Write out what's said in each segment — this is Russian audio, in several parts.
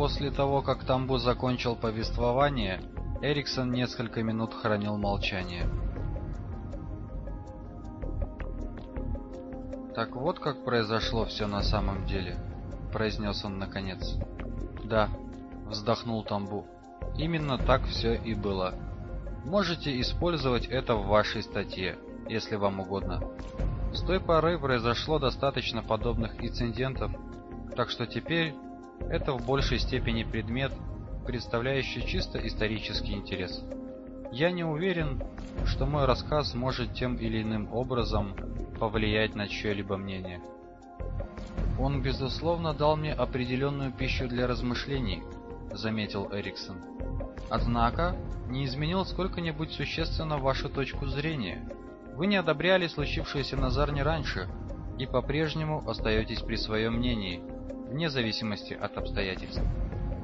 После того, как Тамбу закончил повествование, Эриксон несколько минут хранил молчание. «Так вот как произошло все на самом деле», — произнес он наконец. «Да», — вздохнул Тамбу, — «именно так все и было. Можете использовать это в вашей статье, если вам угодно. С той поры произошло достаточно подобных инцидентов, так что теперь это в большей степени предмет, представляющий чисто исторический интерес. Я не уверен, что мой рассказ может тем или иным образом повлиять на чье-либо мнение. Он, безусловно, дал мне определенную пищу для размышлений, заметил Эриксон. Однако, не изменил сколько-нибудь существенно вашу точку зрения. Вы не одобряли случившееся на Зарне раньше и по-прежнему остаетесь при своем мнении, вне зависимости от обстоятельств.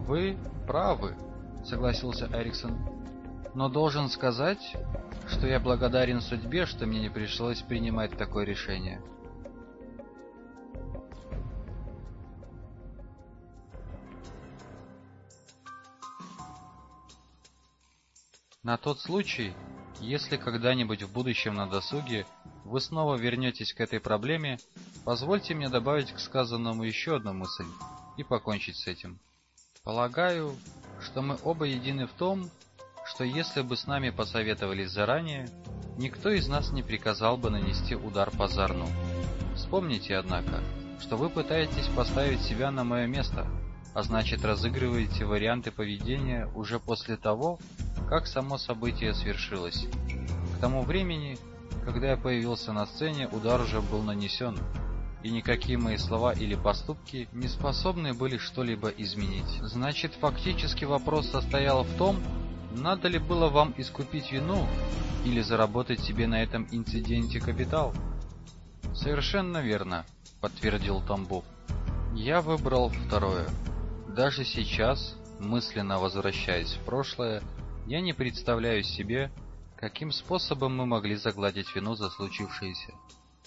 Вы правы, согласился Эриксон. Но должен сказать, что я благодарен судьбе, что мне не пришлось принимать такое решение. На тот случай, если когда-нибудь в будущем на досуге вы снова вернетесь к этой проблеме, позвольте мне добавить к сказанному еще одну мысль и покончить с этим. Полагаю, что мы оба едины в том, что если бы с нами посоветовались заранее, никто из нас не приказал бы нанести удар по Зарну. Вспомните, однако, что вы пытаетесь поставить себя на мое место, а значит разыгрываете варианты поведения уже после того, как само событие свершилось. К тому времени, когда я появился на сцене, удар уже был нанесен, и никакие мои слова или поступки не способны были что-либо изменить. Значит, фактически вопрос состоял в том, надо ли было вам искупить вину или заработать себе на этом инциденте капитал? Совершенно верно, подтвердил Тамбов. Я выбрал второе. Даже сейчас, мысленно возвращаясь в прошлое, я не представляю себе, каким способом мы могли загладить вину за случившееся.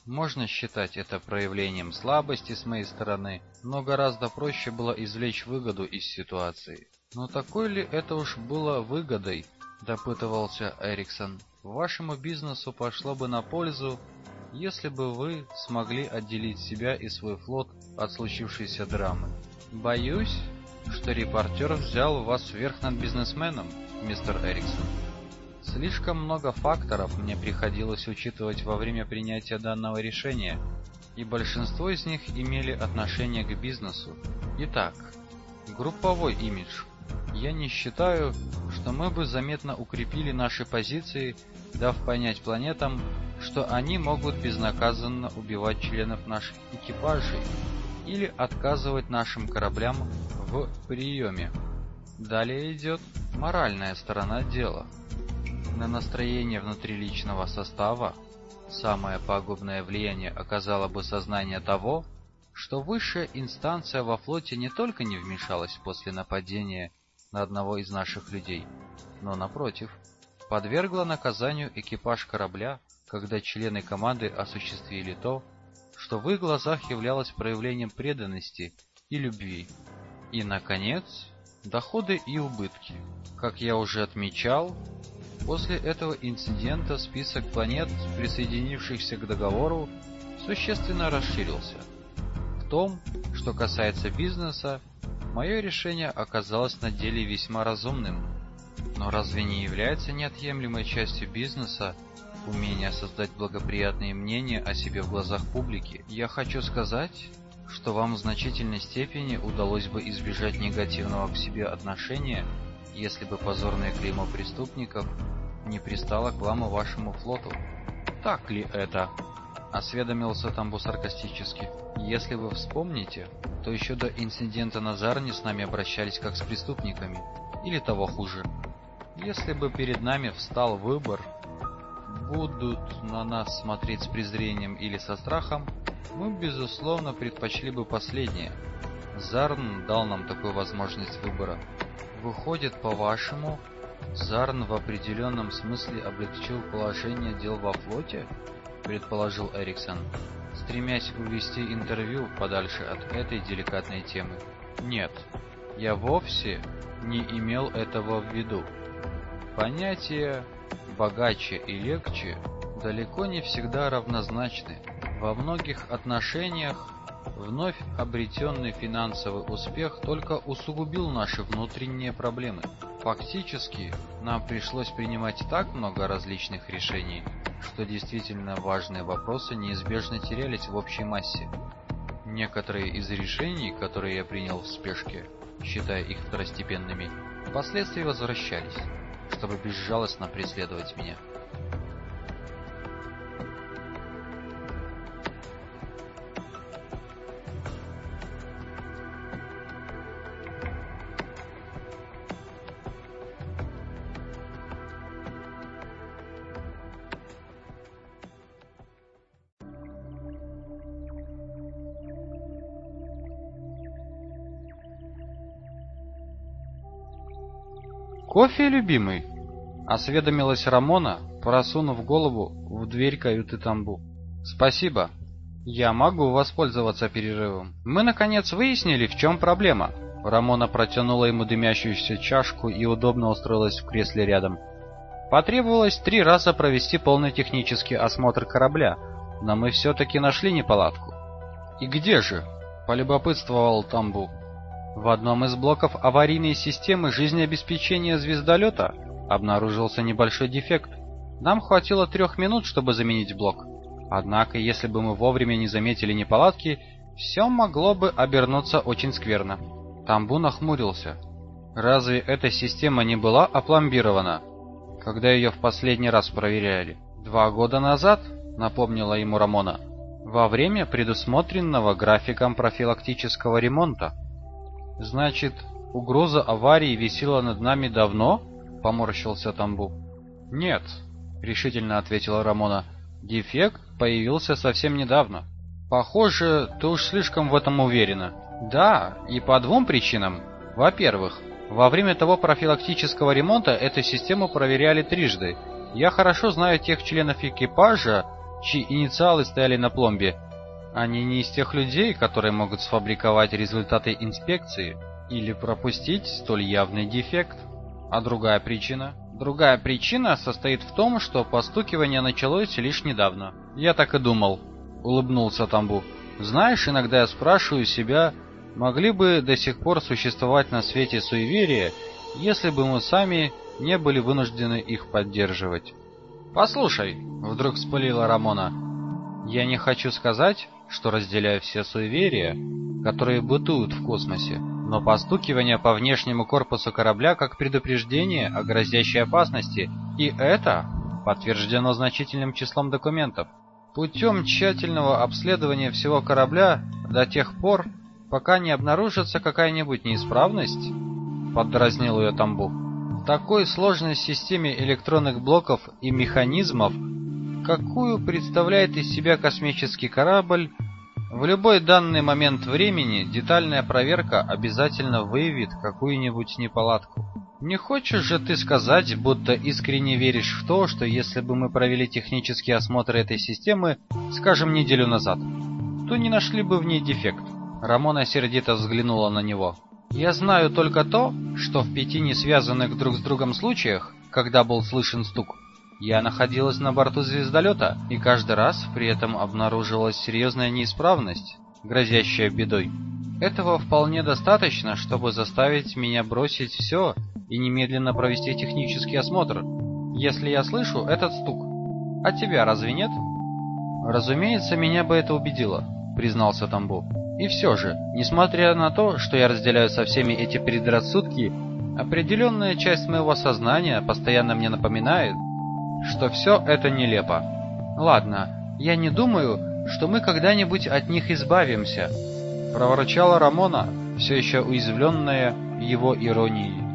Можно считать это проявлением слабости с моей стороны, но гораздо проще было извлечь выгоду из ситуации. Но такой ли это уж было выгодой, допытывался Эриксон. Вашему бизнесу пошло бы на пользу, если бы вы смогли отделить себя и свой флот от случившейся драмы. Боюсь, что репортер взял вас вверх над бизнесменом, мистер Эриксон. Слишком много факторов мне приходилось учитывать во время принятия данного решения, и большинство из них имели отношение к бизнесу. Итак, групповой имидж. Я не считаю, что мы бы заметно укрепили наши позиции, дав понять планетам, что они могут безнаказанно убивать членов наших экипажей или отказывать нашим кораблям в приеме. Далее идет моральная сторона дела. На настроение внутриличного состава самое пагубное влияние оказало бы сознание того, что высшая инстанция во флоте не только не вмешалась после нападения на одного из наших людей, но напротив, подвергла наказанию экипаж корабля, когда члены команды осуществили то, что в их глазах являлось проявлением преданности и любви. И наконец, доходы и убытки. Как я уже отмечал, после этого инцидента список планет, присоединившихся к договору, существенно расширился. В том, что касается бизнеса, мое решение оказалось на деле весьма разумным. Но разве не является неотъемлемой частью бизнеса умение создать благоприятные мнения о себе в глазах публики? Я хочу сказать, что вам в значительной степени удалось бы избежать негативного к себе отношения, если бы позорное клеймо преступников не пристало к вам и вашему флоту. Так ли это? Осведомился Тамбу саркастически. Если вы вспомните, то еще до инцидента на Зарне с нами обращались как с преступниками, или того хуже. Если бы перед нами встал выбор, будут на нас смотреть с презрением или со страхом, мы, безусловно, предпочли бы последнее. Зарн дал нам такую возможность выбора. Выходит, по-вашему, Зарн в определенном смысле облегчил положение дел во флоте? предположил Эриксон, стремясь увести интервью подальше от этой деликатной темы. Нет. Я вовсе не имел этого в виду. Понятия «богаче» и «легче» далеко не всегда равнозначны. Во многих отношениях вновь обретенный финансовый успех только усугубил наши внутренние проблемы. Фактически, нам пришлось принимать так много различных решений, что действительно важные вопросы неизбежно терялись в общей массе. Некоторые из решений, которые я принял в спешке, считая их второстепенными, впоследствии возвращались, чтобы безжалостно преследовать меня. «Кофе, любимый?» — осведомилась Рамона, просунув голову в дверь каюты Тамбу. «Спасибо. Я могу воспользоваться перерывом. Мы, наконец, выяснили, в чем проблема». Рамона протянула ему дымящуюся чашку и удобно устроилась в кресле рядом. Потребовалось три раза провести полный технический осмотр корабля, но мы все-таки нашли неполадку. «И где же?» — полюбопытствовал Тамбу. В одном из блоков аварийной системы жизнеобеспечения звездолета обнаружился небольшой дефект. Нам хватило трех минут, чтобы заменить блок. Однако, если бы мы вовремя не заметили неполадки, все могло бы обернуться очень скверно. Тамбу нахмурился. Разве эта система не была опломбирована, когда ее в последний раз проверяли? Два года назад, напомнила ему Рамона, во время предусмотренного графиком профилактического ремонта. Значит, угроза аварии висела над нами давно? Поморщился Тамбу. Нет, решительно ответила Рамона. Дефект появился совсем недавно. Похоже, ты уж слишком в этом уверена. Да, и по двум причинам. Во-первых, во время того профилактического ремонта эту систему проверяли трижды. Я хорошо знаю тех членов экипажа, чьи инициалы стояли на пломбе, они не из тех людей, которые могут сфабриковать результаты инспекции или пропустить столь явный дефект. А другая причина? Другая причина состоит в том, что постукивание началось лишь недавно. Я так и думал, улыбнулся Тамбу. Знаешь, иногда я спрашиваю себя, могли бы до сих пор существовать на свете суеверия, если бы мы сами не были вынуждены их поддерживать. Послушай, вдруг вспылила Рамона. Я не хочу сказать, что разделяю все суеверия, которые бытуют в космосе, но постукивание по внешнему корпусу корабля как предупреждение о грозящей опасности, и это подтверждено значительным числом документов. Путем тщательного обследования всего корабля до тех пор, пока не обнаружится какая-нибудь неисправность, поддразнил ее Тамбу. В такой сложной системе электронных блоков и механизмов какую представляет из себя космический корабль, в любой данный момент времени детальная проверка обязательно выявит какую-нибудь неполадку. Не хочешь же ты сказать, будто искренне веришь в то, что если бы мы провели технический осмотр этой системы, скажем, неделю назад, то не нашли бы в ней дефект? Рамона сердито взглянула на него. Я знаю только то, что в пяти не связанных друг с другом случаях, когда был слышен стук, я находилась на борту звездолета, и каждый раз при этом обнаруживалась серьезная неисправность, грозящая бедой. Этого вполне достаточно, чтобы заставить меня бросить все и немедленно провести технический осмотр, если я слышу этот стук. А тебя разве нет? Разумеется, меня бы это убедило, признался Тамбу. И все же, несмотря на то, что я разделяю со всеми эти предрассудки, определенная часть моего сознания постоянно мне напоминает, что все это нелепо. Ладно, я не думаю, что мы когда-нибудь от них избавимся, проворчала Рамона, все еще уязвленная его иронией.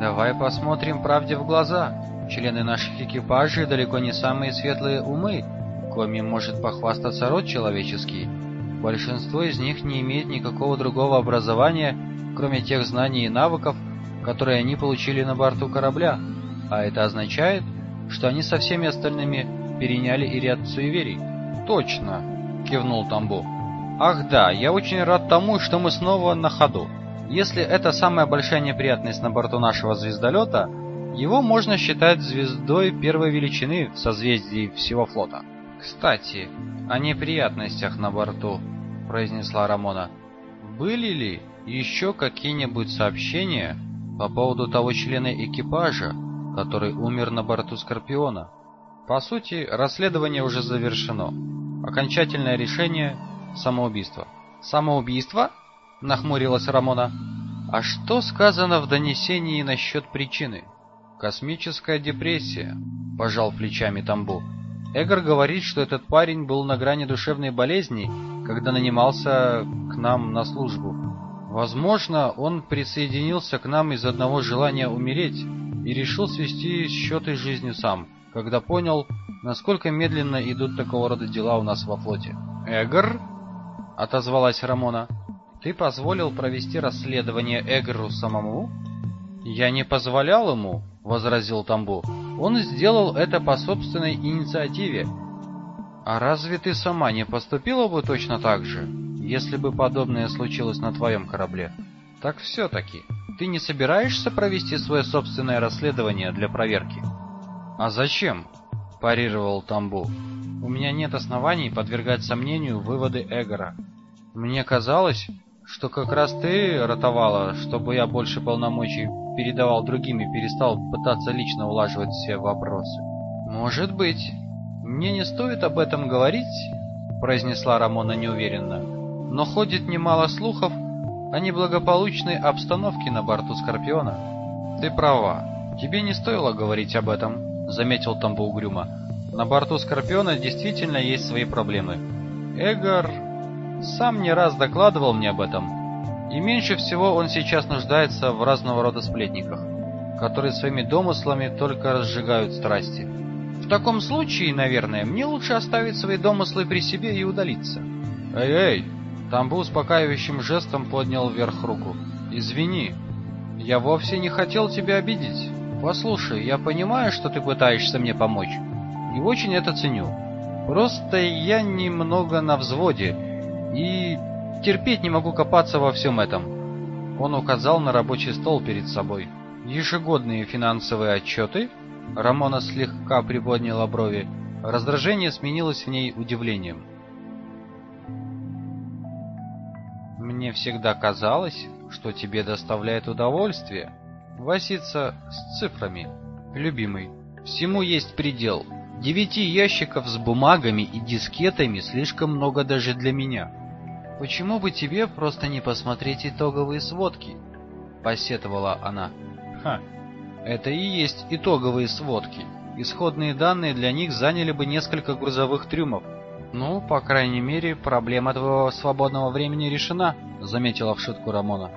Давай посмотрим правде в глаза. Члены наших экипажей далеко не самые светлые умы, коими может похвастаться род человеческий. Большинство из них не имеет никакого другого образования, кроме тех знаний и навыков, которые они получили на борту корабля. А это означает, что они со всеми остальными переняли и ряд суеверий. «Точно!» — кивнул Тамбу. «Ах да, я очень рад тому, что мы снова на ходу. Если это самая большая неприятность на борту нашего звездолета, его можно считать звездой первой величины в созвездии всего флота. Кстати, о неприятностях на борту, произнесла Рамона. Были ли еще какие-нибудь сообщения по поводу того члена экипажа, который умер на борту Скорпиона? По сути, расследование уже завершено. Окончательное решение – самоубийство. «Самоубийство?» – нахмурилась Рамона. «А что сказано в донесении насчет причины?» «Космическая депрессия», – пожал плечами Тамбу. Эгор говорит, что этот парень был на грани душевной болезни, когда нанимался к нам на службу. Возможно, он присоединился к нам из одного желания умереть и решил свести счеты с жизнью сам – когда понял, насколько медленно идут такого рода дела у нас во флоте. «Эгор?» — отозвалась Рамона. «Ты позволил провести расследование Эгору самому?» «Я не позволял ему», — возразил Тамбу. «Он сделал это по собственной инициативе». «А разве ты сама не поступила бы точно так же, если бы подобное случилось на твоем корабле?» «Так все-таки, ты не собираешься провести свое собственное расследование для проверки?» «А зачем?» – парировал Тамбу. «У меня нет оснований подвергать сомнению выводы Эгора. Мне казалось, что как раз ты ротовала, чтобы я больше полномочий передавал другим и перестал пытаться лично улаживать все вопросы». «Может быть. Мне не стоит об этом говорить», – произнесла Рамона неуверенно. «Но ходит немало слухов о неблагополучной обстановке на борту Скорпиона. Ты права. Тебе не стоило говорить об этом» заметил Тамбу угрюмо. На борту Скорпиона действительно есть свои проблемы. Эгор сам не раз докладывал мне об этом. И меньше всего он сейчас нуждается в разного рода сплетниках, которые своими домыслами только разжигают страсти. В таком случае, наверное, мне лучше оставить свои домыслы при себе и удалиться. Эй-эй, Тамбу успокаивающим жестом поднял вверх руку. Извини, я вовсе не хотел тебя обидеть. Послушай, я понимаю, что ты пытаешься мне помочь. И очень это ценю. Просто я немного на взводе и терпеть не могу копаться во всем этом. Он указал на рабочий стол перед собой. Ежегодные финансовые отчеты? Рамона слегка приподняла брови. Раздражение сменилось в ней удивлением. Мне всегда казалось, что тебе доставляет удовольствие возиться с цифрами. Любимый, всему есть предел. Девяти ящиков с бумагами и дискетами слишком много даже для меня. Почему бы тебе просто не посмотреть итоговые сводки? Посетовала она. Ха, это и есть итоговые сводки. Исходные данные для них заняли бы несколько грузовых трюмов. Ну, по крайней мере, проблема твоего свободного времени решена, заметила в шутку Рамона.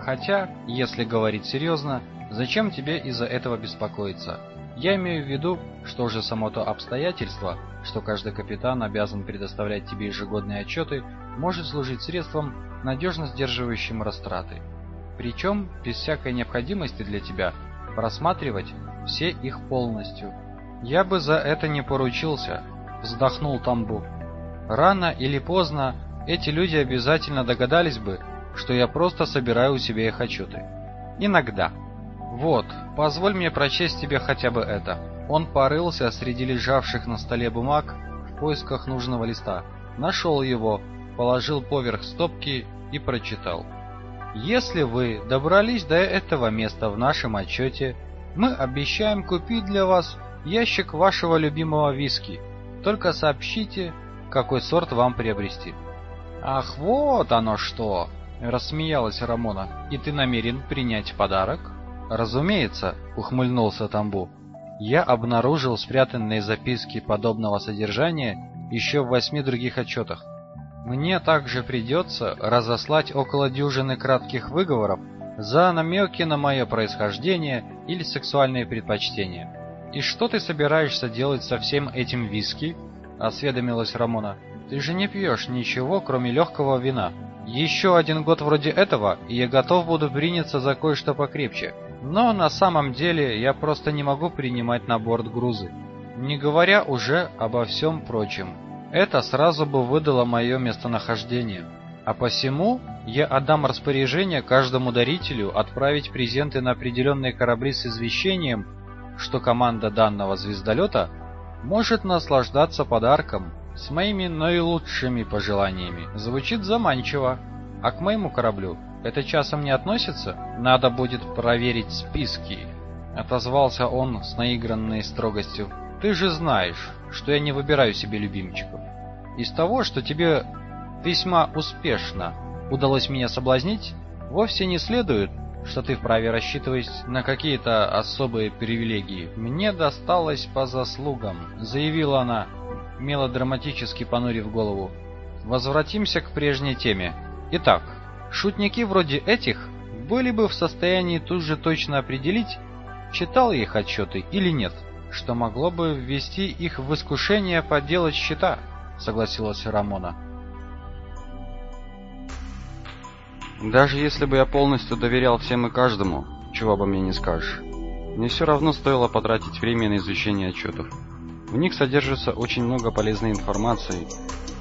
Хотя, если говорить серьезно, зачем тебе из-за этого беспокоиться? Я имею в виду, что уже само то обстоятельство, что каждый капитан обязан предоставлять тебе ежегодные отчеты, может служить средством, надежно сдерживающим растраты. Причем без всякой необходимости для тебя просматривать все их полностью. Я бы за это не поручился, вздохнул Тамбу. Рано или поздно эти люди обязательно догадались бы, что я просто собираю у себя их отчеты. Иногда. Вот, позволь мне прочесть тебе хотя бы это. Он порылся среди лежавших на столе бумаг в поисках нужного листа. Нашел его, положил поверх стопки и прочитал. Если вы добрались до этого места в нашем отчете, мы обещаем купить для вас ящик вашего любимого виски. Только сообщите, какой сорт вам приобрести. Ах, вот оно что! Рассмеялась Рамона. «И ты намерен принять подарок?» «Разумеется», — ухмыльнулся Тамбу. «Я обнаружил спрятанные записки подобного содержания еще в восьми других отчетах. Мне также придется разослать около дюжины кратких выговоров за намеки на мое происхождение или сексуальные предпочтения. И что ты собираешься делать со всем этим виски?» — осведомилась Рамона. «Ты же не пьешь ничего, кроме легкого вина». Еще один год вроде этого, и я готов буду приняться за кое-что покрепче. Но на самом деле я просто не могу принимать на борт грузы. Не говоря уже обо всем прочем. Это сразу бы выдало мое местонахождение. А посему я отдам распоряжение каждому дарителю отправить презенты на определенные корабли с извещением, что команда данного звездолета может наслаждаться подарком с моими наилучшими пожеланиями. Звучит заманчиво. А к моему кораблю это часом не относится? Надо будет проверить списки. Отозвался он с наигранной строгостью. Ты же знаешь, что я не выбираю себе любимчиков. Из того, что тебе весьма успешно удалось меня соблазнить, вовсе не следует, что ты вправе рассчитывать на какие-то особые привилегии. Мне досталось по заслугам, заявила она, мелодраматически понурив голову. Возвратимся к прежней теме. Итак, шутники вроде этих были бы в состоянии тут же точно определить, читал я их отчеты или нет, что могло бы ввести их в искушение подделать счета, согласилась Рамона. Даже если бы я полностью доверял всем и каждому, чего обо мне не скажешь, мне все равно стоило потратить время на изучение отчетов. В них содержится очень много полезной информации,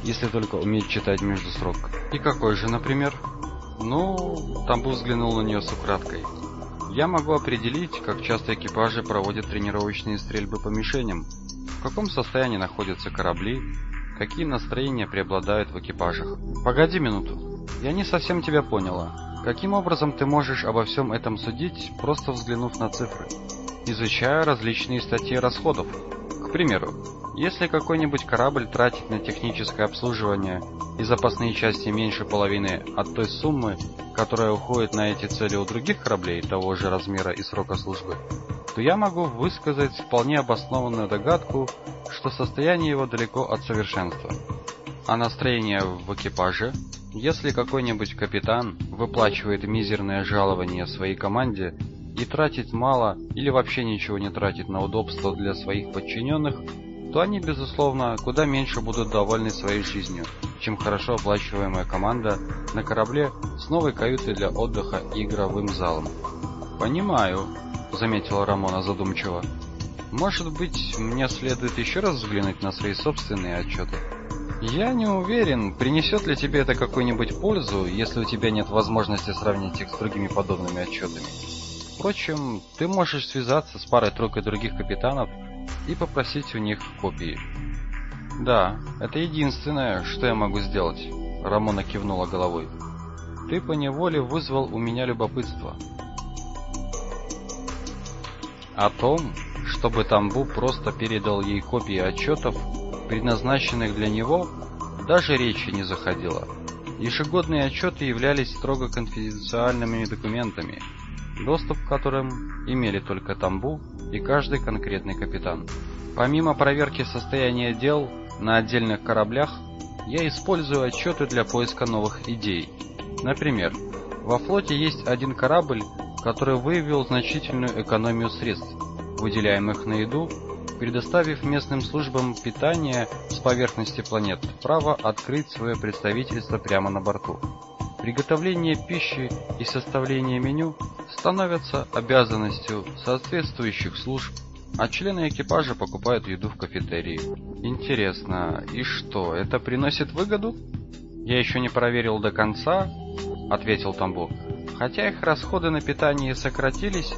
если только уметь читать между строк. И какой же, например? Ну, Тамбу взглянул на нее с украдкой. Я могу определить, как часто экипажи проводят тренировочные стрельбы по мишеням, в каком состоянии находятся корабли, какие настроения преобладают в экипажах. Погоди минуту. Я не совсем тебя поняла. Каким образом ты можешь обо всем этом судить, просто взглянув на цифры? Изучая различные статьи расходов. К примеру, если какой-нибудь корабль тратит на техническое обслуживание и запасные части меньше половины от той суммы, которая уходит на эти цели у других кораблей того же размера и срока службы, то я могу высказать вполне обоснованную догадку, что состояние его далеко от совершенства. А настроение в экипаже если какой-нибудь капитан выплачивает мизерное жалование своей команде и тратит мало или вообще ничего не тратит на удобство для своих подчиненных, то они, безусловно, куда меньше будут довольны своей жизнью, чем хорошо оплачиваемая команда на корабле с новой каютой для отдыха и игровым залом. «Понимаю», — заметила Рамона задумчиво. «Может быть, мне следует еще раз взглянуть на свои собственные отчеты?» Я не уверен, принесет ли тебе это какую-нибудь пользу, если у тебя нет возможности сравнить их с другими подобными отчетами. Впрочем, ты можешь связаться с парой-тройкой других капитанов и попросить у них копии. Да, это единственное, что я могу сделать, Рамона кивнула головой. Ты по неволе вызвал у меня любопытство. О том, чтобы Тамбу просто передал ей копии отчетов, предназначенных для него, даже речи не заходило. Ежегодные отчеты являлись строго конфиденциальными документами, доступ к которым имели только Тамбу и каждый конкретный капитан. Помимо проверки состояния дел на отдельных кораблях, я использую отчеты для поиска новых идей. Например, во флоте есть один корабль, который выявил значительную экономию средств, выделяемых на еду предоставив местным службам питания с поверхности планет право открыть свое представительство прямо на борту. Приготовление пищи и составление меню становятся обязанностью соответствующих служб, а члены экипажа покупают еду в кафетерии. Интересно, и что, это приносит выгоду? Я еще не проверил до конца, ответил Тамбов. Хотя их расходы на питание сократились,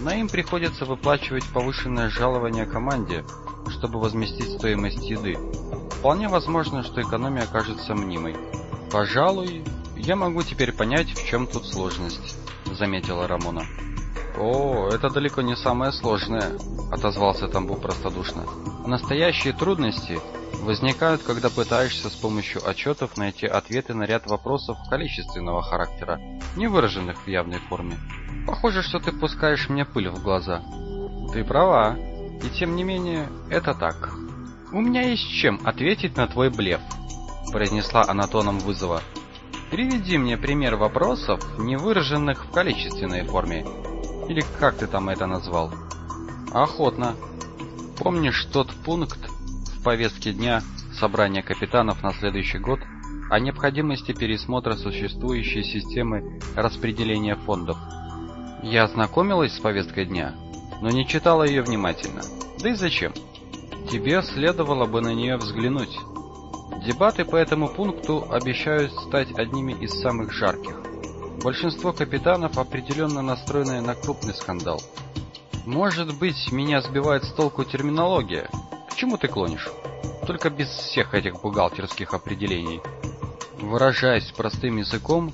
но им приходится выплачивать повышенное жалование команде, чтобы возместить стоимость еды. Вполне возможно, что экономия окажется мнимой. Пожалуй, я могу теперь понять, в чем тут сложность, заметила Рамона. О, это далеко не самое сложное, отозвался Тамбу простодушно. Настоящие трудности возникают, когда пытаешься с помощью отчетов найти ответы на ряд вопросов количественного характера, не выраженных в явной форме. Похоже, что ты пускаешь мне пыль в глаза. Ты права. И тем не менее, это так. У меня есть чем ответить на твой блеф, произнесла она тоном вызова. Приведи мне пример вопросов, не выраженных в количественной форме. Или как ты там это назвал? Охотно. Помнишь тот пункт в повестке дня собрания капитанов на следующий год о необходимости пересмотра существующей системы распределения фондов? Я ознакомилась с повесткой дня, но не читала ее внимательно. Да и зачем? Тебе следовало бы на нее взглянуть. Дебаты по этому пункту обещают стать одними из самых жарких. Большинство капитанов определенно настроены на крупный скандал. Может быть, меня сбивает с толку терминология. К чему ты клонишь? Только без всех этих бухгалтерских определений. Выражаясь простым языком,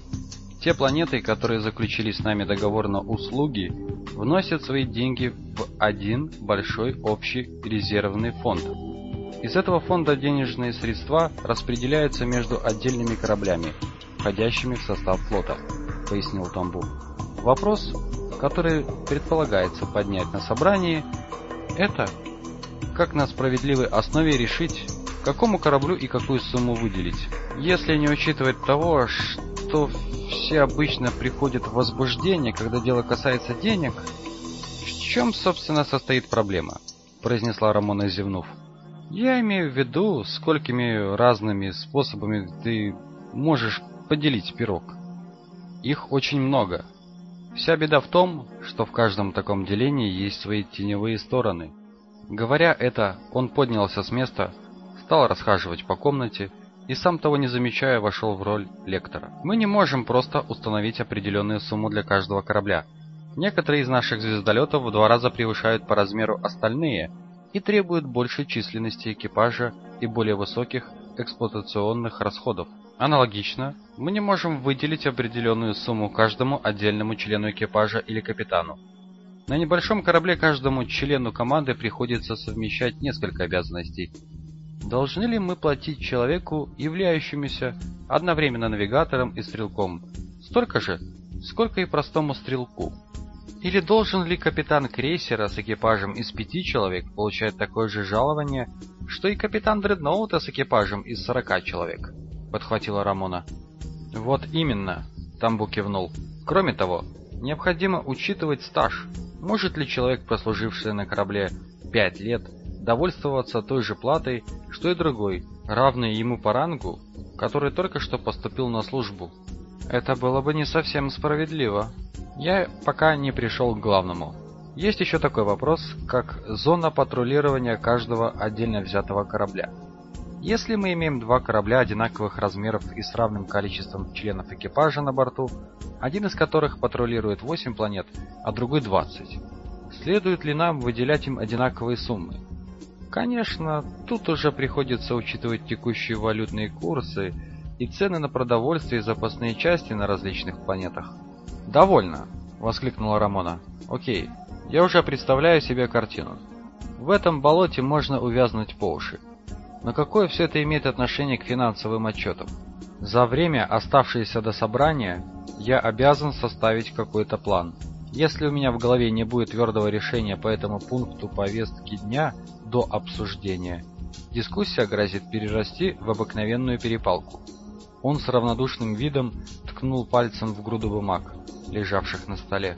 те планеты, которые заключили с нами договор на услуги, вносят свои деньги в один большой общий резервный фонд. Из этого фонда денежные средства распределяются между отдельными кораблями, входящими в состав флота, пояснил Тамбу. Вопрос, который предполагается поднять на собрании, это как на справедливой основе решить, какому кораблю и какую сумму выделить. Если не учитывать того, что все обычно приходят в возбуждение, когда дело касается денег, в чем, собственно, состоит проблема? произнесла Рамона, зевнув. Я имею в виду, сколькими разными способами ты можешь поделить пирог. Их очень много. Вся беда в том, что в каждом таком делении есть свои теневые стороны. Говоря это, он поднялся с места, стал расхаживать по комнате и сам того не замечая вошел в роль лектора. Мы не можем просто установить определенную сумму для каждого корабля. Некоторые из наших звездолетов в два раза превышают по размеру остальные – и требует большей численности экипажа и более высоких эксплуатационных расходов. Аналогично, мы не можем выделить определенную сумму каждому отдельному члену экипажа или капитану. На небольшом корабле каждому члену команды приходится совмещать несколько обязанностей. Должны ли мы платить человеку, являющемуся одновременно навигатором и стрелком, столько же, сколько и простому стрелку? Или должен ли капитан крейсера с экипажем из пяти человек получать такое же жалование, что и капитан дредноута с экипажем из сорока человек? Подхватила Рамона. Вот именно, Тамбу кивнул. Кроме того, необходимо учитывать стаж. Может ли человек, прослуживший на корабле пять лет, довольствоваться той же платой, что и другой, равный ему по рангу, который только что поступил на службу? Это было бы не совсем справедливо, я пока не пришел к главному. Есть еще такой вопрос, как зона патрулирования каждого отдельно взятого корабля. Если мы имеем два корабля одинаковых размеров и с равным количеством членов экипажа на борту, один из которых патрулирует 8 планет, а другой 20, следует ли нам выделять им одинаковые суммы? Конечно, тут уже приходится учитывать текущие валютные курсы и цены на продовольствие и запасные части на различных планетах. «Довольно!» — воскликнула Рамона. «Окей, я уже представляю себе картину. В этом болоте можно увязнуть по уши. Но какое все это имеет отношение к финансовым отчетам? За время, оставшееся до собрания, я обязан составить какой-то план. Если у меня в голове не будет твердого решения по этому пункту повестки дня до обсуждения, дискуссия грозит перерасти в обыкновенную перепалку. Он с равнодушным видом ткнул пальцем в груду бумаг лежавших на столе.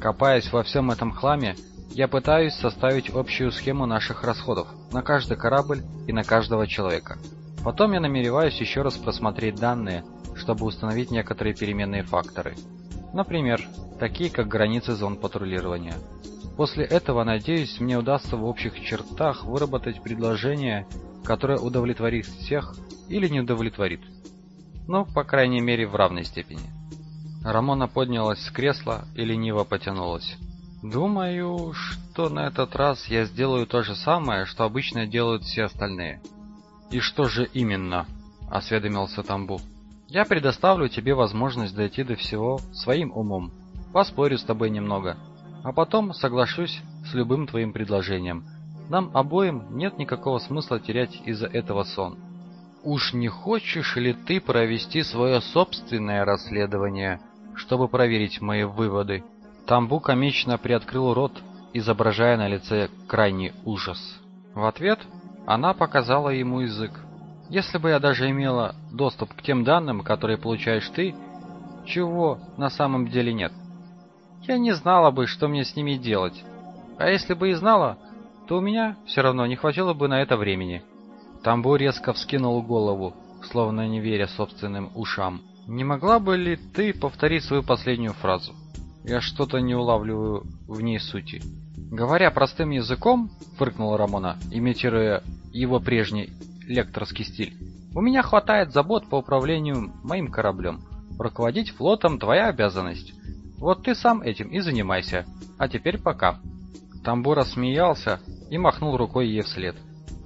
Копаясь во всем этом хламе, я пытаюсь составить общую схему наших расходов на каждый корабль и на каждого человека. Потом я намереваюсь еще раз просмотреть данные, чтобы установить некоторые переменные факторы. Например, такие как границы зон патрулирования. После этого, надеюсь, мне удастся в общих чертах выработать предложение, которое удовлетворит всех или не удовлетворит. Ну, по крайней мере, в равной степени. Рамона поднялась с кресла и лениво потянулась. Думаю, что на этот раз я сделаю то же самое, что обычно делают все остальные. И что же именно? осведомился Тамбу. Я предоставлю тебе возможность дойти до всего своим умом. Поспорю с тобой немного, а потом соглашусь с любым твоим предложением. Нам обоим нет никакого смысла терять из-за этого сон. Уж не хочешь ли ты провести свое собственное расследование? Чтобы проверить мои выводы. Тамбу комично приоткрыл рот, изображая на лице крайний ужас. В ответ она показала ему язык. Если бы я даже имела доступ к тем данным, которые получаешь ты, чего на самом деле нет, я не знала бы, что мне с ними делать. А если бы и знала, то у меня все равно не хватило бы на это времени. Тамбу резко вскинул голову, словно не веря собственным ушам. Не могла бы ли ты повторить свою последнюю фразу? Я что-то не улавливаю в ней сути. Говоря простым языком, фыркнула Рамона, имитируя его прежний лекторский стиль. У меня хватает забот по управлению моим кораблем. Руководить флотом твоя обязанность. Вот ты сам этим и занимайся. А теперь пока. Тамбура смеялся и махнул рукой ей вслед.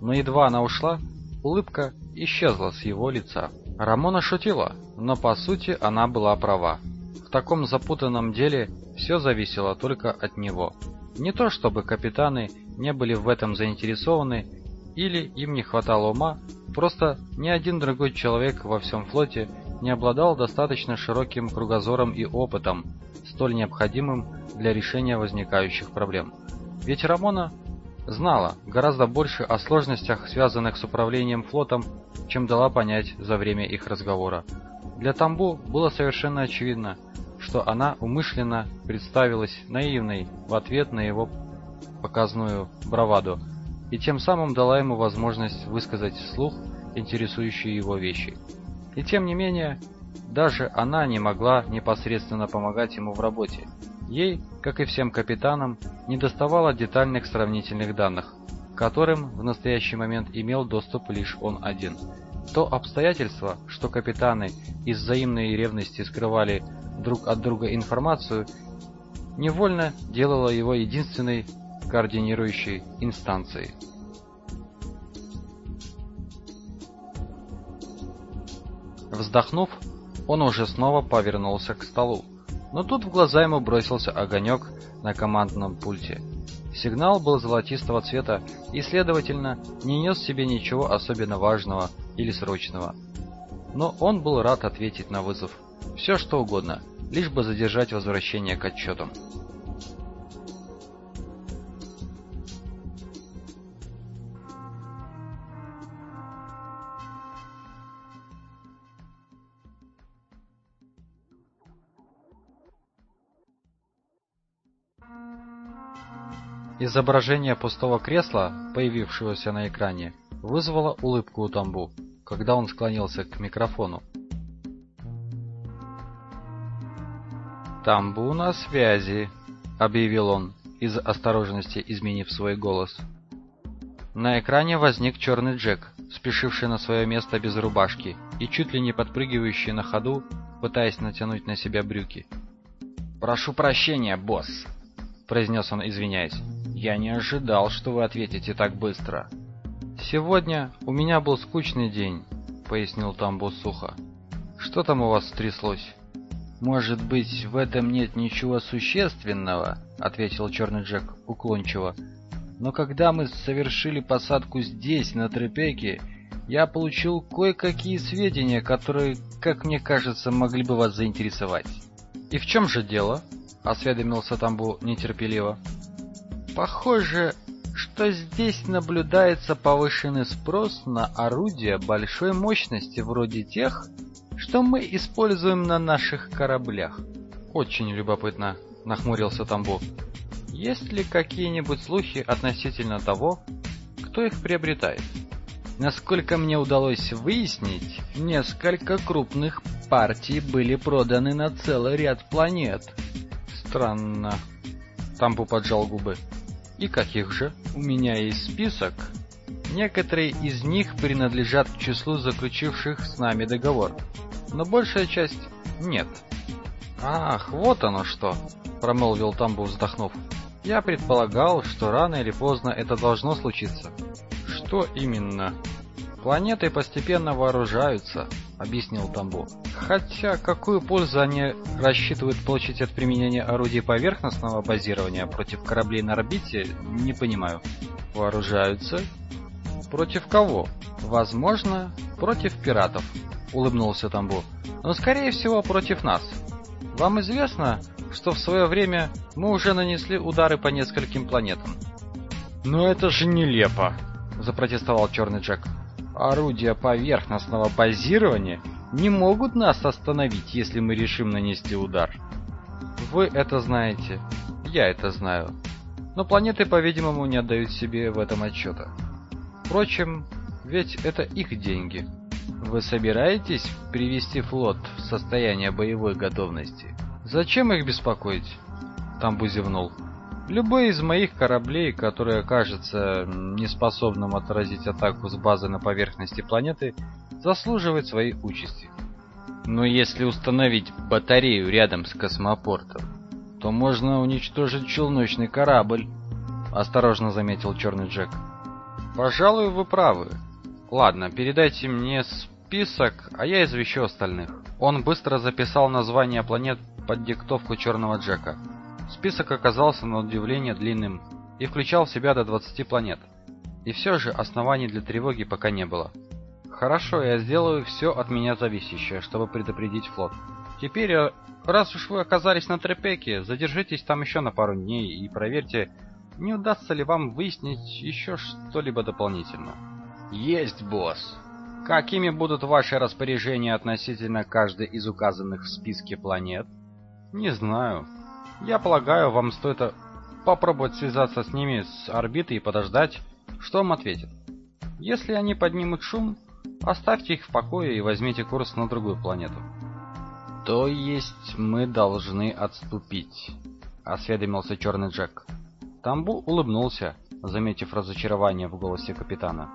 Но едва она ушла, улыбка исчезла с его лица. Рамона шутила, но по сути она была права. В таком запутанном деле все зависело только от него. Не то чтобы капитаны не были в этом заинтересованы или им не хватало ума, просто ни один другой человек во всем флоте не обладал достаточно широким кругозором и опытом, столь необходимым для решения возникающих проблем. Ведь Рамона знала гораздо больше о сложностях, связанных с управлением флотом, чем дала понять за время их разговора. Для Тамбу было совершенно очевидно, что она умышленно представилась наивной в ответ на его показную браваду и тем самым дала ему возможность высказать вслух интересующие его вещи. И тем не менее, даже она не могла непосредственно помогать ему в работе. Ей, как и всем капитанам, недоставало детальных сравнительных данных, к которым в настоящий момент имел доступ лишь он один. То обстоятельство, что капитаны из взаимной ревности скрывали друг от друга информацию, невольно делало его единственной координирующей инстанцией. Вздохнув, он уже снова повернулся к столу. Но тут в глаза ему бросился огонек на командном пульте. Сигнал был золотистого цвета и, следовательно, не нес в себе ничего особенно важного или срочного. Но он был рад ответить на вызов. Все что угодно, лишь бы задержать возвращение к отчетам. Изображение пустого кресла, появившегося на экране, вызвало улыбку у Тамбу, когда он склонился к микрофону. «Тамбу на связи», — объявил он, из осторожности изменив свой голос. На экране возник черный Джек, спешивший на свое место без рубашки и чуть ли не подпрыгивающий на ходу, пытаясь натянуть на себя брюки. «Прошу прощения, босс», — произнес он, извиняясь. «Я не ожидал, что вы ответите так быстро». «Сегодня у меня был скучный день», — пояснил Тамбо сухо. «Что там у вас стряслось?» «Может быть, в этом нет ничего существенного», — ответил Черный Джек уклончиво. «Но когда мы совершили посадку здесь, на Трепеке, я получил кое-какие сведения, которые, как мне кажется, могли бы вас заинтересовать». «И в чем же дело?» осведомился Тамбу нетерпеливо. Похоже, что здесь наблюдается повышенный спрос на орудия большой мощности вроде тех, что мы используем на наших кораблях. Очень любопытно, нахмурился Тамбу. Есть ли какие-нибудь слухи относительно того, кто их приобретает? Насколько мне удалось выяснить, несколько крупных партий были проданы на целый ряд планет, Странно. Тампу поджал губы. И каких же? У меня есть список. Некоторые из них принадлежат к числу заключивших с нами договор, но большая часть нет. Ах, вот оно что, промолвил Тамбу, вздохнув. Я предполагал, что рано или поздно это должно случиться. Что именно? Планеты постепенно вооружаются, объяснил Тамбу. Хотя какую пользу они рассчитывают получить от применения орудий поверхностного базирования против кораблей на орбите, не понимаю. Вооружаются? Против кого? Возможно, против пиратов, улыбнулся Тамбу. Но скорее всего против нас. Вам известно, что в свое время мы уже нанесли удары по нескольким планетам. Но это же нелепо, запротестовал Черный Джек. Орудия поверхностного базирования не могут нас остановить, если мы решим нанести удар. Вы это знаете, я это знаю. Но планеты, по-видимому, не отдают себе в этом отчета. Впрочем, ведь это их деньги. Вы собираетесь привести флот в состояние боевой готовности? Зачем их беспокоить? Тамбу зевнул. Любой из моих кораблей, который окажется неспособным отразить атаку с базы на поверхности планеты, заслуживает своей участи. Но если установить батарею рядом с космопортом, то можно уничтожить челночный корабль, осторожно заметил Черный Джек. Пожалуй, вы правы. Ладно, передайте мне список, а я извещу остальных. Он быстро записал названия планет под диктовку Черного Джека. Список оказался на удивление длинным и включал в себя до 20 планет. И все же оснований для тревоги пока не было. Хорошо, я сделаю все от меня зависящее, чтобы предупредить флот. Теперь, э, раз уж вы оказались на Трепеке, задержитесь там еще на пару дней и проверьте, не удастся ли вам выяснить еще что-либо дополнительно. Есть, босс. Какими будут ваши распоряжения относительно каждой из указанных в списке планет? Не знаю. Я полагаю, вам стоит э, попробовать связаться с ними с орбиты и подождать, что вам ответят. Если они поднимут шум, оставьте их в покое и возьмите курс на другую планету. То есть мы должны отступить, осведомился Черный Джек. Тамбу улыбнулся, заметив разочарование в голосе капитана.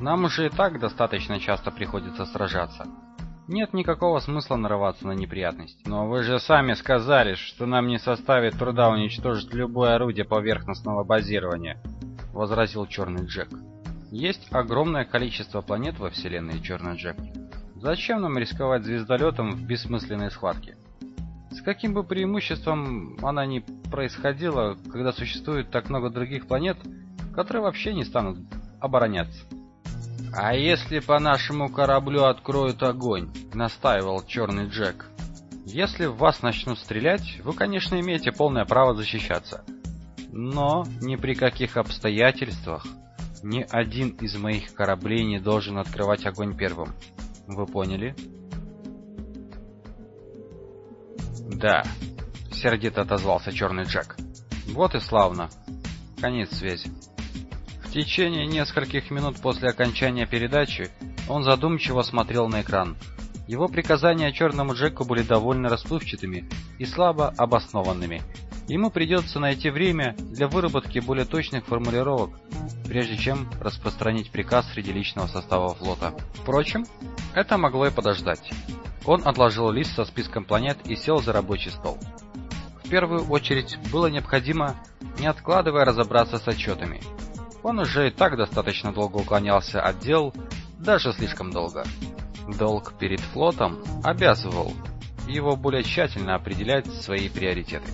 Нам уже и так достаточно часто приходится сражаться. Нет никакого смысла нарываться на неприятности. Но вы же сами сказали, что нам не составит труда уничтожить любое орудие поверхностного базирования, возразил Черный Джек. Есть огромное количество планет во вселенной Черный Джек. Зачем нам рисковать звездолетом в бессмысленной схватке? С каким бы преимуществом она ни происходила, когда существует так много других планет, которые вообще не станут обороняться? «А если по нашему кораблю откроют огонь?» — настаивал Черный Джек. «Если в вас начнут стрелять, вы, конечно, имеете полное право защищаться. Но ни при каких обстоятельствах ни один из моих кораблей не должен открывать огонь первым. Вы поняли?» «Да», — сердито отозвался Черный Джек. «Вот и славно. Конец связи». Течение нескольких минут после окончания передачи он задумчиво смотрел на экран. Его приказания черному Джеку были довольно расплывчатыми и слабо обоснованными. Ему придется найти время для выработки более точных формулировок, прежде чем распространить приказ среди личного состава флота. Впрочем, это могло и подождать. Он отложил лист со списком планет и сел за рабочий стол. В первую очередь было необходимо, не откладывая, разобраться с отчетами – он уже и так достаточно долго уклонялся от дел, даже слишком долго. Долг перед флотом обязывал его более тщательно определять свои приоритеты.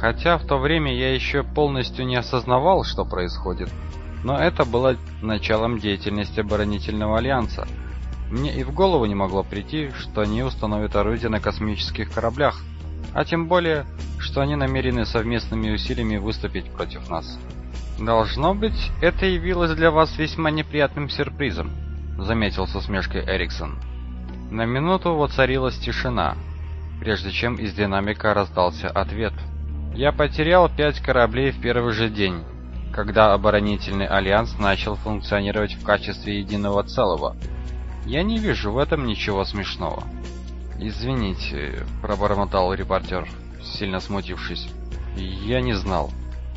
Хотя в то время я еще полностью не осознавал, что происходит, но это было началом деятельности оборонительного альянса. Мне и в голову не могло прийти, что они установят орудия на космических кораблях, а тем более, что они намерены совместными усилиями выступить против нас. Должно быть, это явилось для вас весьма неприятным сюрпризом, заметил с усмешкой Эриксон. На минуту воцарилась тишина, прежде чем из динамика раздался ответ – я потерял пять кораблей в первый же день, когда оборонительный альянс начал функционировать в качестве единого целого. Я не вижу в этом ничего смешного. Извините, пробормотал репортер, сильно смутившись. Я не знал.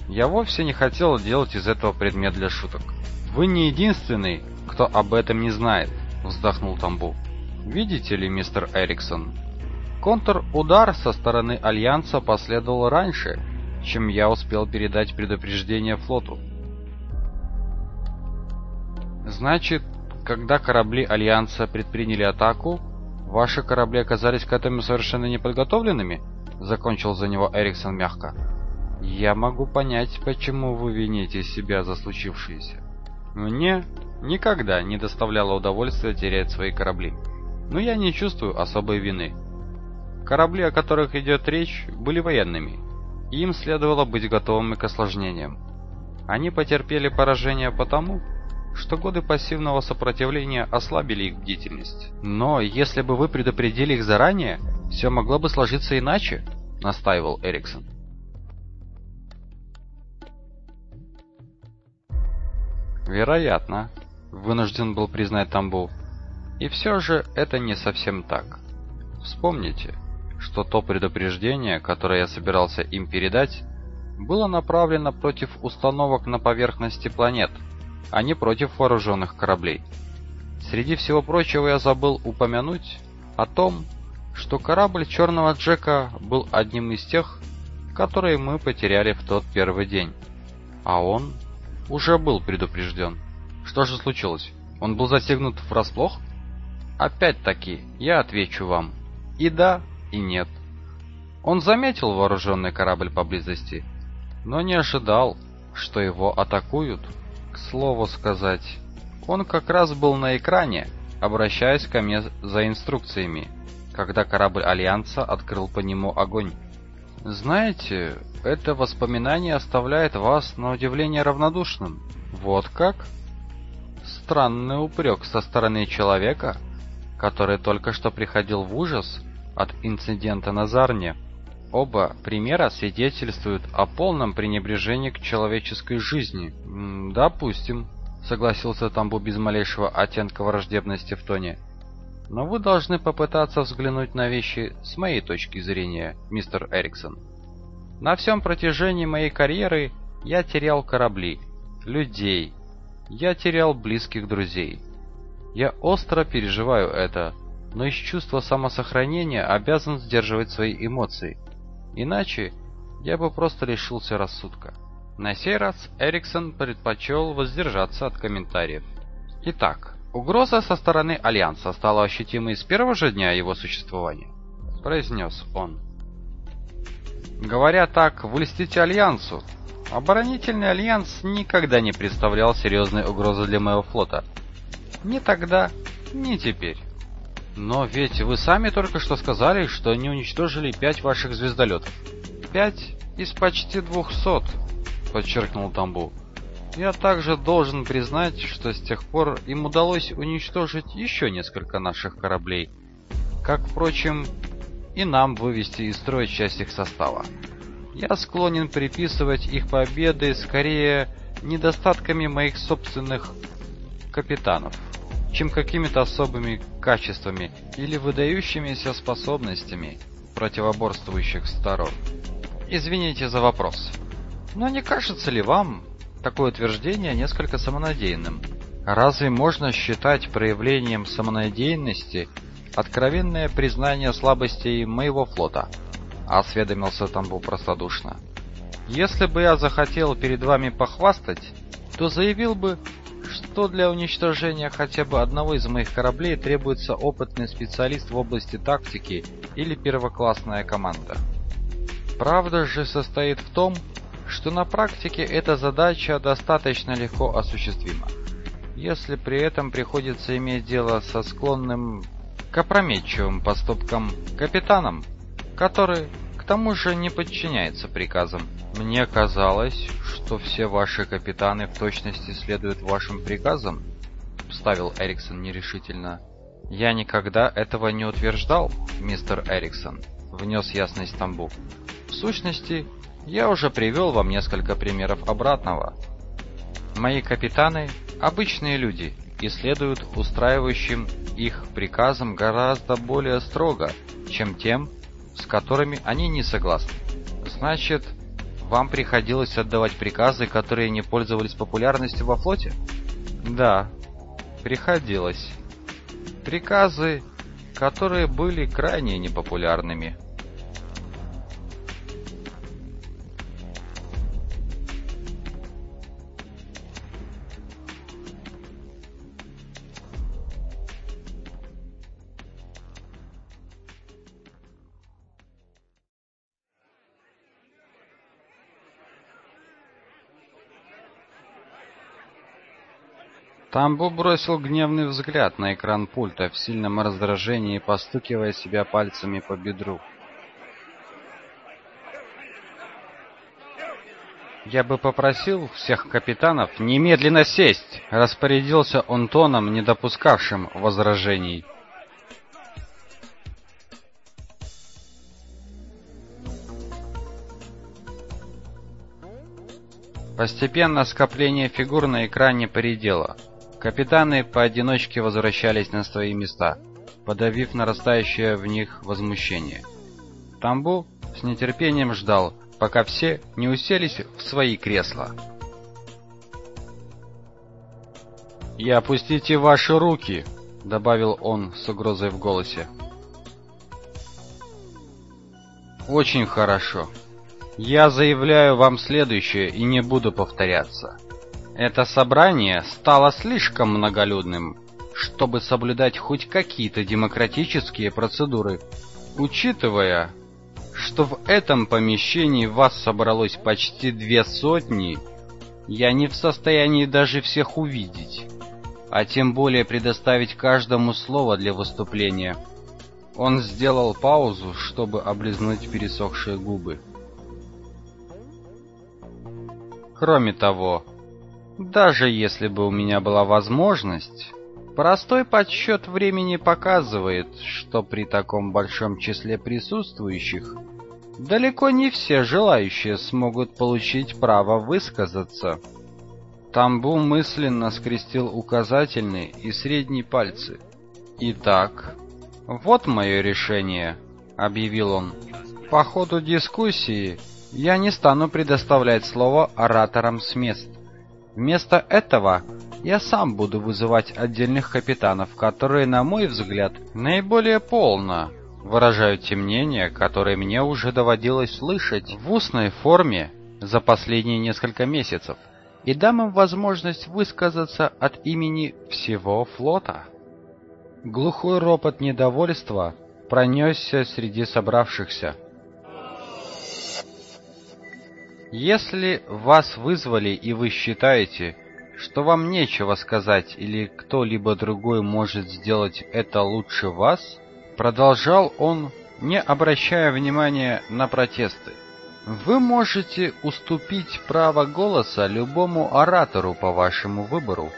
Я вовсе не хотел делать из этого предмет для шуток. Вы не единственный, кто об этом не знает, вздохнул Тамбу. Видите ли, мистер Эриксон, контр-удар со стороны Альянса последовал раньше, чем я успел передать предупреждение флоту. Значит, когда корабли Альянса предприняли атаку, ваши корабли оказались к этому совершенно неподготовленными? Закончил за него Эриксон мягко. Я могу понять, почему вы вините себя за случившееся. Мне никогда не доставляло удовольствия терять свои корабли. Но я не чувствую особой вины. Корабли, о которых идет речь, были военными. Им следовало быть готовыми к осложнениям. Они потерпели поражение потому, что годы пассивного сопротивления ослабили их бдительность. Но если бы вы предупредили их заранее, все могло бы сложиться иначе, настаивал Эриксон. Вероятно, вынужден был признать Тамбов. И все же это не совсем так. Вспомните, что то предупреждение, которое я собирался им передать, было направлено против установок на поверхности планет, а не против вооруженных кораблей. Среди всего прочего я забыл упомянуть о том, что корабль Черного Джека был одним из тех, которые мы потеряли в тот первый день. А он уже был предупрежден. Что же случилось? Он был застегнут врасплох? Опять-таки, я отвечу вам. И да, и нет. Он заметил вооруженный корабль поблизости, но не ожидал, что его атакуют. К слову сказать, он как раз был на экране, обращаясь ко мне за инструкциями, когда корабль Альянса открыл по нему огонь. Знаете, это воспоминание оставляет вас на удивление равнодушным. Вот как? Странный упрек со стороны человека, который только что приходил в ужас от инцидента на Зарне. Оба примера свидетельствуют о полном пренебрежении к человеческой жизни. «Допустим», — согласился Тамбу без малейшего оттенка враждебности в тоне. «Но вы должны попытаться взглянуть на вещи с моей точки зрения, мистер Эриксон. На всем протяжении моей карьеры я терял корабли, людей, я терял близких друзей. Я остро переживаю это, но из чувства самосохранения обязан сдерживать свои эмоции. Иначе я бы просто лишился рассудка. На сей раз Эриксон предпочел воздержаться от комментариев. Итак, угроза со стороны Альянса стала ощутимой с первого же дня его существования, произнес он. Говоря так, вы льстите Альянсу. Оборонительный Альянс никогда не представлял серьезной угрозы для моего флота. Ни тогда, ни теперь. Но ведь вы сами только что сказали, что они уничтожили пять ваших звездолетов. Пять из почти двухсот, подчеркнул Тамбу. Я также должен признать, что с тех пор им удалось уничтожить еще несколько наших кораблей. Как, впрочем, и нам вывести из строя часть их состава. Я склонен приписывать их победы скорее недостатками моих собственных капитанов чем какими-то особыми качествами или выдающимися способностями противоборствующих сторон. Извините за вопрос, но не кажется ли вам такое утверждение несколько самонадеянным? Разве можно считать проявлением самонадеянности откровенное признание слабостей моего флота? Осведомился Тамбу простодушно. Если бы я захотел перед вами похвастать, то заявил бы, что для уничтожения хотя бы одного из моих кораблей требуется опытный специалист в области тактики или первоклассная команда. Правда же состоит в том, что на практике эта задача достаточно легко осуществима. Если при этом приходится иметь дело со склонным к опрометчивым поступкам капитаном, который к тому же не подчиняется приказам. Мне казалось, что все ваши капитаны в точности следуют вашим приказам, вставил Эриксон нерешительно. Я никогда этого не утверждал, мистер Эриксон, внес ясность Тамбу. В сущности, я уже привел вам несколько примеров обратного. Мои капитаны обычные люди и следуют устраивающим их приказам гораздо более строго, чем тем, с которыми они не согласны. Значит, вам приходилось отдавать приказы, которые не пользовались популярностью во флоте? Да. Приходилось. Приказы, которые были крайне непопулярными. Тамбу бросил гневный взгляд на экран пульта в сильном раздражении, постукивая себя пальцами по бедру. «Я бы попросил всех капитанов немедленно сесть!» — распорядился он тоном, не допускавшим возражений. Постепенно скопление фигур на экране поредело. Капитаны поодиночке возвращались на свои места, подавив нарастающее в них возмущение. Тамбу с нетерпением ждал, пока все не уселись в свои кресла. «И опустите ваши руки!» — добавил он с угрозой в голосе. «Очень хорошо. Я заявляю вам следующее и не буду повторяться. Это собрание стало слишком многолюдным, чтобы соблюдать хоть какие-то демократические процедуры. Учитывая, что в этом помещении вас собралось почти две сотни, я не в состоянии даже всех увидеть, а тем более предоставить каждому слово для выступления. Он сделал паузу, чтобы облизнуть пересохшие губы. Кроме того, даже если бы у меня была возможность, простой подсчет времени показывает, что при таком большом числе присутствующих далеко не все желающие смогут получить право высказаться. Тамбу мысленно скрестил указательный и средний пальцы. «Итак, вот мое решение», — объявил он. «По ходу дискуссии я не стану предоставлять слово ораторам с мест. Вместо этого я сам буду вызывать отдельных капитанов, которые, на мой взгляд, наиболее полно выражают те мнения, которые мне уже доводилось слышать в устной форме за последние несколько месяцев, и дам им возможность высказаться от имени всего флота. Глухой ропот недовольства пронесся среди собравшихся. Если вас вызвали и вы считаете, что вам нечего сказать или кто-либо другой может сделать это лучше вас, продолжал он, не обращая внимания на протесты. Вы можете уступить право голоса любому оратору по вашему выбору.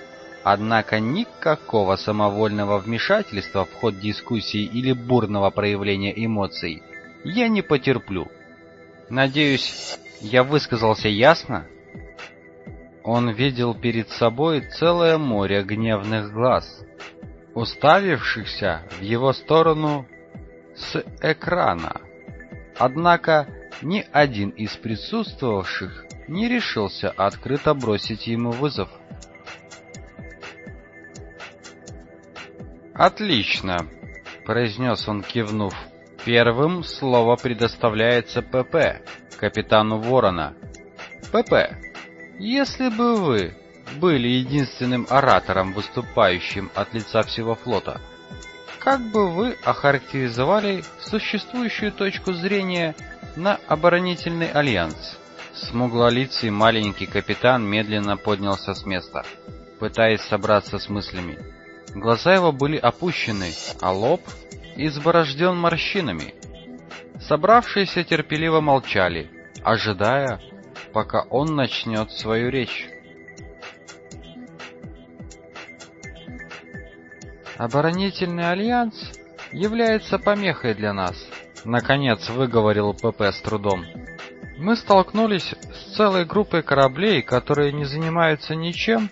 Однако никакого самовольного вмешательства в ход дискуссии или бурного проявления эмоций я не потерплю. Надеюсь, я высказался ясно? Он видел перед собой целое море гневных глаз, уставившихся в его сторону с экрана. Однако ни один из присутствовавших не решился открыто бросить ему вызов. «Отлично!» — произнес он, кивнув. «Первым слово предоставляется ПП, капитану Ворона. «ПП, если бы вы были единственным оратором, выступающим от лица всего флота, как бы вы охарактеризовали существующую точку зрения на оборонительный альянс?» Смуглолицый маленький капитан медленно поднялся с места, пытаясь собраться с мыслями. Глаза его были опущены, а лоб изборожден морщинами. Собравшиеся терпеливо молчали, ожидая, пока он начнет свою речь. Оборонительный альянс является помехой для нас, наконец выговорил ПП с трудом. Мы столкнулись с целой группой кораблей, которые не занимаются ничем,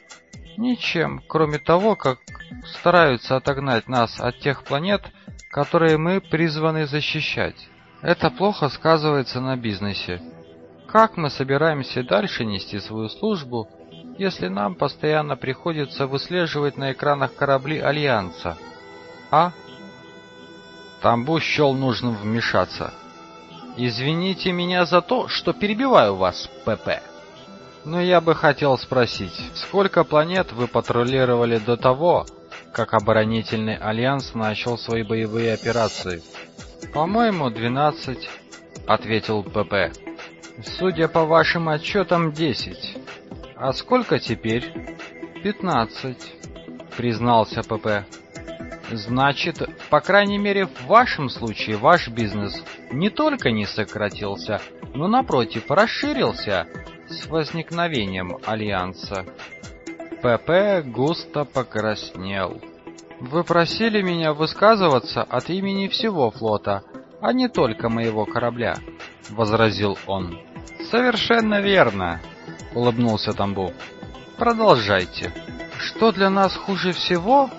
ничем, кроме того, как стараются отогнать нас от тех планет, которые мы призваны защищать. Это плохо сказывается на бизнесе. Как мы собираемся дальше нести свою службу, если нам постоянно приходится выслеживать на экранах корабли Альянса? А? Тамбу счел нужным вмешаться. Извините меня за то, что перебиваю вас, ПП. Но я бы хотел спросить, сколько планет вы патрулировали до того, как оборонительный альянс начал свои боевые операции? По-моему, 12, ответил ПП. Судя по вашим отчетам, 10. А сколько теперь? 15, признался ПП. Значит, по крайней мере, в вашем случае ваш бизнес не только не сократился, но напротив расширился с возникновением альянса. ПП густо покраснел. Вы просили меня высказываться от имени всего флота, а не только моего корабля, возразил он. Совершенно верно, улыбнулся Тамбу. Продолжайте. Что для нас хуже всего?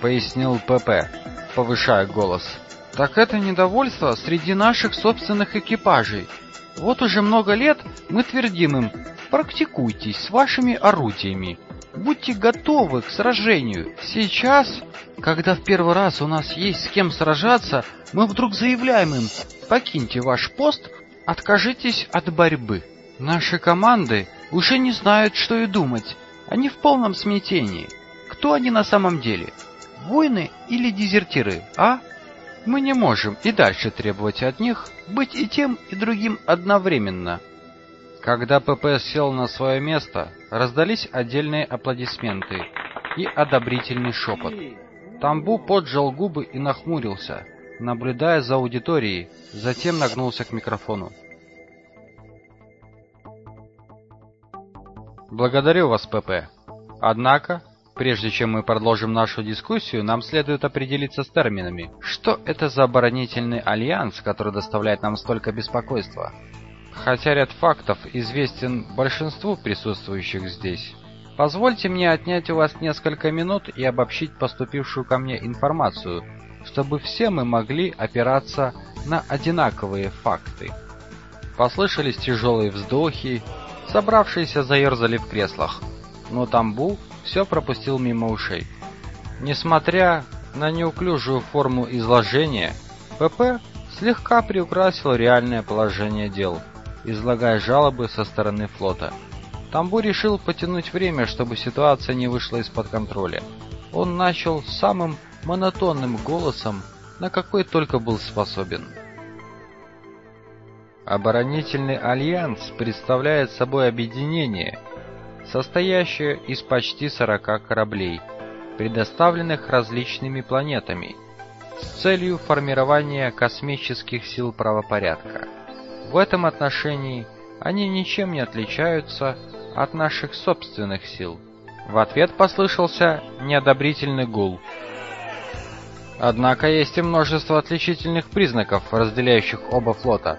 пояснил ПП, повышая голос. Так это недовольство среди наших собственных экипажей. Вот уже много лет мы твердим им: "Практикуйтесь с вашими орудиями, будьте готовы к сражению". Сейчас, когда в первый раз у нас есть с кем сражаться, мы вдруг заявляем им: "Покиньте ваш пост, откажитесь от борьбы". Наши команды уже не знают, что и думать. Они в полном смятении. Кто они на самом деле? Воины или дезертиры, а? Мы не можем и дальше требовать от них быть и тем, и другим одновременно. Когда ПП сел на свое место, раздались отдельные аплодисменты и одобрительный шепот. Тамбу поджал губы и нахмурился, наблюдая за аудиторией, затем нагнулся к микрофону. Благодарю вас, ПП. Однако, Прежде чем мы продолжим нашу дискуссию, нам следует определиться с терминами. Что это за оборонительный альянс, который доставляет нам столько беспокойства? Хотя ряд фактов известен большинству присутствующих здесь. Позвольте мне отнять у вас несколько минут и обобщить поступившую ко мне информацию, чтобы все мы могли опираться на одинаковые факты. Послышались тяжелые вздохи, собравшиеся заерзали в креслах. Но Тамбу все пропустил мимо ушей. Несмотря на неуклюжую форму изложения, ПП слегка приукрасил реальное положение дел, излагая жалобы со стороны флота. Тамбу решил потянуть время, чтобы ситуация не вышла из-под контроля. Он начал самым монотонным голосом, на какой только был способен. Оборонительный альянс представляет собой объединение, состоящая из почти 40 кораблей, предоставленных различными планетами, с целью формирования космических сил правопорядка. В этом отношении они ничем не отличаются от наших собственных сил. В ответ послышался неодобрительный гул. Однако есть и множество отличительных признаков, разделяющих оба флота,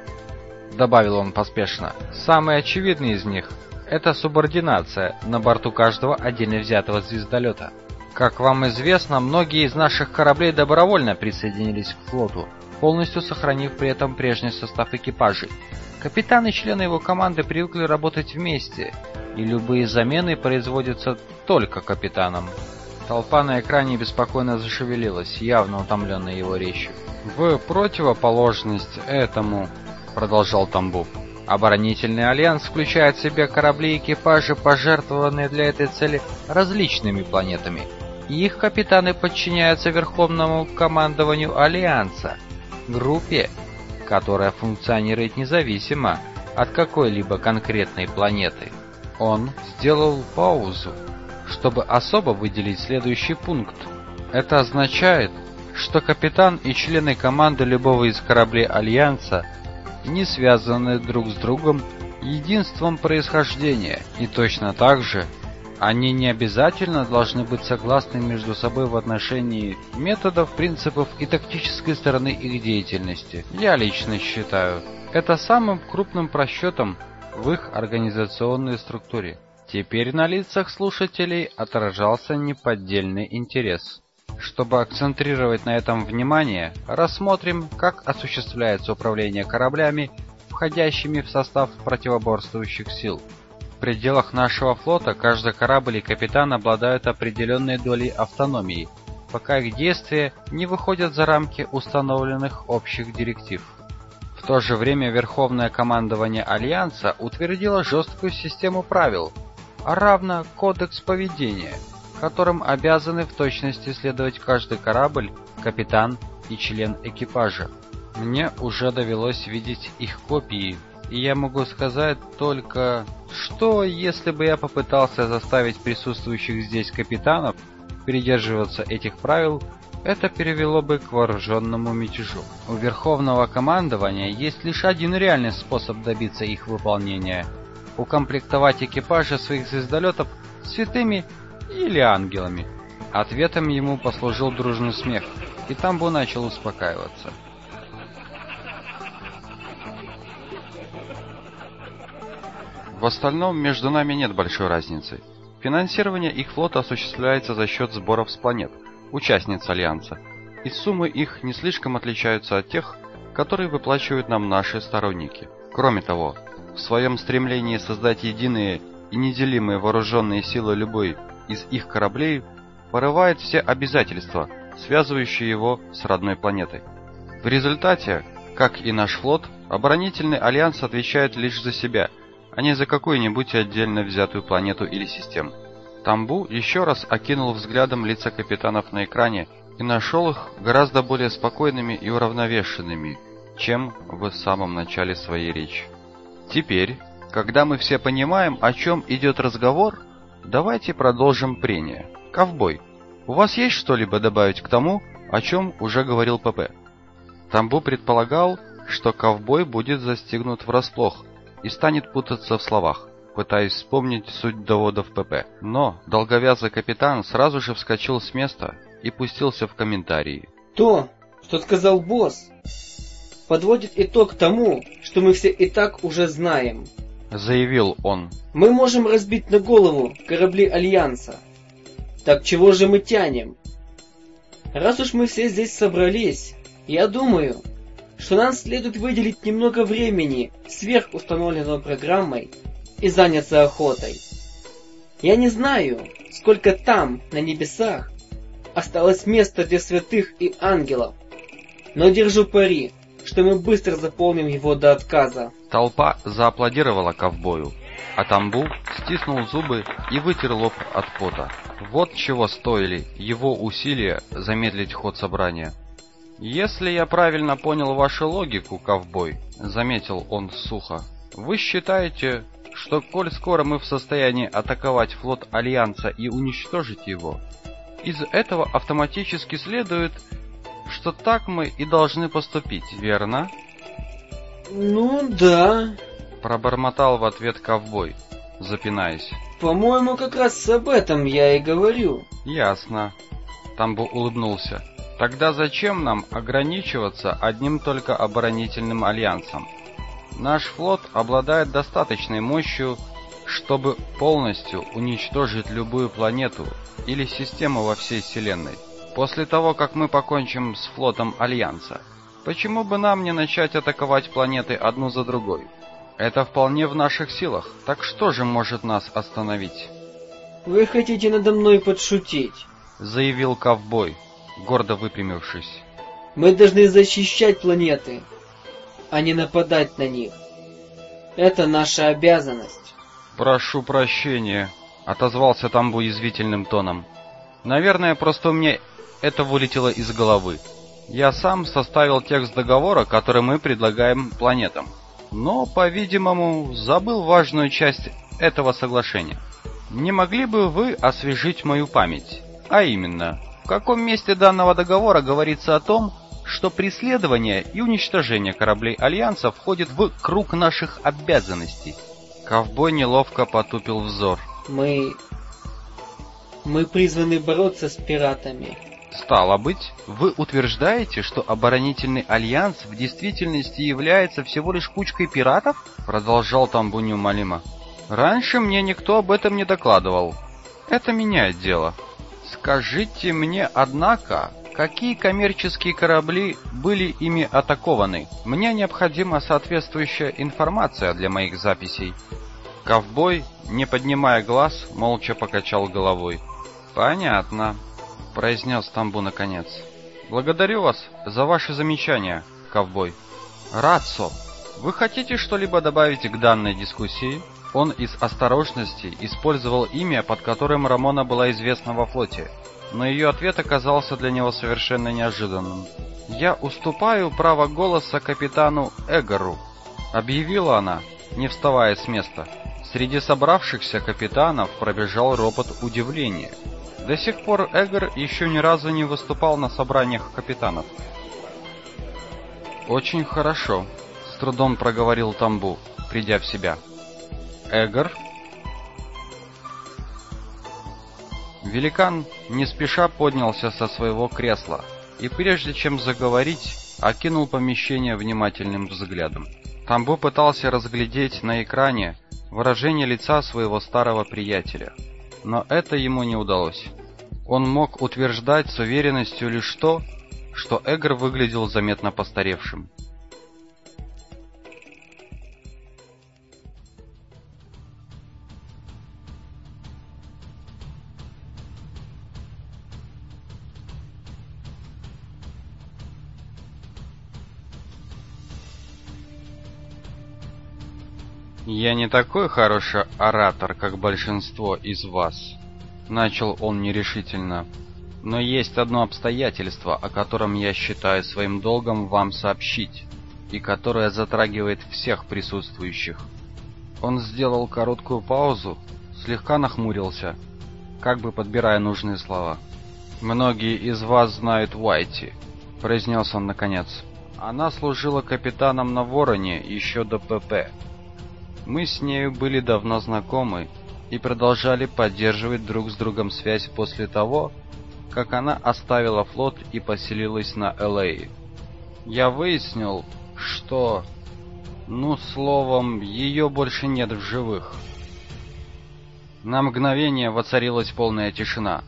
добавил он поспешно. Самый очевидный из них это субординация на борту каждого отдельно взятого звездолета. Как вам известно, многие из наших кораблей добровольно присоединились к флоту, полностью сохранив при этом прежний состав экипажей. Капитан и члены его команды привыкли работать вместе, и любые замены производятся только капитаном. Толпа на экране беспокойно зашевелилась, явно утомленная его речью. «В противоположность этому», — продолжал Тамбов, Оборонительный альянс включает в себя корабли и экипажи, пожертвованные для этой цели различными планетами. И их капитаны подчиняются Верховному командованию альянса, группе, которая функционирует независимо от какой-либо конкретной планеты. Он сделал паузу, чтобы особо выделить следующий пункт. Это означает, что капитан и члены команды любого из кораблей альянса – не связаны друг с другом единством происхождения, и точно так же они не обязательно должны быть согласны между собой в отношении методов, принципов и тактической стороны их деятельности. Я лично считаю это самым крупным просчетом в их организационной структуре. Теперь на лицах слушателей отражался неподдельный интерес. Чтобы акцентрировать на этом внимание, рассмотрим, как осуществляется управление кораблями, входящими в состав противоборствующих сил. Пределах нашего флота каждый корабль и капитан обладают определенной долей автономии, пока их действия не выходят за рамки установленных общих директив. В то же время Верховное командование Альянса утвердило жесткую систему правил, а равно кодекс поведения, которым обязаны в точности следовать каждый корабль, капитан и член экипажа. Мне уже довелось видеть их копии, и я могу сказать только, что если бы я попытался заставить присутствующих здесь капитанов придерживаться этих правил, это привело бы к вооруженному мятежу. У Верховного командования есть лишь один реальный способ добиться их выполнения – укомплектовать экипажи своих звездолетов святыми или ангелами. Ответом ему послужил дружный смех, и Тамбу начал успокаиваться. В остальном между нами нет большой разницы. Финансирование их флота осуществляется за счет сборов с планет, участниц Альянса, и суммы их не слишком отличаются от тех, которые выплачивают нам наши сторонники. Кроме того, в своем стремлении создать единые и неделимые вооруженные силы любой из их кораблей порывает все обязательства, связывающие его с родной планетой. В результате, как и наш флот, оборонительный альянс отвечает лишь за себя – а не за какую-нибудь отдельно взятую планету или систему. Тамбу еще раз окинул взглядом лица капитанов на экране и нашел их гораздо более спокойными и уравновешенными, чем в самом начале своей речи. Теперь, когда мы все понимаем, о чем идет разговор, давайте продолжим прение. Ковбой, у вас есть что-либо добавить к тому, о чем уже говорил ПП? Тамбу предполагал, что ковбой будет застигнут врасплох, и станет путаться в словах, пытаясь вспомнить суть доводов ПП. Но долговязый капитан сразу же вскочил с места и пустился в комментарии. То, что сказал босс, подводит итог тому, что мы все и так уже знаем. Заявил он. Мы можем разбить на голову корабли Альянса. Так чего же мы тянем? Раз уж мы все здесь собрались, я думаю, что нам следует выделить немного времени сверх установленной программой и заняться охотой. Я не знаю, сколько там, на небесах, осталось места для святых и ангелов, но держу пари, что мы быстро заполним его до отказа. Толпа зааплодировала ковбою, а Тамбу стиснул зубы и вытер лоб от пота. Вот чего стоили его усилия замедлить ход собрания. «Если я правильно понял вашу логику, ковбой», — заметил он сухо, — «вы считаете, что коль скоро мы в состоянии атаковать флот Альянса и уничтожить его, из этого автоматически следует, что так мы и должны поступить, верно?» «Ну да», — пробормотал в ответ ковбой, запинаясь. «По-моему, как раз об этом я и говорю». «Ясно». Тамбу улыбнулся. Тогда зачем нам ограничиваться одним только оборонительным альянсом? Наш флот обладает достаточной мощью, чтобы полностью уничтожить любую планету или систему во всей Вселенной. После того, как мы покончим с флотом Альянса, почему бы нам не начать атаковать планеты одну за другой? Это вполне в наших силах, так что же может нас остановить? «Вы хотите надо мной подшутить?» — заявил ковбой гордо выпрямившись. Мы должны защищать планеты, а не нападать на них. Это наша обязанность. Прошу прощения, отозвался Тамбу язвительным тоном. Наверное, просто у меня это вылетело из головы. Я сам составил текст договора, который мы предлагаем планетам. Но, по-видимому, забыл важную часть этого соглашения. Не могли бы вы освежить мою память? А именно, каком месте данного договора говорится о том, что преследование и уничтожение кораблей Альянса входит в круг наших обязанностей? Ковбой неловко потупил взор. Мы... Мы призваны бороться с пиратами. Стало быть, вы утверждаете, что оборонительный альянс в действительности является всего лишь кучкой пиратов? Продолжал Тамбу неумолимо. Раньше мне никто об этом не докладывал. Это меняет дело. Скажите мне, однако, какие коммерческие корабли были ими атакованы? Мне необходима соответствующая информация для моих записей. Ковбой, не поднимая глаз, молча покачал головой. «Понятно», — произнес Тамбу наконец. «Благодарю вас за ваши замечания, ковбой». «Рацо, вы хотите что-либо добавить к данной дискуссии?» Он из осторожности использовал имя, под которым Рамона была известна во флоте, но ее ответ оказался для него совершенно неожиданным. «Я уступаю право голоса капитану Эгору», — объявила она, не вставая с места. Среди собравшихся капитанов пробежал ропот удивления. До сих пор Эгор еще ни разу не выступал на собраниях капитанов. «Очень хорошо», — с трудом проговорил Тамбу, придя в себя. Эгор. Великан не спеша поднялся со своего кресла и прежде чем заговорить, окинул помещение внимательным взглядом. Тамбо пытался разглядеть на экране выражение лица своего старого приятеля, но это ему не удалось. Он мог утверждать с уверенностью лишь то, что Эгор выглядел заметно постаревшим. «Я не такой хороший оратор, как большинство из вас», — начал он нерешительно. «Но есть одно обстоятельство, о котором я считаю своим долгом вам сообщить, и которое затрагивает всех присутствующих». Он сделал короткую паузу, слегка нахмурился, как бы подбирая нужные слова. «Многие из вас знают Уайти», — произнес он наконец. «Она служила капитаном на Вороне еще до ПП». Мы с нею были давно знакомы и продолжали поддерживать друг с другом связь после того, как она оставила флот и поселилась на Л.А. Я выяснил, что... Ну, словом, ее больше нет в живых. На мгновение воцарилась полная тишина.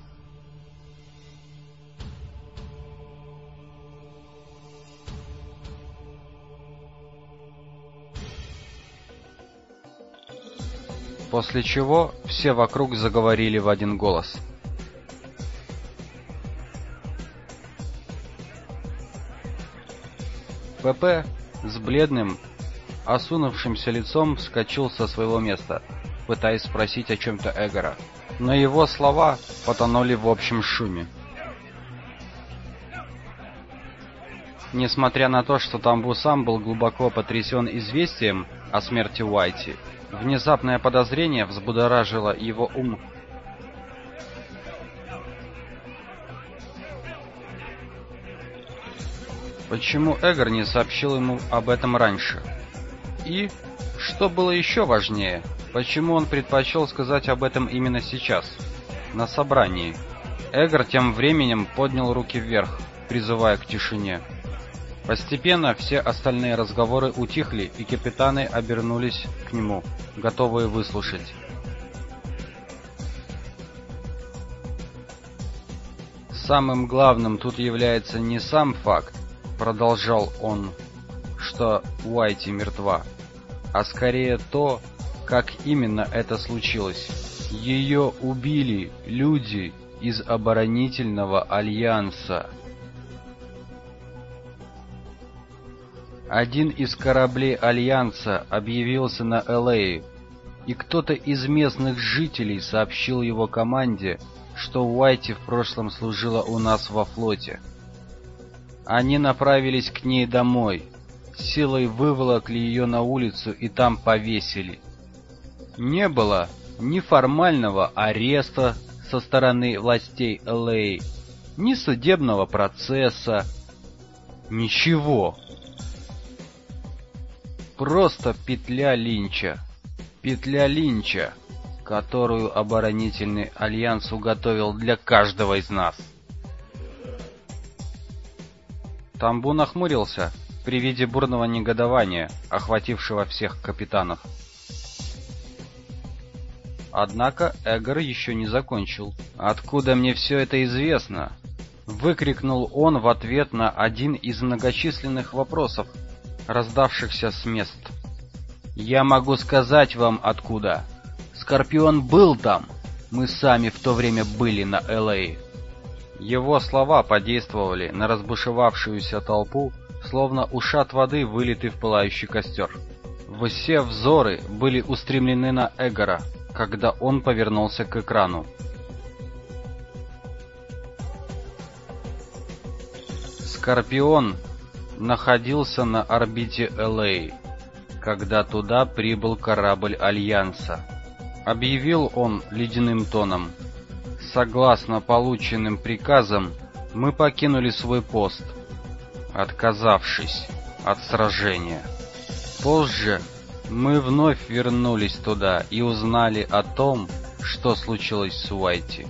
После чего все вокруг заговорили в один голос. ПП с бледным, осунувшимся лицом вскочил со своего места, пытаясь спросить о чем-то Эгора, но его слова потонули в общем шуме. Несмотря на то, что Тамбу сам был глубоко потрясен известием о смерти Уайти, Внезапное подозрение взбудоражило его ум. Почему Эгор не сообщил ему об этом раньше? И, что было еще важнее, почему он предпочел сказать об этом именно сейчас, на собрании? Эгор тем временем поднял руки вверх, призывая к тишине. Постепенно все остальные разговоры утихли, и капитаны обернулись к нему, готовые выслушать. Самым главным тут является не сам факт, продолжал он, что Уайти мертва, а скорее то, как именно это случилось. Ее убили люди из оборонительного альянса. Один из кораблей Альянса объявился на Л.А., и кто-то из местных жителей сообщил его команде, что Уайти в прошлом служила у нас во флоте. Они направились к ней домой, силой выволокли ее на улицу и там повесили. Не было ни формального ареста со стороны властей Л.А., ни судебного процесса, ничего. Просто петля Линча. Петля Линча, которую оборонительный альянс уготовил для каждого из нас. Тамбу нахмурился при виде бурного негодования, охватившего всех капитанов. Однако Эгор еще не закончил. «Откуда мне все это известно?» Выкрикнул он в ответ на один из многочисленных вопросов, раздавшихся с мест. «Я могу сказать вам откуда. Скорпион был там. Мы сами в то время были на Л.А. Его слова подействовали на разбушевавшуюся толпу, словно ушат воды, вылитый в пылающий костер. Все взоры были устремлены на Эгора, когда он повернулся к экрану. Скорпион находился на орбите Л.А., когда туда прибыл корабль Альянса. Объявил он ледяным тоном. Согласно полученным приказам, мы покинули свой пост, отказавшись от сражения. Позже мы вновь вернулись туда и узнали о том, что случилось с Уайти.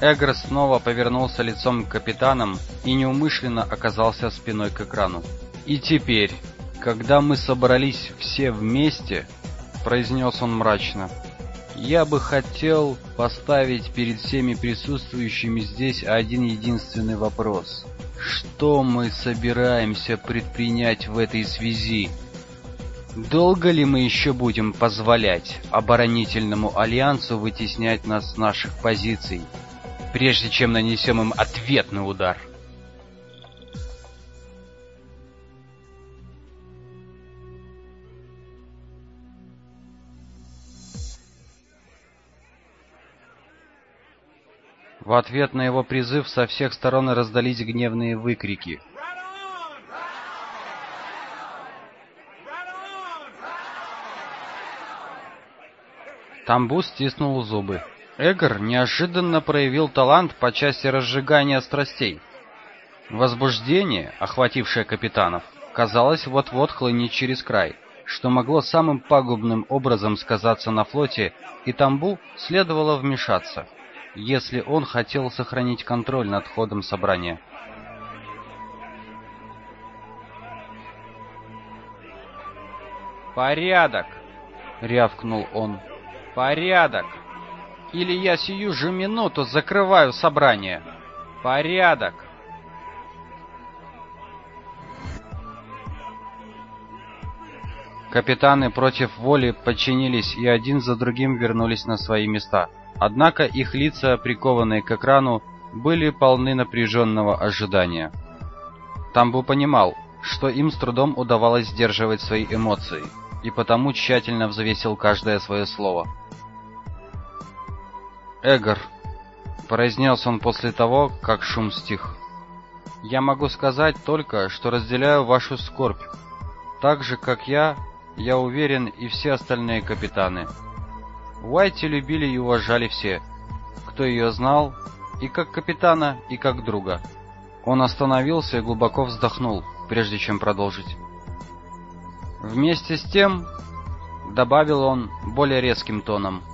Эгр снова повернулся лицом к капитанам и неумышленно оказался спиной к экрану. «И теперь, когда мы собрались все вместе», — произнес он мрачно, — я бы хотел поставить перед всеми присутствующими здесь один единственный вопрос. Что мы собираемся предпринять в этой связи? Долго ли мы еще будем позволять оборонительному альянсу вытеснять нас с наших позиций, прежде чем нанесем им ответный удар? В ответ на его призыв со всех сторон раздались гневные выкрики. Тамбу стиснул зубы. Эгор неожиданно проявил талант по части разжигания страстей. Возбуждение, охватившее капитанов, казалось вот-вот хлынет через край, что могло самым пагубным образом сказаться на флоте, и Тамбу следовало вмешаться если он хотел сохранить контроль над ходом собрания. «Порядок!» — рявкнул он. «Порядок! Или я сию же минуту закрываю собрание! Порядок!» Капитаны против воли подчинились и один за другим вернулись на свои места — Однако их лица, прикованные к экрану, были полны напряженного ожидания. Тамбу понимал, что им с трудом удавалось сдерживать свои эмоции, и потому тщательно взвесил каждое свое слово. «Эгор», — произнес он после того, как шум стих, — «я могу сказать только, что разделяю вашу скорбь. Так же, как я, я уверен и все остальные капитаны». Уайти любили и уважали все, кто ее знал, и как капитана, и как друга. Он остановился и глубоко вздохнул, прежде чем продолжить. Вместе с тем, добавил он более резким тоном,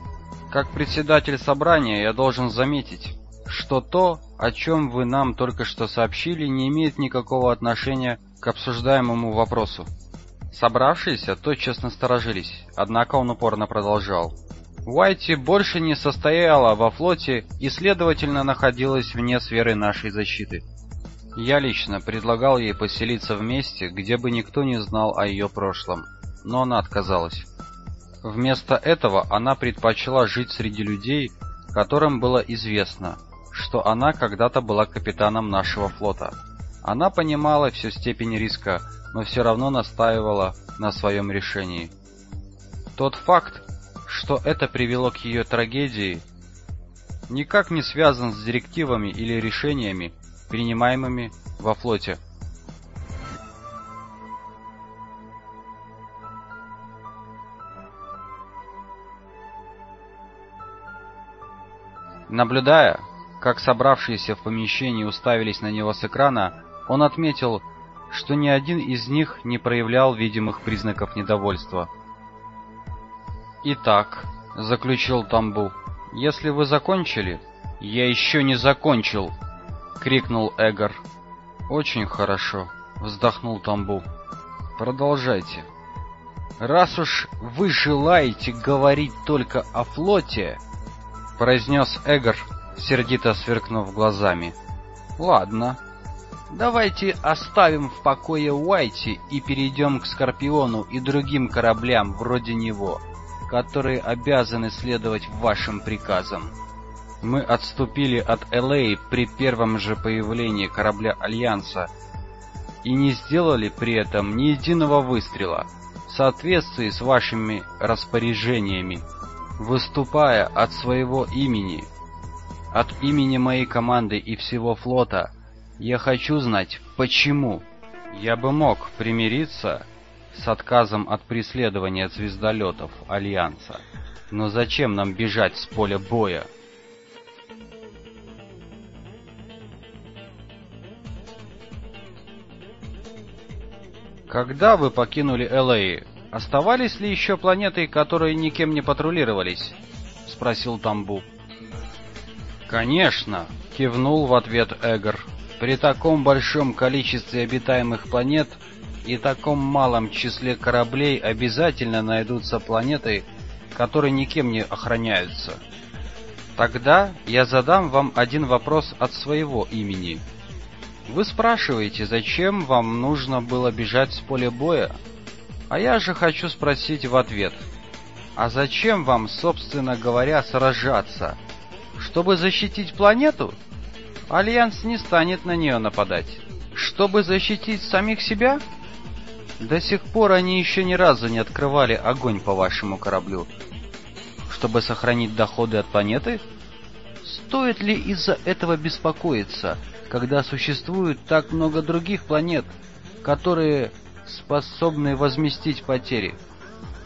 как председатель собрания я должен заметить, что то, о чем вы нам только что сообщили, не имеет никакого отношения к обсуждаемому вопросу. Собравшиеся тотчас насторожились, однако он упорно продолжал. Уайти больше не состояла во флоте и, следовательно, находилась вне сферы нашей защиты. Я лично предлагал ей поселиться в месте, где бы никто не знал о ее прошлом, но она отказалась. Вместо этого она предпочла жить среди людей, которым было известно, что она когда-то была капитаном нашего флота. Она понимала всю степень риска, но все равно настаивала на своем решении. Тот факт, что это привело к ее трагедии, никак не связан с директивами или решениями, принимаемыми во флоте. Наблюдая, как собравшиеся в помещении уставились на него с экрана, он отметил, что ни один из них не проявлял видимых признаков недовольства. «Итак», — заключил Тамбу, — «если вы закончили...» «Я еще не закончил!» — крикнул Эгор. «Очень хорошо», — вздохнул Тамбу. «Продолжайте». «Раз уж вы желаете говорить только о флоте», — произнес Эгор, сердито сверкнув глазами. «Ладно, давайте оставим в покое Уайти и перейдем к Скорпиону и другим кораблям вроде него» которые обязаны следовать вашим приказам. Мы отступили от Элей при первом же появлении корабля Альянса и не сделали при этом ни единого выстрела в соответствии с вашими распоряжениями, выступая от своего имени, от имени моей команды и всего флота. Я хочу знать, почему. Я бы мог примириться с отказом от преследования звездолетов Альянса. Но зачем нам бежать с поля боя? Когда вы покинули Элэй, оставались ли еще планеты, которые никем не патрулировались? спросил Тамбу. Конечно, кивнул в ответ Эгор. При таком большом количестве обитаемых планет и таком малом числе кораблей обязательно найдутся планеты, которые никем не охраняются. Тогда я задам вам один вопрос от своего имени. Вы спрашиваете, зачем вам нужно было бежать с поля боя? А я же хочу спросить в ответ. А зачем вам, собственно говоря, сражаться? Чтобы защитить планету? Альянс не станет на нее нападать. Чтобы защитить самих себя? До сих пор они еще ни разу не открывали огонь по вашему кораблю. Чтобы сохранить доходы от планеты? Стоит ли из-за этого беспокоиться? когда существует так много других планет, которые способны возместить потери.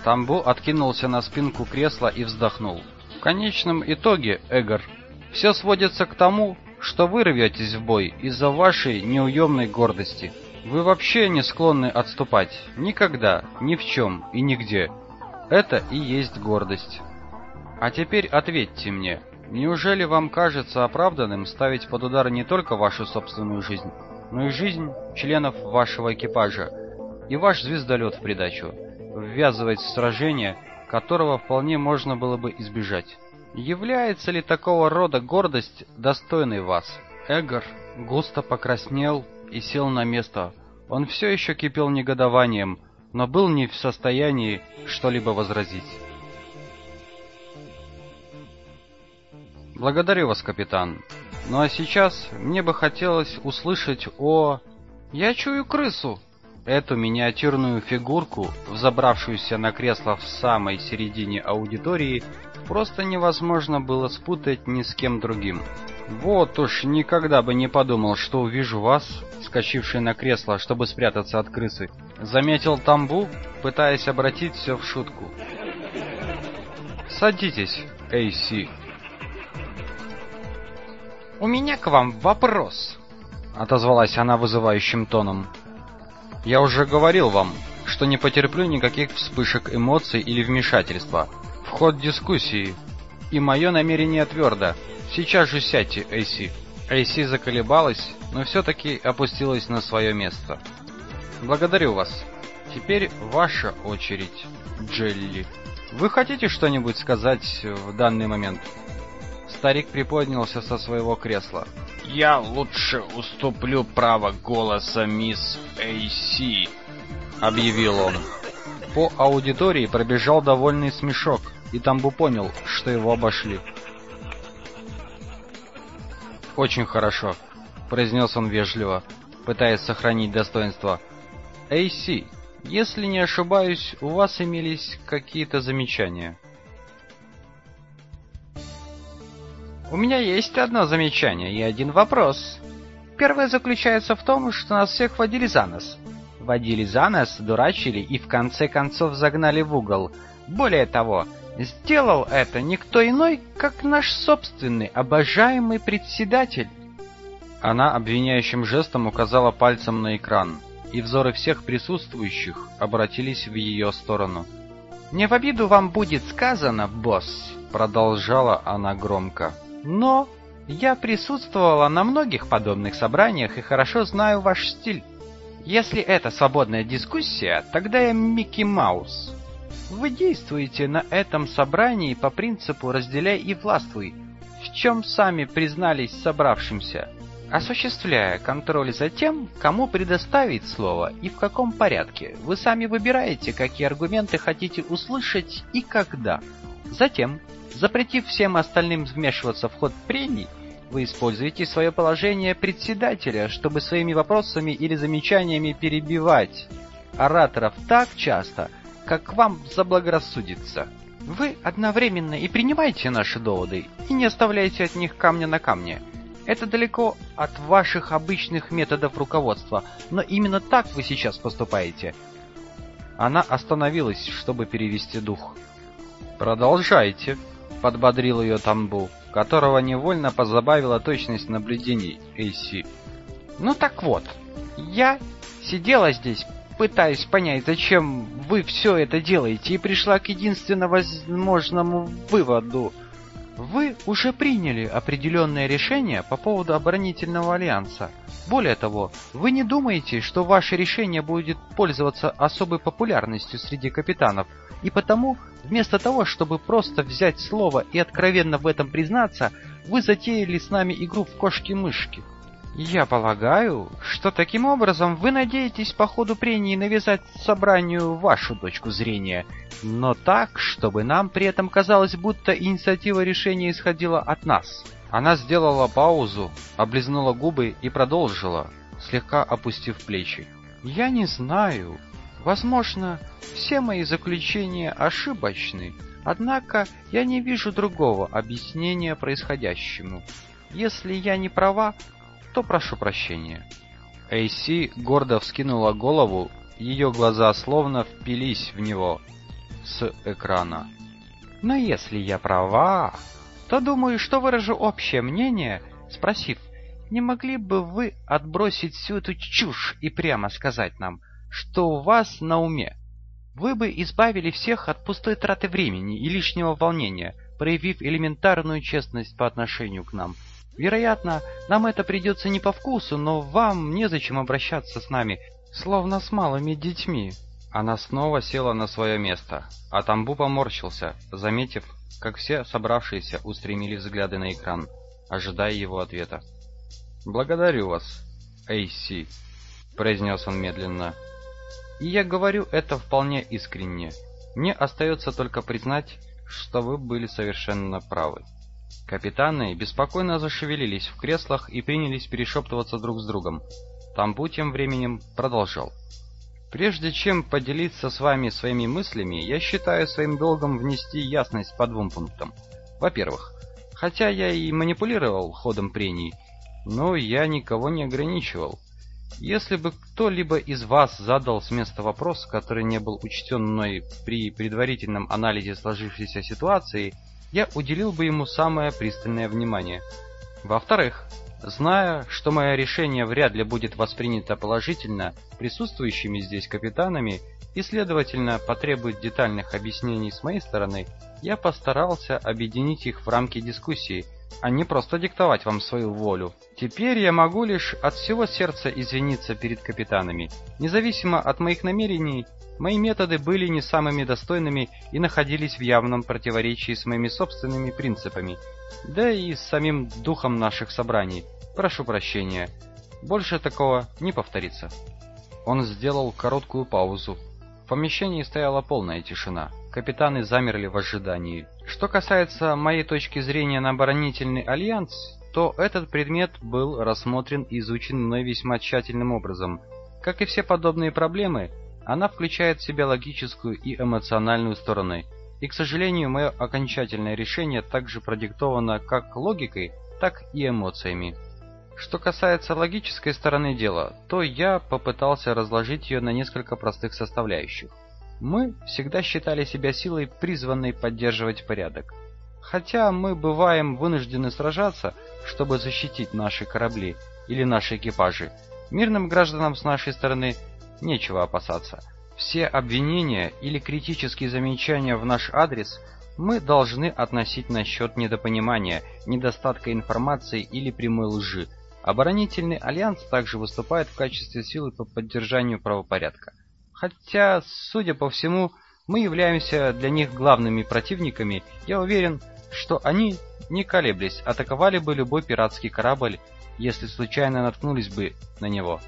Тамбо откинулся на спинку кресла и вздохнул. В конечном итоге, Эгор, все сводится к тому, что вы рветесь в бой из-за вашей неуемной гордости. Вы вообще не склонны отступать. Никогда, ни в чем и нигде. Это и есть гордость. А теперь ответьте мне, Неужели вам кажется оправданным ставить под удар не только вашу собственную жизнь, но и жизнь членов вашего экипажа и ваш звездолет в придачу, ввязывать в сражение, которого вполне можно было бы избежать? Является ли такого рода гордость достойной вас? Эгор густо покраснел и сел на место. Он все еще кипел негодованием, но был не в состоянии что-либо возразить. Благодарю вас, капитан. Ну а сейчас мне бы хотелось услышать о... Я чую крысу. Эту миниатюрную фигурку, взобравшуюся на кресло в самой середине аудитории, просто невозможно было спутать ни с кем другим. Вот уж никогда бы не подумал, что увижу вас, скачивший на кресло, чтобы спрятаться от крысы. Заметил Тамбу, пытаясь обратить все в шутку. Садитесь, Эйси. «У меня к вам вопрос», — отозвалась она вызывающим тоном. «Я уже говорил вам, что не потерплю никаких вспышек эмоций или вмешательства в ход дискуссии, и мое намерение твердо. Сейчас же сядьте, Эйси». Эйси заколебалась, но все-таки опустилась на свое место. «Благодарю вас. Теперь ваша очередь, Джелли. Вы хотите что-нибудь сказать в данный момент?» Старик приподнялся со своего кресла. «Я лучше уступлю право голоса мисс Эйси», — объявил он. По аудитории пробежал довольный смешок, и Тамбу понял, что его обошли. «Очень хорошо», — произнес он вежливо, пытаясь сохранить достоинство. «Эйси, если не ошибаюсь, у вас имелись какие-то замечания?» У меня есть одно замечание и один вопрос. Первое заключается в том, что нас всех водили за нос. Водили за нос, дурачили и в конце концов загнали в угол. Более того, сделал это никто иной, как наш собственный обожаемый председатель. Она обвиняющим жестом указала пальцем на экран, и взоры всех присутствующих обратились в ее сторону. «Не в обиду вам будет сказано, босс», — продолжала она громко. Но я присутствовала на многих подобных собраниях и хорошо знаю ваш стиль. Если это свободная дискуссия, тогда я Микки Маус. Вы действуете на этом собрании по принципу «разделяй и властвуй», в чем сами признались собравшимся. осуществляя контроль за тем, кому предоставить слово и в каком порядке. Вы сами выбираете, какие аргументы хотите услышать и когда. Затем, запретив всем остальным вмешиваться в ход прений, вы используете свое положение председателя, чтобы своими вопросами или замечаниями перебивать ораторов так часто, как вам заблагорассудится. Вы одновременно и принимаете наши доводы, и не оставляете от них камня на камне. Это далеко от ваших обычных методов руководства, но именно так вы сейчас поступаете. Она остановилась, чтобы перевести дух. «Продолжайте», — подбодрил ее Тамбу, которого невольно позабавила точность наблюдений Эйси. «Ну так вот, я сидела здесь, пытаясь понять, зачем вы все это делаете, и пришла к единственно возможному выводу. Вы уже приняли определенное решение по поводу оборонительного альянса. Более того, вы не думаете, что ваше решение будет пользоваться особой популярностью среди капитанов, и потому, вместо того, чтобы просто взять слово и откровенно в этом признаться, вы затеяли с нами игру в кошки-мышки. Я полагаю, что таким образом вы надеетесь по ходу прений навязать собранию вашу точку зрения, но так, чтобы нам при этом казалось, будто инициатива решения исходила от нас. Она сделала паузу, облизнула губы и продолжила, слегка опустив плечи. Я не знаю. Возможно, все мои заключения ошибочны, однако я не вижу другого объяснения происходящему. Если я не права, то прошу прощения. Эйси гордо вскинула голову, ее глаза словно впились в него с экрана. Но если я права, то думаю, что выражу общее мнение, спросив, не могли бы вы отбросить всю эту чушь и прямо сказать нам, что у вас на уме? Вы бы избавили всех от пустой траты времени и лишнего волнения, проявив элементарную честность по отношению к нам. Вероятно, нам это придется не по вкусу, но вам незачем обращаться с нами, словно с малыми детьми. Она снова села на свое место, а Тамбу поморщился, заметив, как все собравшиеся устремили взгляды на экран, ожидая его ответа. «Благодарю вас, Эйси», — произнес он медленно. «И я говорю это вполне искренне. Мне остается только признать, что вы были совершенно правы». Капитаны беспокойно зашевелились в креслах и принялись перешептываться друг с другом. Тамбу тем временем продолжал. Прежде чем поделиться с вами своими мыслями, я считаю своим долгом внести ясность по двум пунктам. Во-первых, хотя я и манипулировал ходом прений, но я никого не ограничивал. Если бы кто-либо из вас задал с места вопрос, который не был учтен мной при предварительном анализе сложившейся ситуации, я уделил бы ему самое пристальное внимание. Во-вторых, зная, что мое решение вряд ли будет воспринято положительно присутствующими здесь капитанами и, следовательно, потребует детальных объяснений с моей стороны, я постарался объединить их в рамки дискуссии, а не просто диктовать вам свою волю. Теперь я могу лишь от всего сердца извиниться перед капитанами. Независимо от моих намерений, Мои методы были не самыми достойными и находились в явном противоречии с моими собственными принципами, да и с самим духом наших собраний. Прошу прощения. Больше такого не повторится. Он сделал короткую паузу. В помещении стояла полная тишина. Капитаны замерли в ожидании. Что касается моей точки зрения на оборонительный альянс, то этот предмет был рассмотрен и изучен мной весьма тщательным образом. Как и все подобные проблемы, она включает в себя логическую и эмоциональную стороны. И, к сожалению, мое окончательное решение также продиктовано как логикой, так и эмоциями. Что касается логической стороны дела, то я попытался разложить ее на несколько простых составляющих. Мы всегда считали себя силой, призванной поддерживать порядок. Хотя мы бываем вынуждены сражаться, чтобы защитить наши корабли или наши экипажи, мирным гражданам с нашей стороны Нечего опасаться. Все обвинения или критические замечания в наш адрес мы должны относить на счет недопонимания, недостатка информации или прямой лжи. Оборонительный альянс также выступает в качестве силы по поддержанию правопорядка. Хотя, судя по всему, мы являемся для них главными противниками, я уверен, что они, не колеблясь, атаковали бы любой пиратский корабль если случайно наткнулись бы на него.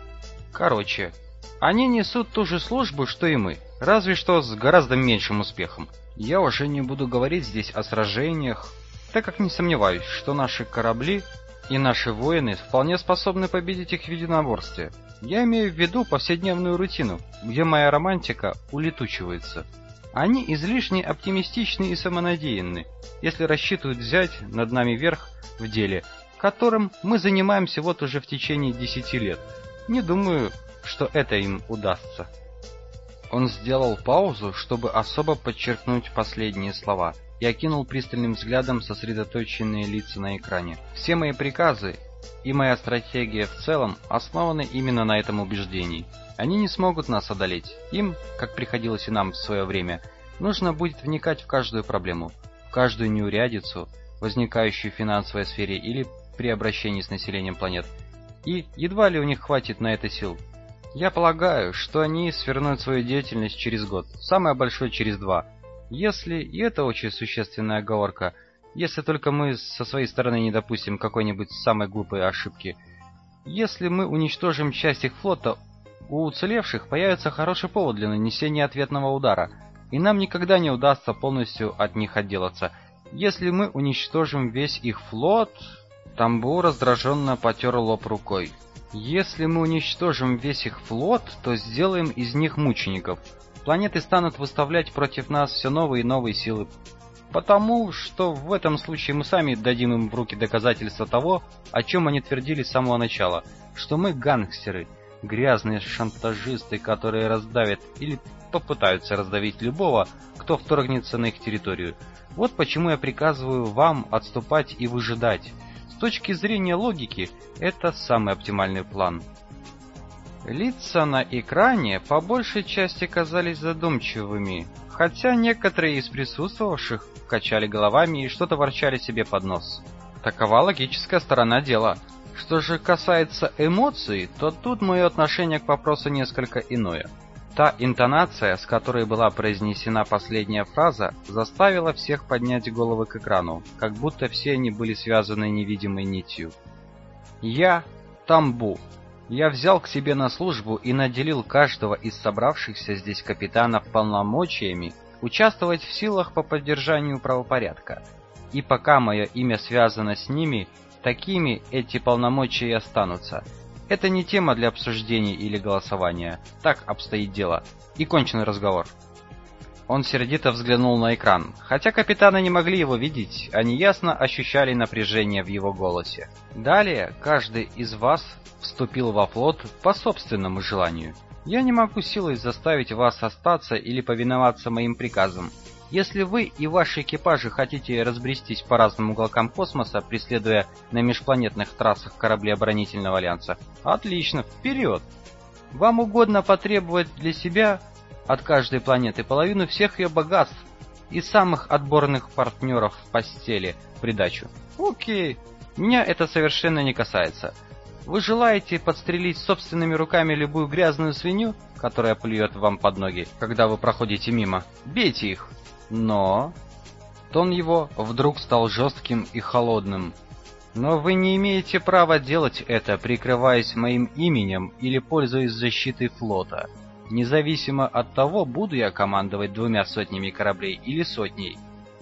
Короче, они несут ту же службу, что и мы, разве что с гораздо меньшим успехом. Я уже не буду говорить здесь о сражениях, так как не сомневаюсь, что наши корабли и наши воины вполне способны победить их в единоборстве. Я имею в виду повседневную рутину, где моя романтика улетучивается. Они излишне оптимистичны и самонадеянны, если рассчитывают взять над нами верх в деле, которым мы занимаемся вот уже в течение десяти лет. Не думаю, что это им удастся. Он сделал паузу, чтобы особо подчеркнуть последние слова, и окинул пристальным взглядом сосредоточенные лица на экране. Все мои приказы и моя стратегия в целом основаны именно на этом убеждении. Они не смогут нас одолеть. Им, как приходилось и нам в свое время, нужно будет вникать в каждую проблему, в каждую неурядицу, возникающую в финансовой сфере или при обращении с населением планет. И едва ли у них хватит на это сил. Я полагаю, что они свернут свою деятельность через год, самое большое через два. Если, и это очень существенная оговорка, если только мы со своей стороны не допустим какой-нибудь самой глупой ошибки. Если мы уничтожим часть их флота, у уцелевших появится хороший повод для нанесения ответного удара, и нам никогда не удастся полностью от них отделаться. Если мы уничтожим весь их флот... Тамбу раздраженно потер лоб рукой. Если мы уничтожим весь их флот, то сделаем из них мучеников. Планеты станут выставлять против нас все новые и новые силы. Потому что в этом случае мы сами дадим им в руки доказательства того, о чем они твердили с самого начала, что мы гангстеры, грязные шантажисты, которые раздавят или попытаются раздавить любого, кто вторгнется на их территорию. Вот почему я приказываю вам отступать и выжидать. С точки зрения логики, это самый оптимальный план. Лица на экране по большей части казались задумчивыми, хотя некоторые из присутствовавших качали головами и что-то ворчали себе под нос. Такова логическая сторона дела. Что же касается эмоций, то тут мое отношение к вопросу несколько иное. Та интонация, с которой была произнесена последняя фраза, заставила всех поднять головы к экрану, как будто все они были связаны невидимой нитью. Я Тамбу. Я взял к себе на службу и наделил каждого из собравшихся здесь капитанов полномочиями участвовать в силах по поддержанию правопорядка. И пока мое имя связано с ними, такими эти полномочия и останутся. Это не тема для обсуждений или голосования. Так обстоит дело. И конченый разговор. Он сердито взглянул на экран. Хотя капитаны не могли его видеть, они ясно ощущали напряжение в его голосе. Далее, каждый из вас вступил во флот по собственному желанию. Я не могу силой заставить вас остаться или повиноваться моим приказам. Если вы и ваши экипажи хотите разбрестись по разным уголкам космоса, преследуя на межпланетных трассах корабли оборонительного альянса, отлично, вперед! Вам угодно потребовать для себя от каждой планеты половину всех ее богатств и самых отборных партнеров в постели придачу. Окей, меня это совершенно не касается. Вы желаете подстрелить собственными руками любую грязную свинью, которая плюет вам под ноги, когда вы проходите мимо? Бейте их. Но... Тон его вдруг стал жестким и холодным. Но вы не имеете права делать это, прикрываясь моим именем или пользуясь защитой флота. Независимо от того, буду я командовать двумя сотнями кораблей или сотней,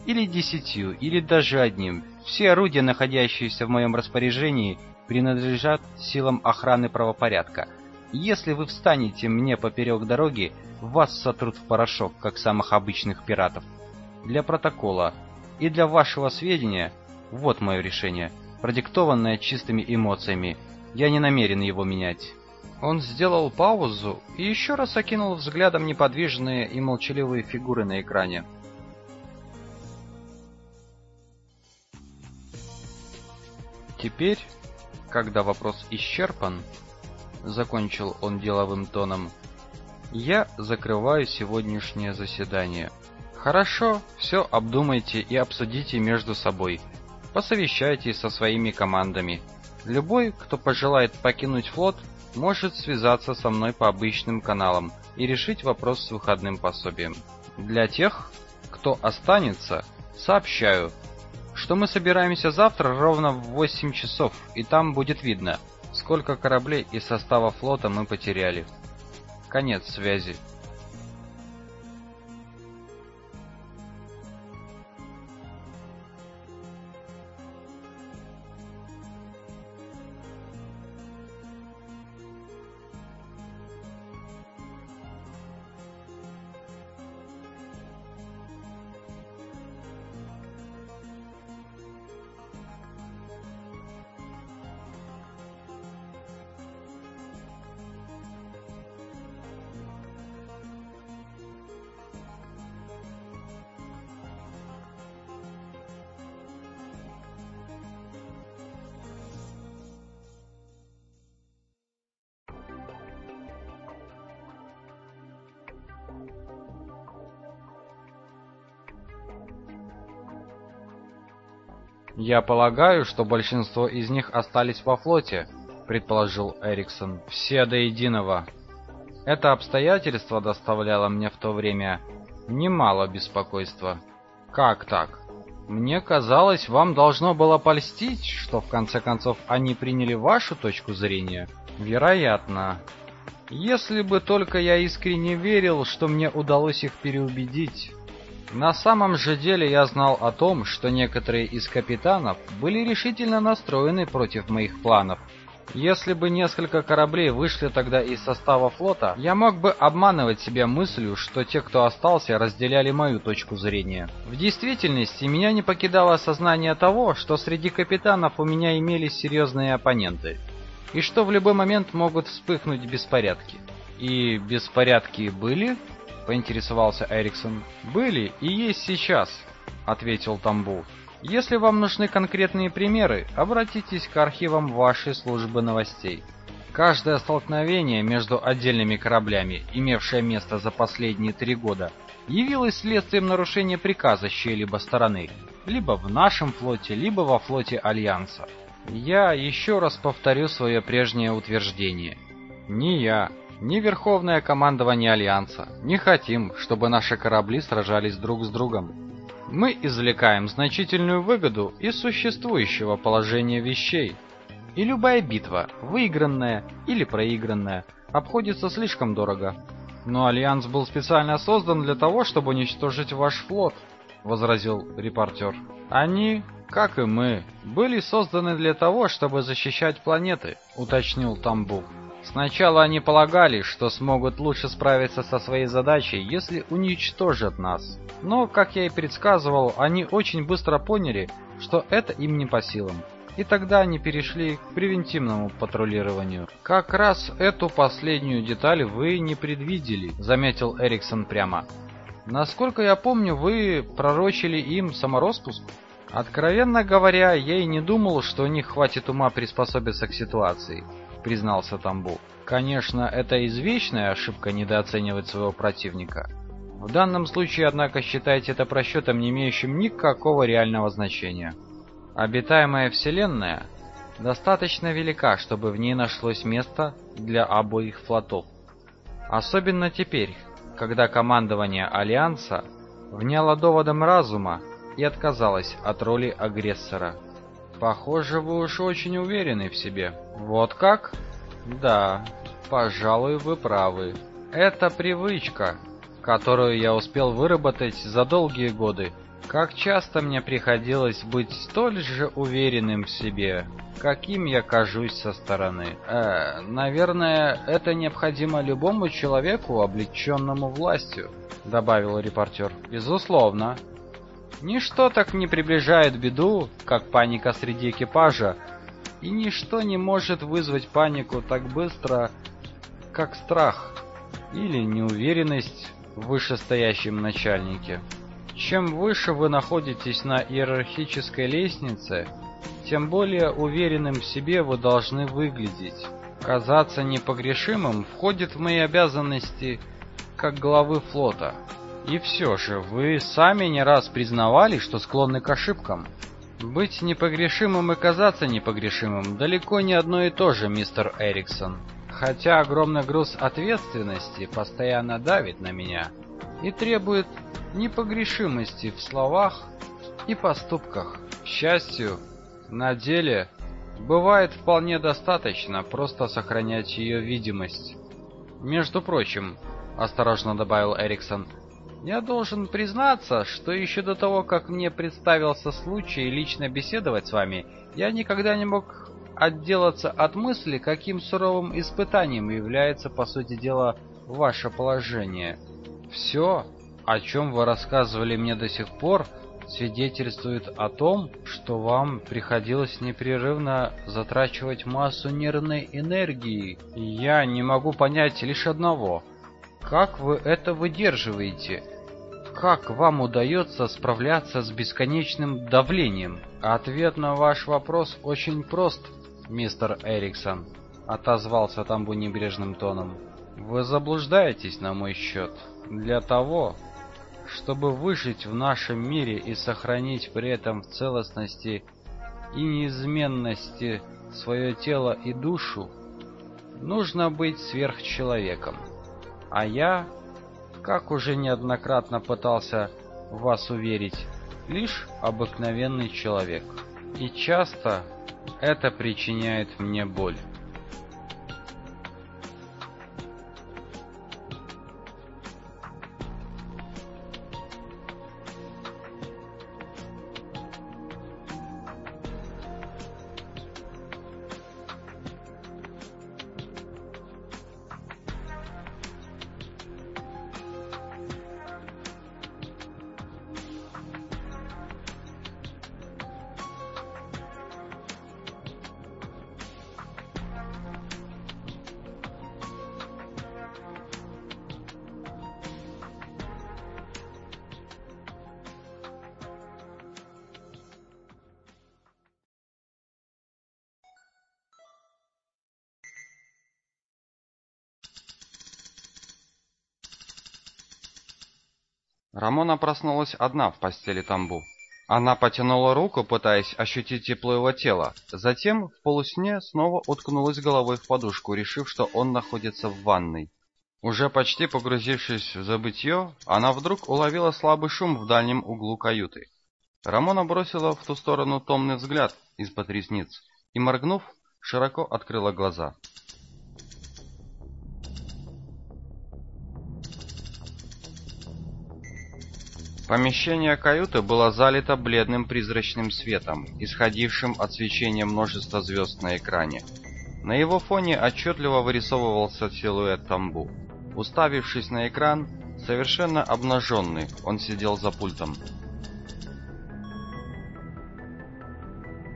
или десятью, или даже одним. Все орудия, находящиеся в моем распоряжении, принадлежат силам охраны правопорядка. Если вы встанете мне поперек дороги, вас сотрут в порошок, как самых обычных пиратов. Для протокола и для вашего сведения, вот мое решение, продиктованное чистыми эмоциями. Я не намерен его менять. Он сделал паузу и еще раз окинул взглядом неподвижные и молчаливые фигуры на экране. Теперь, когда вопрос исчерпан, закончил он деловым тоном, я закрываю сегодняшнее заседание. Хорошо, все обдумайте и обсудите между собой. Посовещайтесь со своими командами. Любой, кто пожелает покинуть флот, может связаться со мной по обычным каналам и решить вопрос с выходным пособием. Для тех, кто останется, сообщаю, что мы собираемся завтра ровно в 8 часов, и там будет видно, сколько кораблей из состава флота мы потеряли. Конец связи. Я полагаю, что большинство из них остались во флоте, предположил Эриксон. Все до единого. Это обстоятельство доставляло мне в то время немало беспокойства. Как так? Мне казалось, вам должно было польстить, что в конце концов они приняли вашу точку зрения. Вероятно. Если бы только я искренне верил, что мне удалось их переубедить. На самом же деле я знал о том, что некоторые из капитанов были решительно настроены против моих планов. Если бы несколько кораблей вышли тогда из состава флота, я мог бы обманывать себя мыслью, что те, кто остался, разделяли мою точку зрения. В действительности, меня не покидало осознание того, что среди капитанов у меня имелись серьезные оппоненты, и что в любой момент могут вспыхнуть беспорядки. И беспорядки были? Поинтересовался Эриксон. Были и есть сейчас, ответил Тамбу. Если вам нужны конкретные примеры, обратитесь к архивам вашей службы новостей. Каждое столкновение между отдельными кораблями, имевшее место за последние три года, явилось следствием нарушения приказа чьей-либо стороны, либо в нашем флоте, либо во флоте Альянса. Я еще раз повторю свое прежнее утверждение. Ни я, ни Верховное командование Альянса не хотим, чтобы наши корабли сражались друг с другом. Мы извлекаем значительную выгоду из существующего положения вещей. И любая битва, выигранная или проигранная, обходится слишком дорого. Но Альянс был специально создан для того, чтобы уничтожить ваш флот, возразил репортер. Они, как и мы, были созданы для того, чтобы защищать планеты, уточнил Тамбу. Сначала они полагали, что смогут лучше справиться со своей задачей, если уничтожат нас. Но, как я и предсказывал, они очень быстро поняли, что это им не по силам. И тогда они перешли к превентивному патрулированию. Как раз эту последнюю деталь вы не предвидели, заметил Эриксон прямо. Насколько я помню, вы пророчили им самороспуск? Откровенно говоря, я и не думал, что у них хватит ума приспособиться к ситуации признался Тамбу. Конечно, это извечная ошибка недооценивать своего противника. В данном случае, однако, считайте это просчетом, не имеющим никакого реального значения. Обитаемая Вселенная достаточно велика, чтобы в ней нашлось место для обоих флотов. Особенно теперь, когда командование Альянса вняло доводом разума и отказалось от роли агрессора. Похоже, вы уж очень уверены в себе. Вот как? Да, пожалуй, вы правы. Это привычка, которую я успел выработать за долгие годы. Как часто мне приходилось быть столь же уверенным в себе, каким я кажусь со стороны. Э, наверное, это необходимо любому человеку, облеченному властью, добавил репортер. Безусловно, Ничто так не приближает беду, как паника среди экипажа, и ничто не может вызвать панику так быстро, как страх или неуверенность в вышестоящем начальнике. Чем выше вы находитесь на иерархической лестнице, тем более уверенным в себе вы должны выглядеть. Казаться непогрешимым входит в мои обязанности как главы флота. И все же, вы сами не раз признавали, что склонны к ошибкам. Быть непогрешимым и казаться непогрешимым далеко не одно и то же, мистер Эриксон. Хотя огромный груз ответственности постоянно давит на меня и требует непогрешимости в словах и поступках. К счастью, на деле бывает вполне достаточно просто сохранять ее видимость. Между прочим, осторожно добавил Эриксон, я должен признаться, что еще до того, как мне представился случай лично беседовать с вами, я никогда не мог отделаться от мысли, каким суровым испытанием является, по сути дела, ваше положение. Все, о чем вы рассказывали мне до сих пор, свидетельствует о том, что вам приходилось непрерывно затрачивать массу нервной энергии. Я не могу понять лишь одного. Как вы это выдерживаете? Как вам удается справляться с бесконечным давлением? Ответ на ваш вопрос очень прост, мистер Эриксон, отозвался Тамбу небрежным тоном. Вы заблуждаетесь на мой счет. Для того, чтобы выжить в нашем мире и сохранить при этом в целостности и неизменности свое тело и душу, нужно быть сверхчеловеком. А я как уже неоднократно пытался вас уверить, лишь обыкновенный человек. И часто это причиняет мне боль. Рамона проснулась одна в постели Тамбу. Она потянула руку, пытаясь ощутить тепло его тела. Затем в полусне снова уткнулась головой в подушку, решив, что он находится в ванной. Уже почти погрузившись в забытье, она вдруг уловила слабый шум в дальнем углу каюты. Рамона бросила в ту сторону томный взгляд из-под ресниц и, моргнув, широко открыла глаза. Помещение каюты было залито бледным призрачным светом, исходившим от свечения множества звезд на экране. На его фоне отчетливо вырисовывался силуэт Тамбу. Уставившись на экран, совершенно обнаженный, он сидел за пультом.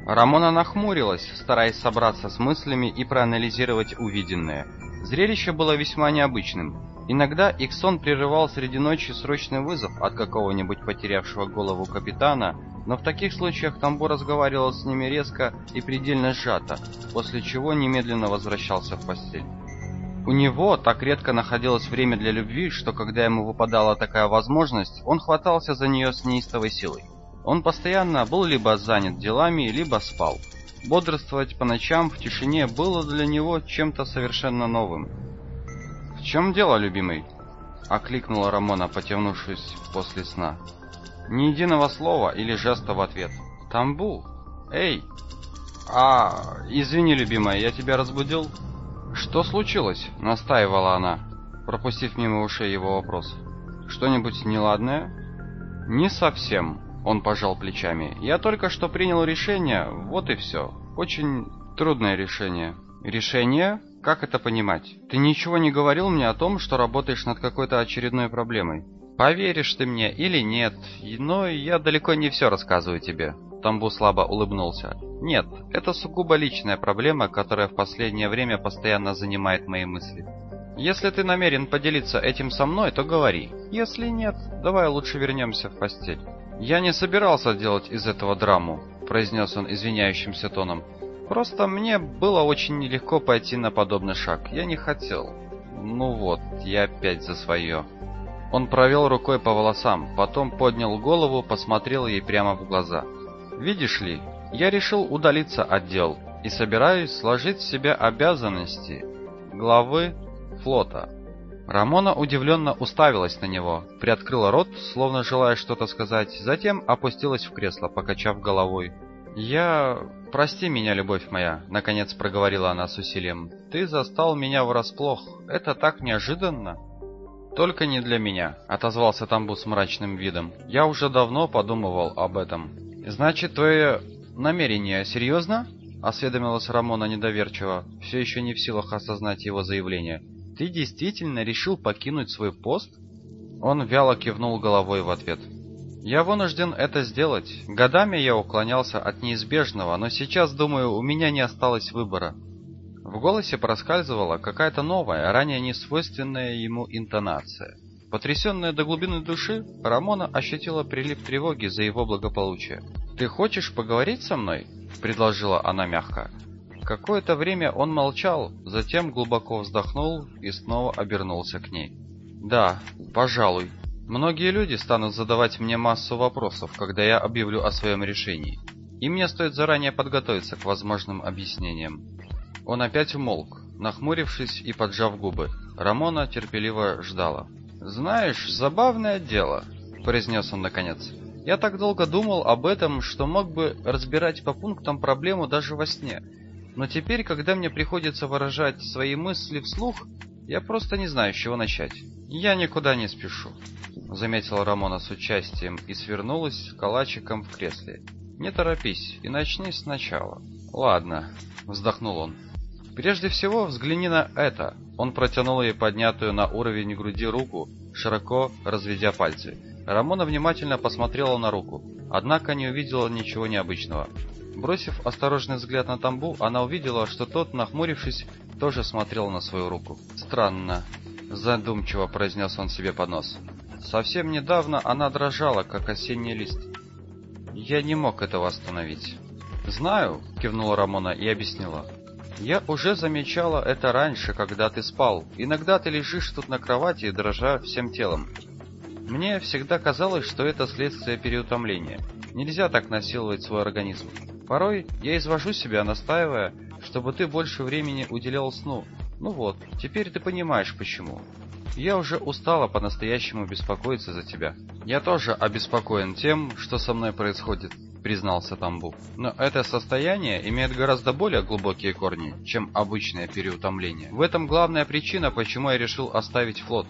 Рамона нахмурилась, стараясь собраться с мыслями и проанализировать увиденное. Зрелище было весьма необычным. Иногда их сон прерывал среди ночи срочный вызов от какого-нибудь потерявшего голову капитана, но в таких случаях Тамбо разговаривал с ними резко и предельно сжато, после чего немедленно возвращался в постель. У него так редко находилось время для любви, что когда ему выпадала такая возможность, он хватался за нее с неистовой силой. Он постоянно был либо занят делами, либо спал. Бодрствовать по ночам в тишине было для него чем-то совершенно новым. «В чем дело, любимый?» — окликнула Рамона, потянувшись после сна. Ни единого слова или жеста в ответ. «Тамбу! Эй!» «А, извини, любимая, я тебя разбудил?» «Что случилось?» — настаивала она, пропустив мимо ушей его вопрос. «Что-нибудь неладное?» «Не совсем», — он пожал плечами. «Я только что принял решение, вот и все. Очень трудное решение». «Решение?» Как это понимать? Ты ничего не говорил мне о том, что работаешь над какой-то очередной проблемой. Поверишь ты мне или нет, но я далеко не все рассказываю тебе. Тамбу слабо улыбнулся. Нет, это сугубо личная проблема, которая в последнее время постоянно занимает мои мысли. Если ты намерен поделиться этим со мной, то говори. Если нет, давай лучше вернемся в постель. Я не собирался делать из этого драму, произнес он извиняющимся тоном. Просто мне было очень нелегко пойти на подобный шаг. Я не хотел. Ну вот, я опять за свое. Он провел рукой по волосам, потом поднял голову, посмотрел ей прямо в глаза. «Видишь ли, я решил удалиться от дел и собираюсь сложить в себя обязанности главы флота». Рамона удивленно уставилась на него, приоткрыла рот, словно желая что-то сказать, затем опустилась в кресло, покачав головой. «Я... Прости меня, любовь моя», — наконец проговорила она с усилием. «Ты застал меня врасплох. Это так неожиданно». «Только не для меня», — отозвался Тамбу с мрачным видом. «Я уже давно подумывал об этом». «Значит, твое намерение серьезно?» — осведомилась Рамона недоверчиво, все еще не в силах осознать его заявление. «Ты действительно решил покинуть свой пост?» Он вяло кивнул головой в ответ. Я вынужден это сделать. Годами я уклонялся от неизбежного, но сейчас, думаю, у меня не осталось выбора. В голосе проскальзывала какая-то новая, ранее не свойственная ему интонация. Потрясенная до глубины души, Рамона ощутила прилив тревоги за его благополучие. «Ты хочешь поговорить со мной?» – предложила она мягко. Какое-то время он молчал, затем глубоко вздохнул и снова обернулся к ней. «Да, пожалуй», Многие люди станут задавать мне массу вопросов, когда я объявлю о своем решении. И мне стоит заранее подготовиться к возможным объяснениям. Он опять умолк, нахмурившись и поджав губы. Рамона терпеливо ждала. «Знаешь, забавное дело», — произнес он наконец. «Я так долго думал об этом, что мог бы разбирать по пунктам проблему даже во сне. Но теперь, когда мне приходится выражать свои мысли вслух, я просто не знаю, с чего начать. Я никуда не спешу заметила Рамона с участием и свернулась калачиком в кресле. Не торопись и начни сначала. Ладно, вздохнул он. Прежде всего, взгляни на это. Он протянул ей поднятую на уровень груди руку, широко разведя пальцы. Рамона внимательно посмотрела на руку, однако не увидела ничего необычного. Бросив осторожный взгляд на Тамбу, она увидела, что тот, нахмурившись, тоже смотрел на свою руку. «Странно», — задумчиво произнес он себе под нос. Совсем недавно она дрожала, как осенний лист. Я не мог этого остановить. «Знаю», — кивнула Рамона и объяснила. «Я уже замечала это раньше, когда ты спал. Иногда ты лежишь тут на кровати, дрожа всем телом. Мне всегда казалось, что это следствие переутомления. Нельзя так насиловать свой организм. Порой я извожу себя, настаивая, чтобы ты больше времени уделял сну. Ну вот, теперь ты понимаешь, почему. Я уже устала по-настоящему беспокоиться за тебя. Я тоже обеспокоен тем, что со мной происходит, признался Тамбу. Но это состояние имеет гораздо более глубокие корни, чем обычное переутомление. В этом главная причина, почему я решил оставить флот.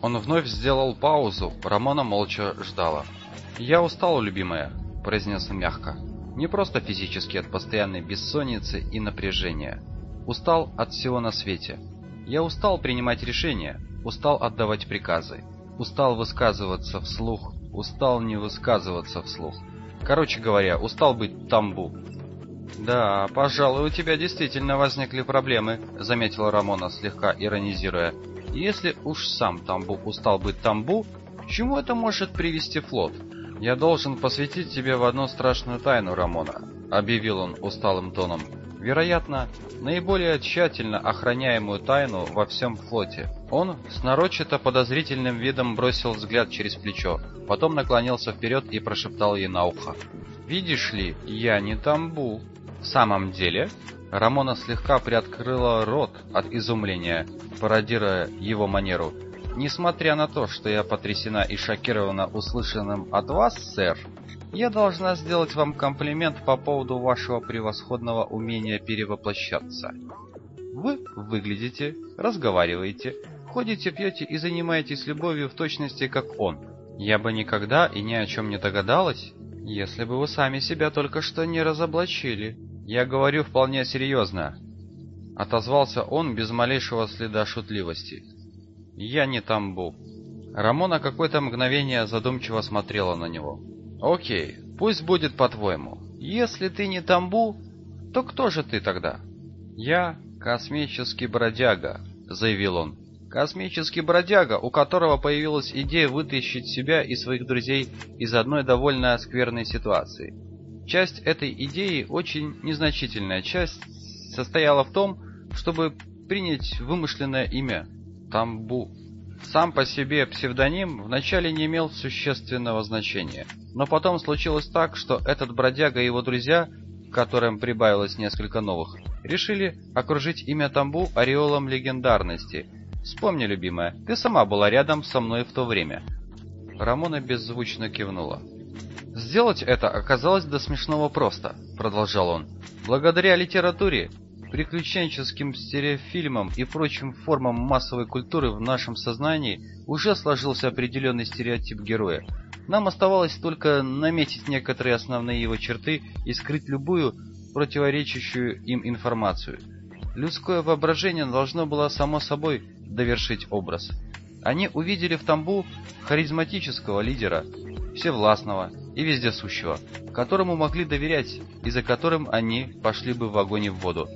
Он вновь сделал паузу, Рамона молча ждала. «Я устал, любимая», — произнес он мягко. «Не просто физически от постоянной бессонницы и напряжения. Устал от всего на свете. Я устал принимать решения, устал отдавать приказы, устал высказываться вслух, устал не высказываться вслух. Короче говоря, устал быть тамбу. «Да, пожалуй, у тебя действительно возникли проблемы», — заметила Рамона, слегка иронизируя. «Если уж сам тамбу устал быть тамбу, к чему это может привести флот?» «Я должен посвятить тебе в одну страшную тайну, Рамона», — объявил он усталым тоном. «Вероятно, наиболее тщательно охраняемую тайну во всем флоте. Он с нарочито подозрительным видом бросил взгляд через плечо, потом наклонился вперед и прошептал ей на ухо. «Видишь ли, я не тамбу». «В самом деле?» Рамона слегка приоткрыла рот от изумления, пародируя его манеру. «Несмотря на то, что я потрясена и шокирована услышанным от вас, сэр, я должна сделать вам комплимент по поводу вашего превосходного умения перевоплощаться. Вы выглядите, разговариваете, ходите, пьете и занимаетесь любовью в точности, как он. Я бы никогда и ни о чем не догадалась, если бы вы сами себя только что не разоблачили. Я говорю вполне серьезно. Отозвался он без малейшего следа шутливости. Я не тамбу. Рамона какое-то мгновение задумчиво смотрела на него. Окей, пусть будет по-твоему. Если ты не Тамбу, то кто же ты тогда? Я космический бродяга, заявил он. Космический бродяга, у которого появилась идея вытащить себя и своих друзей из одной довольно скверной ситуации. Часть этой идеи, очень незначительная часть, состояла в том, чтобы принять вымышленное имя Тамбу. Сам по себе псевдоним вначале не имел существенного значения, но потом случилось так, что этот бродяга и его друзья, к которым прибавилось несколько новых, решили окружить имя Тамбу ореолом легендарности, Вспомни, любимая, ты сама была рядом со мной в то время. Рамона беззвучно кивнула. Сделать это оказалось до смешного просто, продолжал он. Благодаря литературе, приключенческим стереофильмам и прочим формам массовой культуры в нашем сознании уже сложился определенный стереотип героя. Нам оставалось только наметить некоторые основные его черты и скрыть любую противоречащую им информацию. Людское воображение должно было само собой довершить образ. Они увидели в Тамбу харизматического лидера, всевластного и вездесущего, которому могли доверять и за которым они пошли бы в огонь и в воду.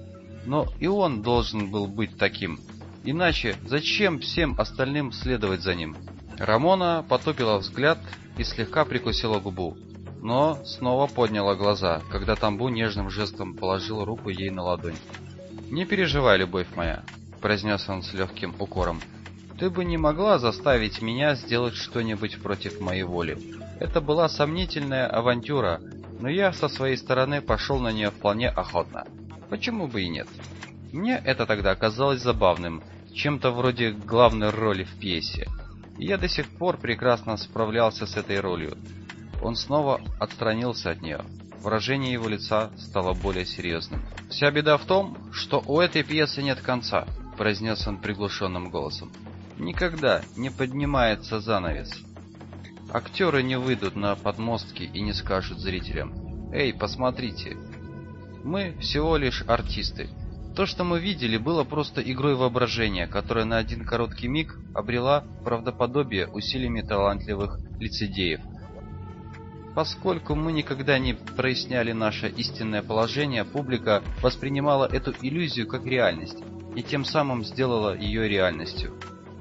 Но и он должен был быть таким. Иначе зачем всем остальным следовать за ним? Рамона потупила взгляд и слегка прикусила губу, но снова подняла глаза, когда Тамбу нежным жестом положил руку ей на ладонь. «Не переживай, любовь моя», — произнес он с легким укором. «Ты бы не могла заставить меня сделать что-нибудь против моей воли. Это была сомнительная авантюра, но я со своей стороны пошел на нее вполне охотно. Почему бы и нет? Мне это тогда казалось забавным, чем-то вроде главной роли в пьесе. Я до сих пор прекрасно справлялся с этой ролью. Он снова отстранился от нее. Выражение его лица стало более серьезным. «Вся беда в том, что у этой пьесы нет конца», — произнес он приглушенным голосом. «Никогда не поднимается занавес. Актеры не выйдут на подмостки и не скажут зрителям «Эй, посмотрите, мы всего лишь артисты. То, что мы видели, было просто игрой воображения, которая на один короткий миг обрела правдоподобие усилиями талантливых лицедеев. Поскольку мы никогда не проясняли наше истинное положение, публика воспринимала эту иллюзию как реальность и тем самым сделала ее реальностью.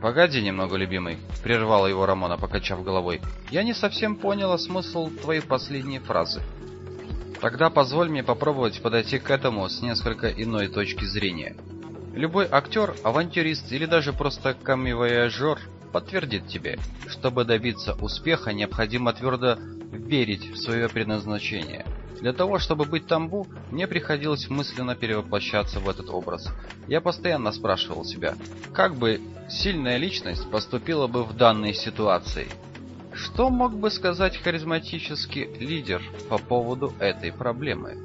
«Погоди немного, любимый», — прервала его Рамона, покачав головой. «Я не совсем поняла смысл твоей последней фразы. Тогда позволь мне попробовать подойти к этому с несколько иной точки зрения. Любой актер, авантюрист или даже просто камевояжер подтвердит тебе, чтобы добиться успеха, необходимо твердо верить в свое предназначение. Для того, чтобы быть тамбу, мне приходилось мысленно перевоплощаться в этот образ. Я постоянно спрашивал себя, как бы сильная личность поступила бы в данной ситуации – что мог бы сказать харизматический лидер по поводу этой проблемы?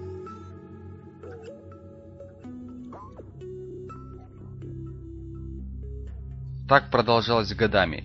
Так продолжалось годами,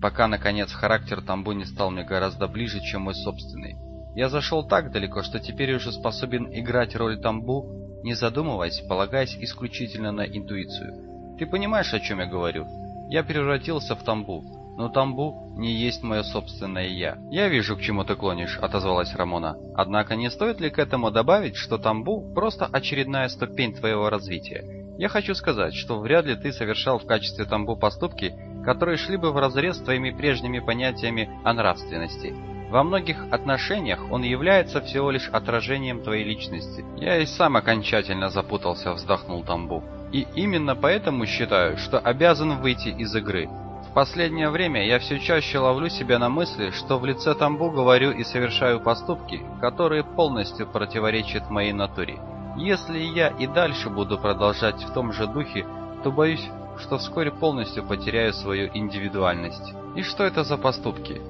пока наконец характер Тамбу не стал мне гораздо ближе, чем мой собственный. Я зашел так далеко, что теперь уже способен играть роль Тамбу, не задумываясь, полагаясь исключительно на интуицию. Ты понимаешь, о чем я говорю? Я превратился в Тамбу, но Тамбу не есть мое собственное «я». «Я вижу, к чему ты клонишь», — отозвалась Рамона. «Однако не стоит ли к этому добавить, что Тамбу — просто очередная ступень твоего развития? Я хочу сказать, что вряд ли ты совершал в качестве Тамбу поступки, которые шли бы вразрез с твоими прежними понятиями о нравственности. Во многих отношениях он является всего лишь отражением твоей личности. Я и сам окончательно запутался, вздохнул Тамбу. И именно поэтому считаю, что обязан выйти из игры последнее время я все чаще ловлю себя на мысли, что в лице Тамбу говорю и совершаю поступки, которые полностью противоречат моей натуре. Если я и дальше буду продолжать в том же духе, то боюсь, что вскоре полностью потеряю свою индивидуальность. И что это за поступки?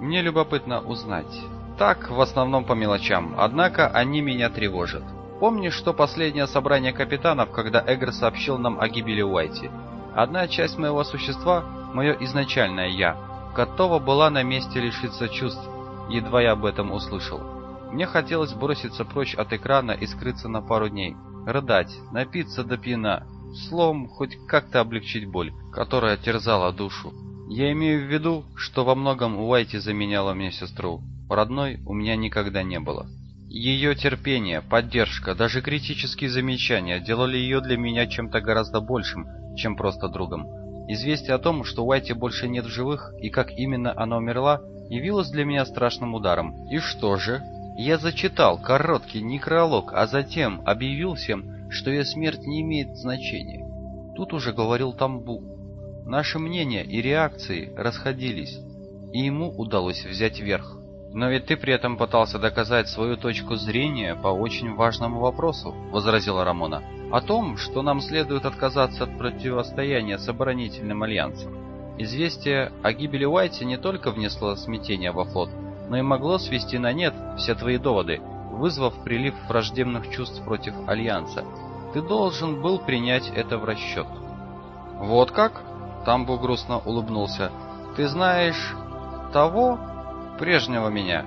Мне любопытно узнать. Так, в основном по мелочам, однако они меня тревожат. Помнишь, что последнее собрание капитанов, когда Эгр сообщил нам о гибели Уайти? Одна часть моего существа мое изначальное «я», готова была на месте лишиться чувств, едва я об этом услышал. Мне хотелось броситься прочь от экрана и скрыться на пару дней, рыдать, напиться до пьяна, словом, хоть как-то облегчить боль, которая терзала душу. Я имею в виду, что во многом Уайти заменяла мне сестру. Родной у меня никогда не было. Ее терпение, поддержка, даже критические замечания делали ее для меня чем-то гораздо большим, чем просто другом. Известие о том, что Уайти больше нет в живых и как именно она умерла, явилось для меня страшным ударом. И что же? Я зачитал короткий некролог, а затем объявил всем, что ее смерть не имеет значения. Тут уже говорил Тамбу. Наши мнения и реакции расходились, и ему удалось взять верх. Но ведь ты при этом пытался доказать свою точку зрения по очень важному вопросу, возразила Рамона. О том, что нам следует отказаться от противостояния с оборонительным альянсом. Известие о гибели Уайти не только внесло смятение во флот, но и могло свести на нет все твои доводы, вызвав прилив враждебных чувств против альянса. Ты должен был принять это в расчет. Вот как? Тамбу грустно улыбнулся. Ты знаешь того, прежнего меня,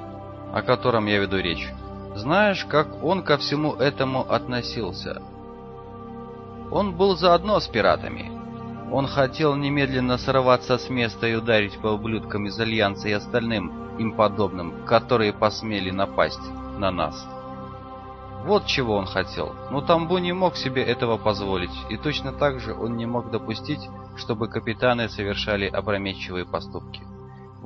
о котором я веду речь. Знаешь, как он ко всему этому относился? Он был заодно с пиратами. Он хотел немедленно сорваться с места и ударить по ублюдкам из Альянса и остальным им подобным, которые посмели напасть на нас. Вот чего он хотел. Но Тамбу не мог себе этого позволить, и точно так же он не мог допустить, чтобы капитаны совершали опрометчивые поступки.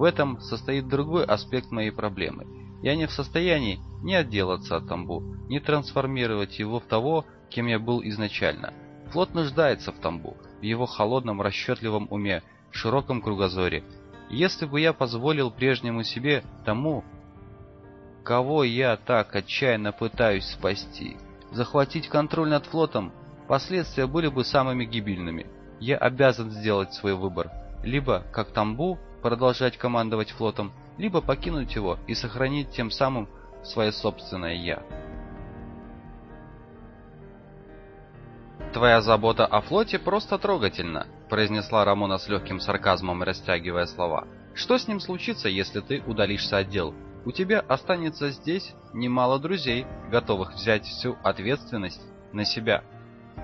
В этом состоит другой аспект моей проблемы. Я не в состоянии ни отделаться от Тамбу, ни трансформировать его в того, кем я был изначально. Флот нуждается в Тамбу, в его холодном, расчетливом уме, широком кругозоре. Если бы я позволил прежнему себе, тому, кого я так отчаянно пытаюсь спасти, захватить контроль над флотом, последствия были бы самыми гибельными. Я обязан сделать свой выбор. Либо, как Тамбу, продолжать командовать флотом, либо покинуть его и сохранить тем самым свое собственное «я». «Твоя забота о флоте просто трогательна», — произнесла Рамона с легким сарказмом, растягивая слова. «Что с ним случится, если ты удалишься от дел? У тебя останется здесь немало друзей, готовых взять всю ответственность на себя».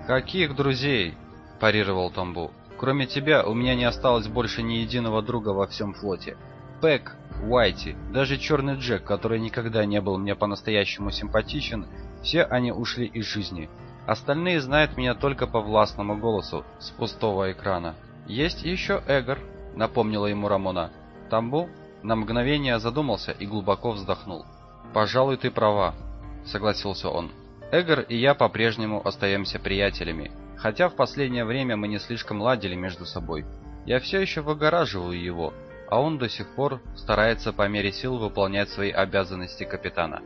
«Каких друзей?» – парировал Томбу. Кроме тебя, у меня не осталось больше ни единого друга во всем флоте. Пэк, Уайти, даже Черный Джек, который никогда не был мне по-настоящему симпатичен, все они ушли из жизни. Остальные знают меня только по властному голосу с пустого экрана. Есть еще Эгор, напомнила ему Рамона. Тамбу на мгновение задумался и глубоко вздохнул. «Пожалуй, ты права», — согласился он. «Эгор и я по-прежнему остаемся приятелями, Хотя в последнее время мы не слишком ладили между собой. Я все еще выгораживаю его, а он до сих пор старается по мере сил выполнять свои обязанности капитана.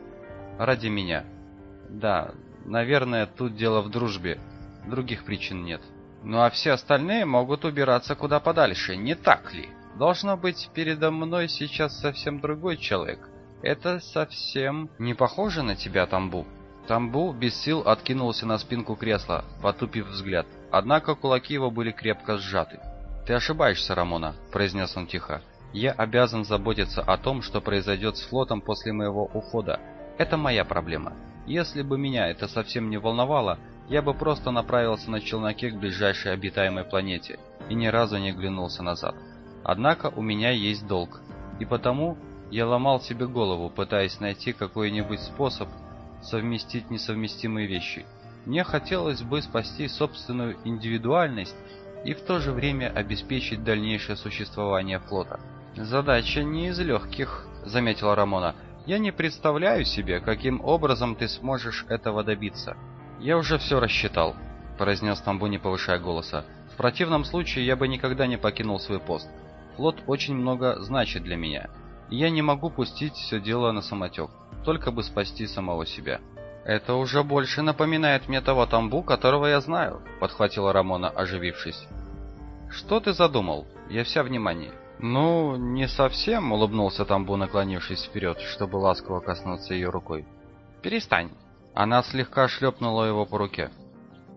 Ради меня. Да, наверное, тут дело в дружбе. Других причин нет. Ну а все остальные могут убираться куда подальше, не так ли? Должно быть, передо мной сейчас совсем другой человек. Это совсем не похоже на тебя, Тамбу. Тамбу без сил откинулся на спинку кресла, потупив взгляд. Однако кулаки его были крепко сжаты. «Ты ошибаешься, Рамона», — произнес он тихо. «Я обязан заботиться о том, что произойдет с флотом после моего ухода. Это моя проблема. Если бы меня это совсем не волновало, я бы просто направился на челноке к ближайшей обитаемой планете и ни разу не глянулся назад. Однако у меня есть долг, и потому я ломал себе голову, пытаясь найти какой-нибудь способ совместить несовместимые вещи. Мне хотелось бы спасти собственную индивидуальность и в то же время обеспечить дальнейшее существование флота. «Задача не из легких», — заметила Рамона. «Я не представляю себе, каким образом ты сможешь этого добиться». «Я уже все рассчитал», — произнес Тамбу, не повышая голоса. «В противном случае я бы никогда не покинул свой пост. Флот очень много значит для меня, я не могу пустить все дело на самотек только бы спасти самого себя. «Это уже больше напоминает мне того тамбу, которого я знаю», — подхватила Рамона, оживившись. «Что ты задумал? Я вся внимание». «Ну, не совсем», — улыбнулся тамбу, наклонившись вперед, чтобы ласково коснуться ее рукой. «Перестань». Она слегка шлепнула его по руке.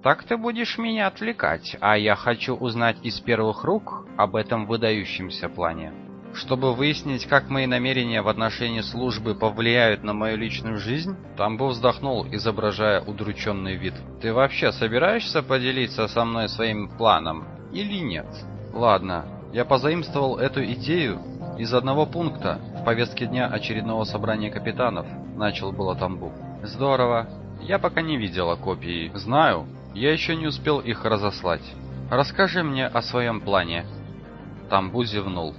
«Так ты будешь меня отвлекать, а я хочу узнать из первых рук об этом выдающемся плане». Чтобы выяснить, как мои намерения в отношении службы повлияют на мою личную жизнь, Тамбов вздохнул, изображая удрученный вид. Ты вообще собираешься поделиться со мной своим планом или нет? Ладно, я позаимствовал эту идею из одного пункта в повестке дня очередного собрания капитанов, начал было Тамбу. Здорово. Я пока не видела копии. Знаю, я еще не успел их разослать. Расскажи мне о своем плане. Тамбу зевнул.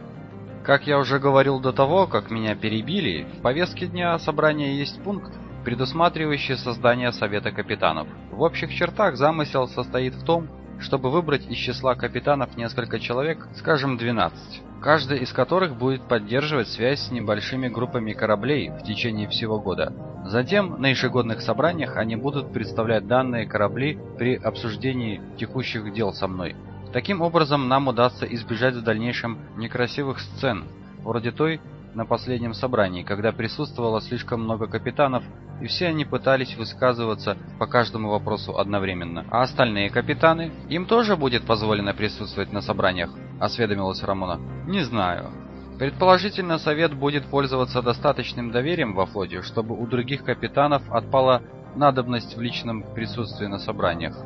Как я уже говорил до того, как меня перебили, в повестке дня собрания есть пункт, предусматривающий создание Совета Капитанов. В общих чертах замысел состоит в том, чтобы выбрать из числа капитанов несколько человек, скажем 12, каждый из которых будет поддерживать связь с небольшими группами кораблей в течение всего года. Затем на ежегодных собраниях они будут представлять данные корабли при обсуждении текущих дел со мной. Таким образом, нам удастся избежать в дальнейшем некрасивых сцен, вроде той на последнем собрании, когда присутствовало слишком много капитанов, и все они пытались высказываться по каждому вопросу одновременно. А остальные капитаны? Им тоже будет позволено присутствовать на собраниях? Осведомилась Рамона. Не знаю. Предположительно, совет будет пользоваться достаточным доверием во флоте, чтобы у других капитанов отпала надобность в личном присутствии на собраниях.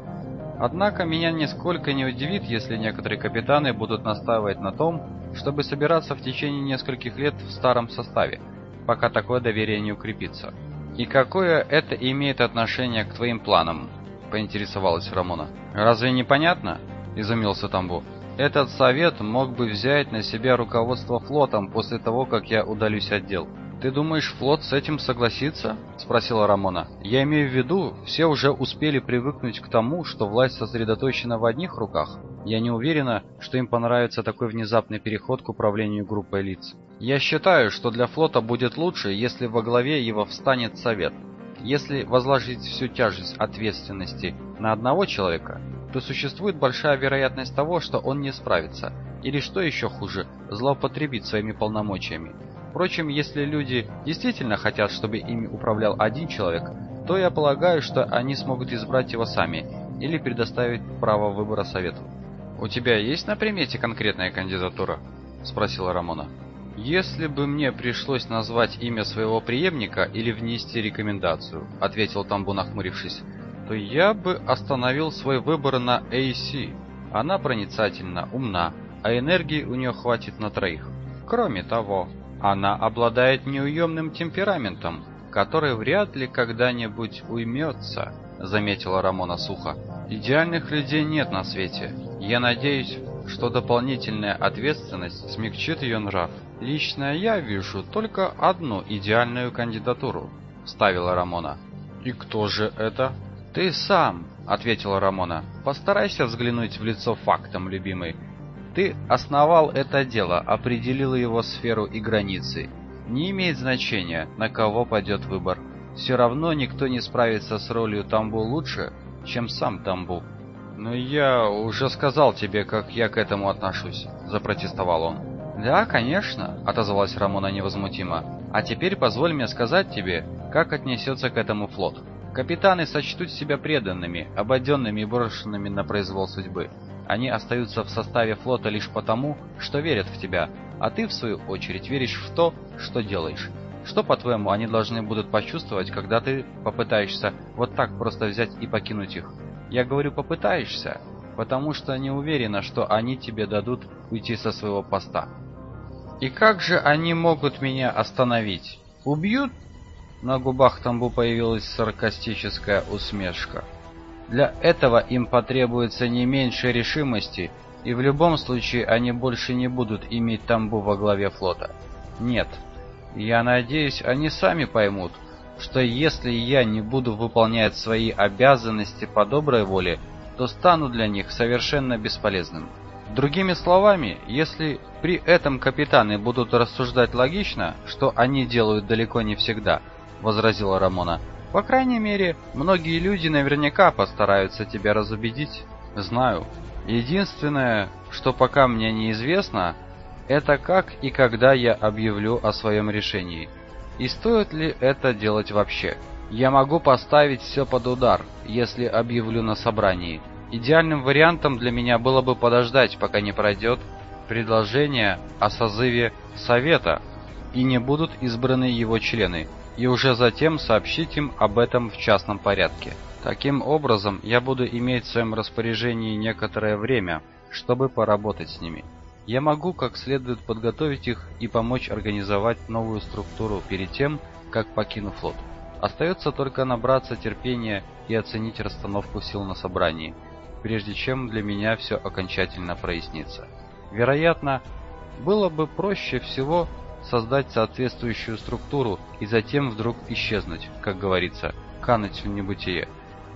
Однако меня нисколько не удивит, если некоторые капитаны будут настаивать на том, чтобы собираться в течение нескольких лет в старом составе, пока такое доверие не укрепится. «И какое это имеет отношение к твоим планам?» – поинтересовалась Рамона. «Разве не понятно?» – изумился Тамбу. «Этот совет мог бы взять на себя руководство флотом после того, как я удалюсь от дел. «Ты думаешь, флот с этим согласится?» – спросила Рамона. «Я имею в виду, все уже успели привыкнуть к тому, что власть сосредоточена в одних руках. Я не уверена, что им понравится такой внезапный переход к управлению группой лиц. Я считаю, что для флота будет лучше, если во главе его встанет совет. Если возложить всю тяжесть ответственности на одного человека, то существует большая вероятность того, что он не справится, или, что еще хуже, злоупотребит своими полномочиями. Впрочем, если люди действительно хотят, чтобы ими управлял один человек, то я полагаю, что они смогут избрать его сами или предоставить право выбора совету. «У тебя есть на примете конкретная кандидатура?» – спросила Рамона. «Если бы мне пришлось назвать имя своего преемника или внести рекомендацию», – ответил Тамбу, нахмурившись, – «то я бы остановил свой выбор на AC. Она проницательна, умна, а энергии у нее хватит на троих. Кроме того, она обладает неуемным темпераментом, который вряд ли когда-нибудь уймется, заметила Рамона сухо. Идеальных людей нет на свете. Я надеюсь, что дополнительная ответственность смягчит ее нрав. Лично я вижу только одну идеальную кандидатуру, вставила Рамона. И кто же это? Ты сам, ответила Рамона. Постарайся взглянуть в лицо фактом, любимый. Ты основал это дело, определил его сферу и границы. Не имеет значения, на кого пойдет выбор. Все равно никто не справится с ролью Тамбу лучше, чем сам Тамбу. «Но я уже сказал тебе, как я к этому отношусь», — запротестовал он. «Да, конечно», — отозвалась Рамона невозмутимо. «А теперь позволь мне сказать тебе, как отнесется к этому флот. Капитаны сочтут себя преданными, обойденными и брошенными на произвол судьбы. Они остаются в составе флота лишь потому, что верят в тебя, а ты, в свою очередь, веришь в то, что делаешь. Что, по-твоему, они должны будут почувствовать, когда ты попытаешься вот так просто взять и покинуть их? Я говорю «попытаешься», потому что не уверена, что они тебе дадут уйти со своего поста. И как же они могут меня остановить? Убьют? На губах Тамбу появилась саркастическая усмешка. Для этого им потребуется не меньше решимости, и в любом случае они больше не будут иметь Тамбу во главе флота. Нет. Я надеюсь, они сами поймут, что если я не буду выполнять свои обязанности по доброй воле, то стану для них совершенно бесполезным. Другими словами, если при этом капитаны будут рассуждать логично, что они делают далеко не всегда, возразила Рамона, по крайней мере, многие люди наверняка постараются тебя разубедить. Знаю. Единственное, что пока мне неизвестно, это как и когда я объявлю о своем решении. И стоит ли это делать вообще? Я могу поставить все под удар, если объявлю на собрании. Идеальным вариантом для меня было бы подождать, пока не пройдет предложение о созыве совета и не будут избраны его члены и уже затем сообщить им об этом в частном порядке. Таким образом, я буду иметь в своем распоряжении некоторое время, чтобы поработать с ними. Я могу как следует подготовить их и помочь организовать новую структуру перед тем, как покину флот. Остается только набраться терпения и оценить расстановку сил на собрании, прежде чем для меня все окончательно прояснится. Вероятно, было бы проще всего создать соответствующую структуру и затем вдруг исчезнуть, как говорится, кануть в небытие.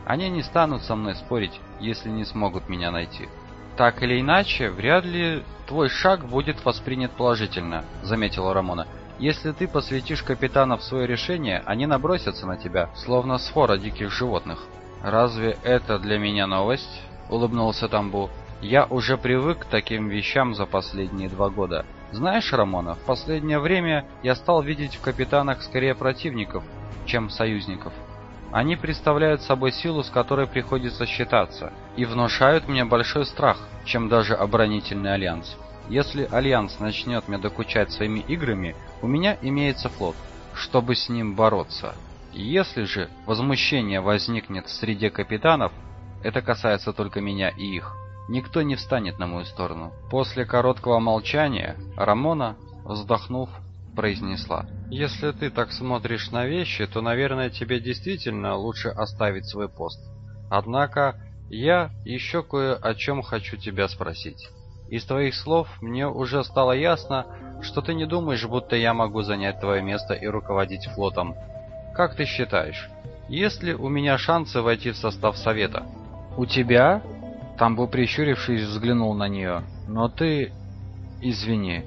Они не станут со мной спорить, если не смогут меня найти. Так или иначе, вряд ли твой шаг будет воспринят положительно, заметила Рамона. Если ты посвятишь капитанов свое решение, они набросятся на тебя, словно сфора диких животных. Разве это для меня новость? улыбнулся Тамбу. Я уже привык к таким вещам за последние два года. Знаешь, Рамона, в последнее время я стал видеть в капитанах скорее противников, чем союзников. Они представляют собой силу, с которой приходится считаться, и внушают мне больший страх, чем даже оборонительный альянс. Если альянс начнет мне докучать своими играми, у меня имеется флот, чтобы с ним бороться. Если же возмущение возникнет среди капитанов, это касается только меня и их. Никто не встанет на мою сторону. После короткого молчания Рамона, вздохнув, произнесла: "Если ты так смотришь на вещи, то, наверное, тебе действительно лучше оставить свой пост. Однако я еще кое о чем хочу тебя спросить. Из твоих слов мне уже стало ясно, что ты не думаешь, будто я могу занять твое место и руководить флотом. Как ты считаешь, есть ли у меня шансы войти в состав совета?" "У тебя?" Тамбу прищурившись взглянул на нее. "Но ты извини,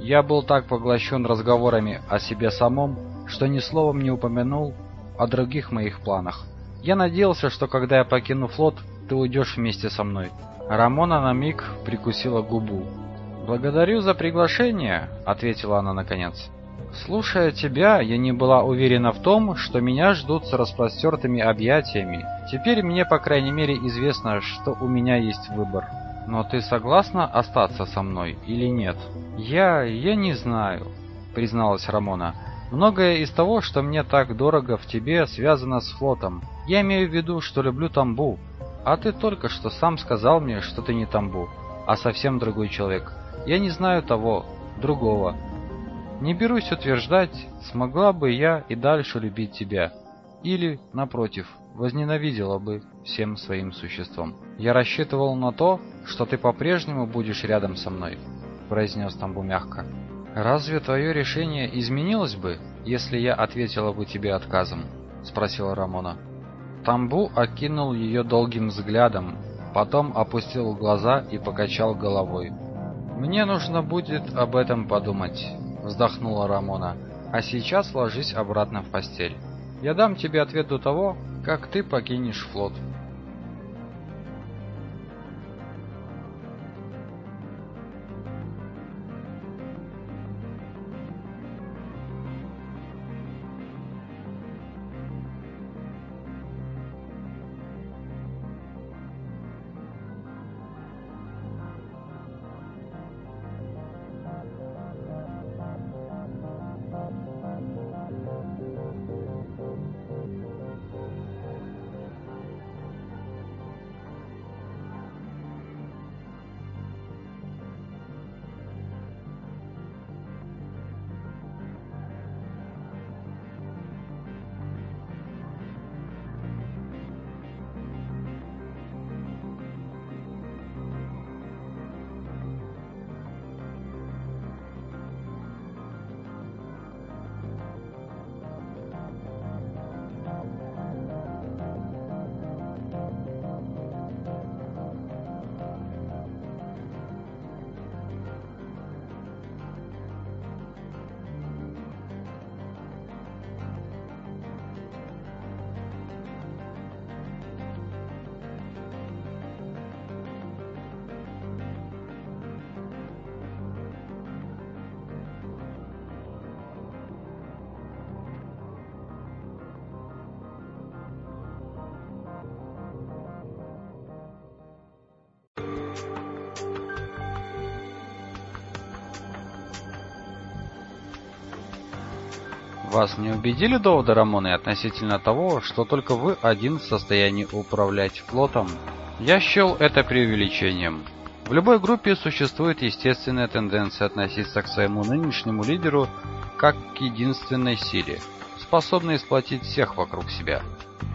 я был так поглощен разговорами о себе самом, что ни словом не упомянул о других моих планах. Я надеялся, что когда я покину флот, ты уйдешь вместе со мной. Рамона на миг прикусила губу. Благодарю за приглашение, ответила она наконец. Слушая тебя, я не была уверена в том, что меня ждут с распростертыми объятиями. Теперь мне, по крайней мере, известно, что у меня есть выбор. Но ты согласна остаться со мной или нет? Я, я не знаю, призналась Рамона. Многое из того, что мне так дорого в тебе, связано с флотом. Я имею в виду, что люблю Тамбу. А ты только что сам сказал мне, что ты не Тамбу, а совсем другой человек. Я не знаю того, другого. Не берусь утверждать, смогла бы я и дальше любить тебя. Или, напротив, возненавидела бы всем своим существом. Я рассчитывал на то, что ты по-прежнему будешь рядом со мной, произнес Тамбу мягко. Разве твое решение изменилось бы, если я ответила бы тебе отказом? спросила Рамона. Тамбу окинул ее долгим взглядом, потом опустил глаза и покачал головой. Мне нужно будет об этом подумать, вздохнула Рамона. А сейчас ложись обратно в постель. Я дам тебе ответ до того, как ты покинешь флот. Вас не убедили доводы Рамоны относительно того, что только вы один в состоянии управлять флотом? Я счел это преувеличением. В любой группе существует естественная тенденция относиться к своему нынешнему лидеру как к единственной силе, способной сплотить всех вокруг себя.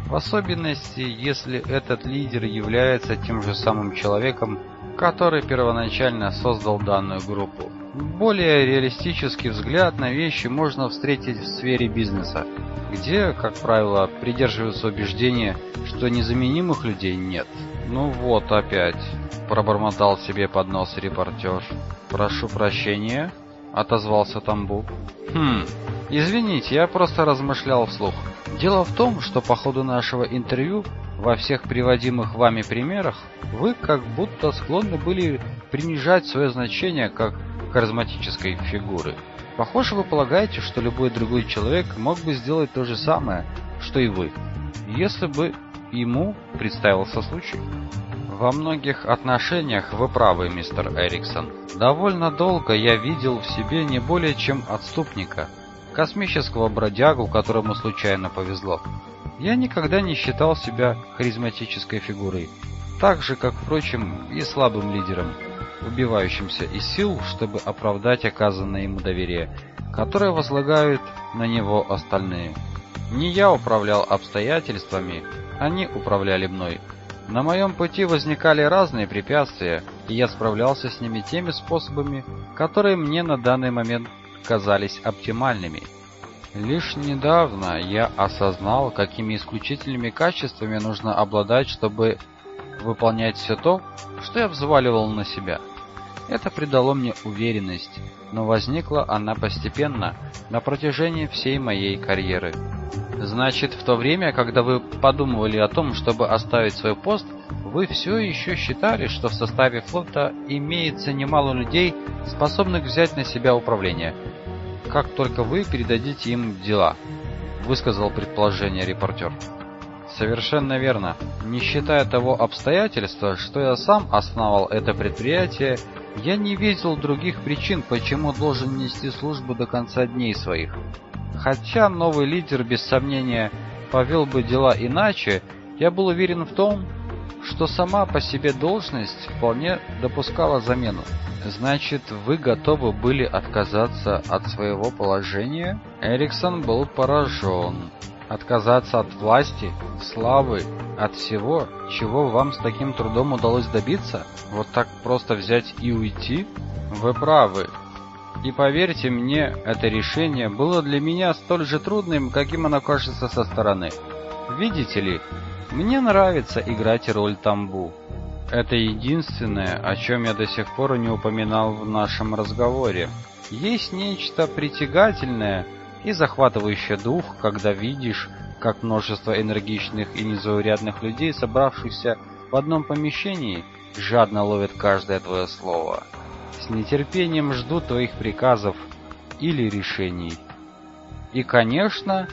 В особенности, если этот лидер является тем же самым человеком, который первоначально создал данную группу. Более реалистический взгляд на вещи можно встретить в сфере бизнеса, где, как правило, придерживаются убеждения, что незаменимых людей нет. Ну вот опять, пробормотал себе под нос репортер. Прошу прощения, отозвался Тамбу. Хм, извините, я просто размышлял вслух. Дело в том, что по ходу нашего интервью во всех приводимых вами примерах вы как будто склонны были принижать свое значение как харизматической фигуры. Похоже, вы полагаете, что любой другой человек мог бы сделать то же самое, что и вы, если бы ему представился случай. Во многих отношениях вы правы, мистер Эриксон. Довольно долго я видел в себе не более чем отступника, космического бродягу, которому случайно повезло. Я никогда не считал себя харизматической фигурой, так же, как, впрочем, и слабым лидером, убивающимся из сил, чтобы оправдать оказанное ему доверие, которое возлагают на него остальные. Не я управлял обстоятельствами, они управляли мной. На моем пути возникали разные препятствия, и я справлялся с ними теми способами, которые мне на данный момент казались оптимальными. Лишь недавно я осознал, какими исключительными качествами нужно обладать, чтобы выполнять все то, что я взваливал на себя. Это придало мне уверенность, но возникла она постепенно на протяжении всей моей карьеры. Значит, в то время, когда вы подумывали о том, чтобы оставить свой пост, вы все еще считали, что в составе флота имеется немало людей, способных взять на себя управление. Как только вы передадите им дела, высказал предположение репортер. Совершенно верно. Не считая того обстоятельства, что я сам основал это предприятие, я не видел других причин, почему должен нести службу до конца дней своих. Хотя новый лидер без сомнения повел бы дела иначе, я был уверен в том, что сама по себе должность вполне допускала замену. Значит, вы готовы были отказаться от своего положения? Эриксон был поражен. Отказаться от власти, славы, от всего, чего вам с таким трудом удалось добиться? Вот так просто взять и уйти? Вы правы, и поверьте мне, это решение было для меня столь же трудным, каким оно кажется со стороны. Видите ли, мне нравится играть роль тамбу. Это единственное, о чем я до сих пор не упоминал в нашем разговоре. Есть нечто притягательное и захватывающее дух, когда видишь, как множество энергичных и незаурядных людей, собравшихся в одном помещении, жадно ловят каждое твое слово. С нетерпением жду твоих приказов или решений. И, конечно,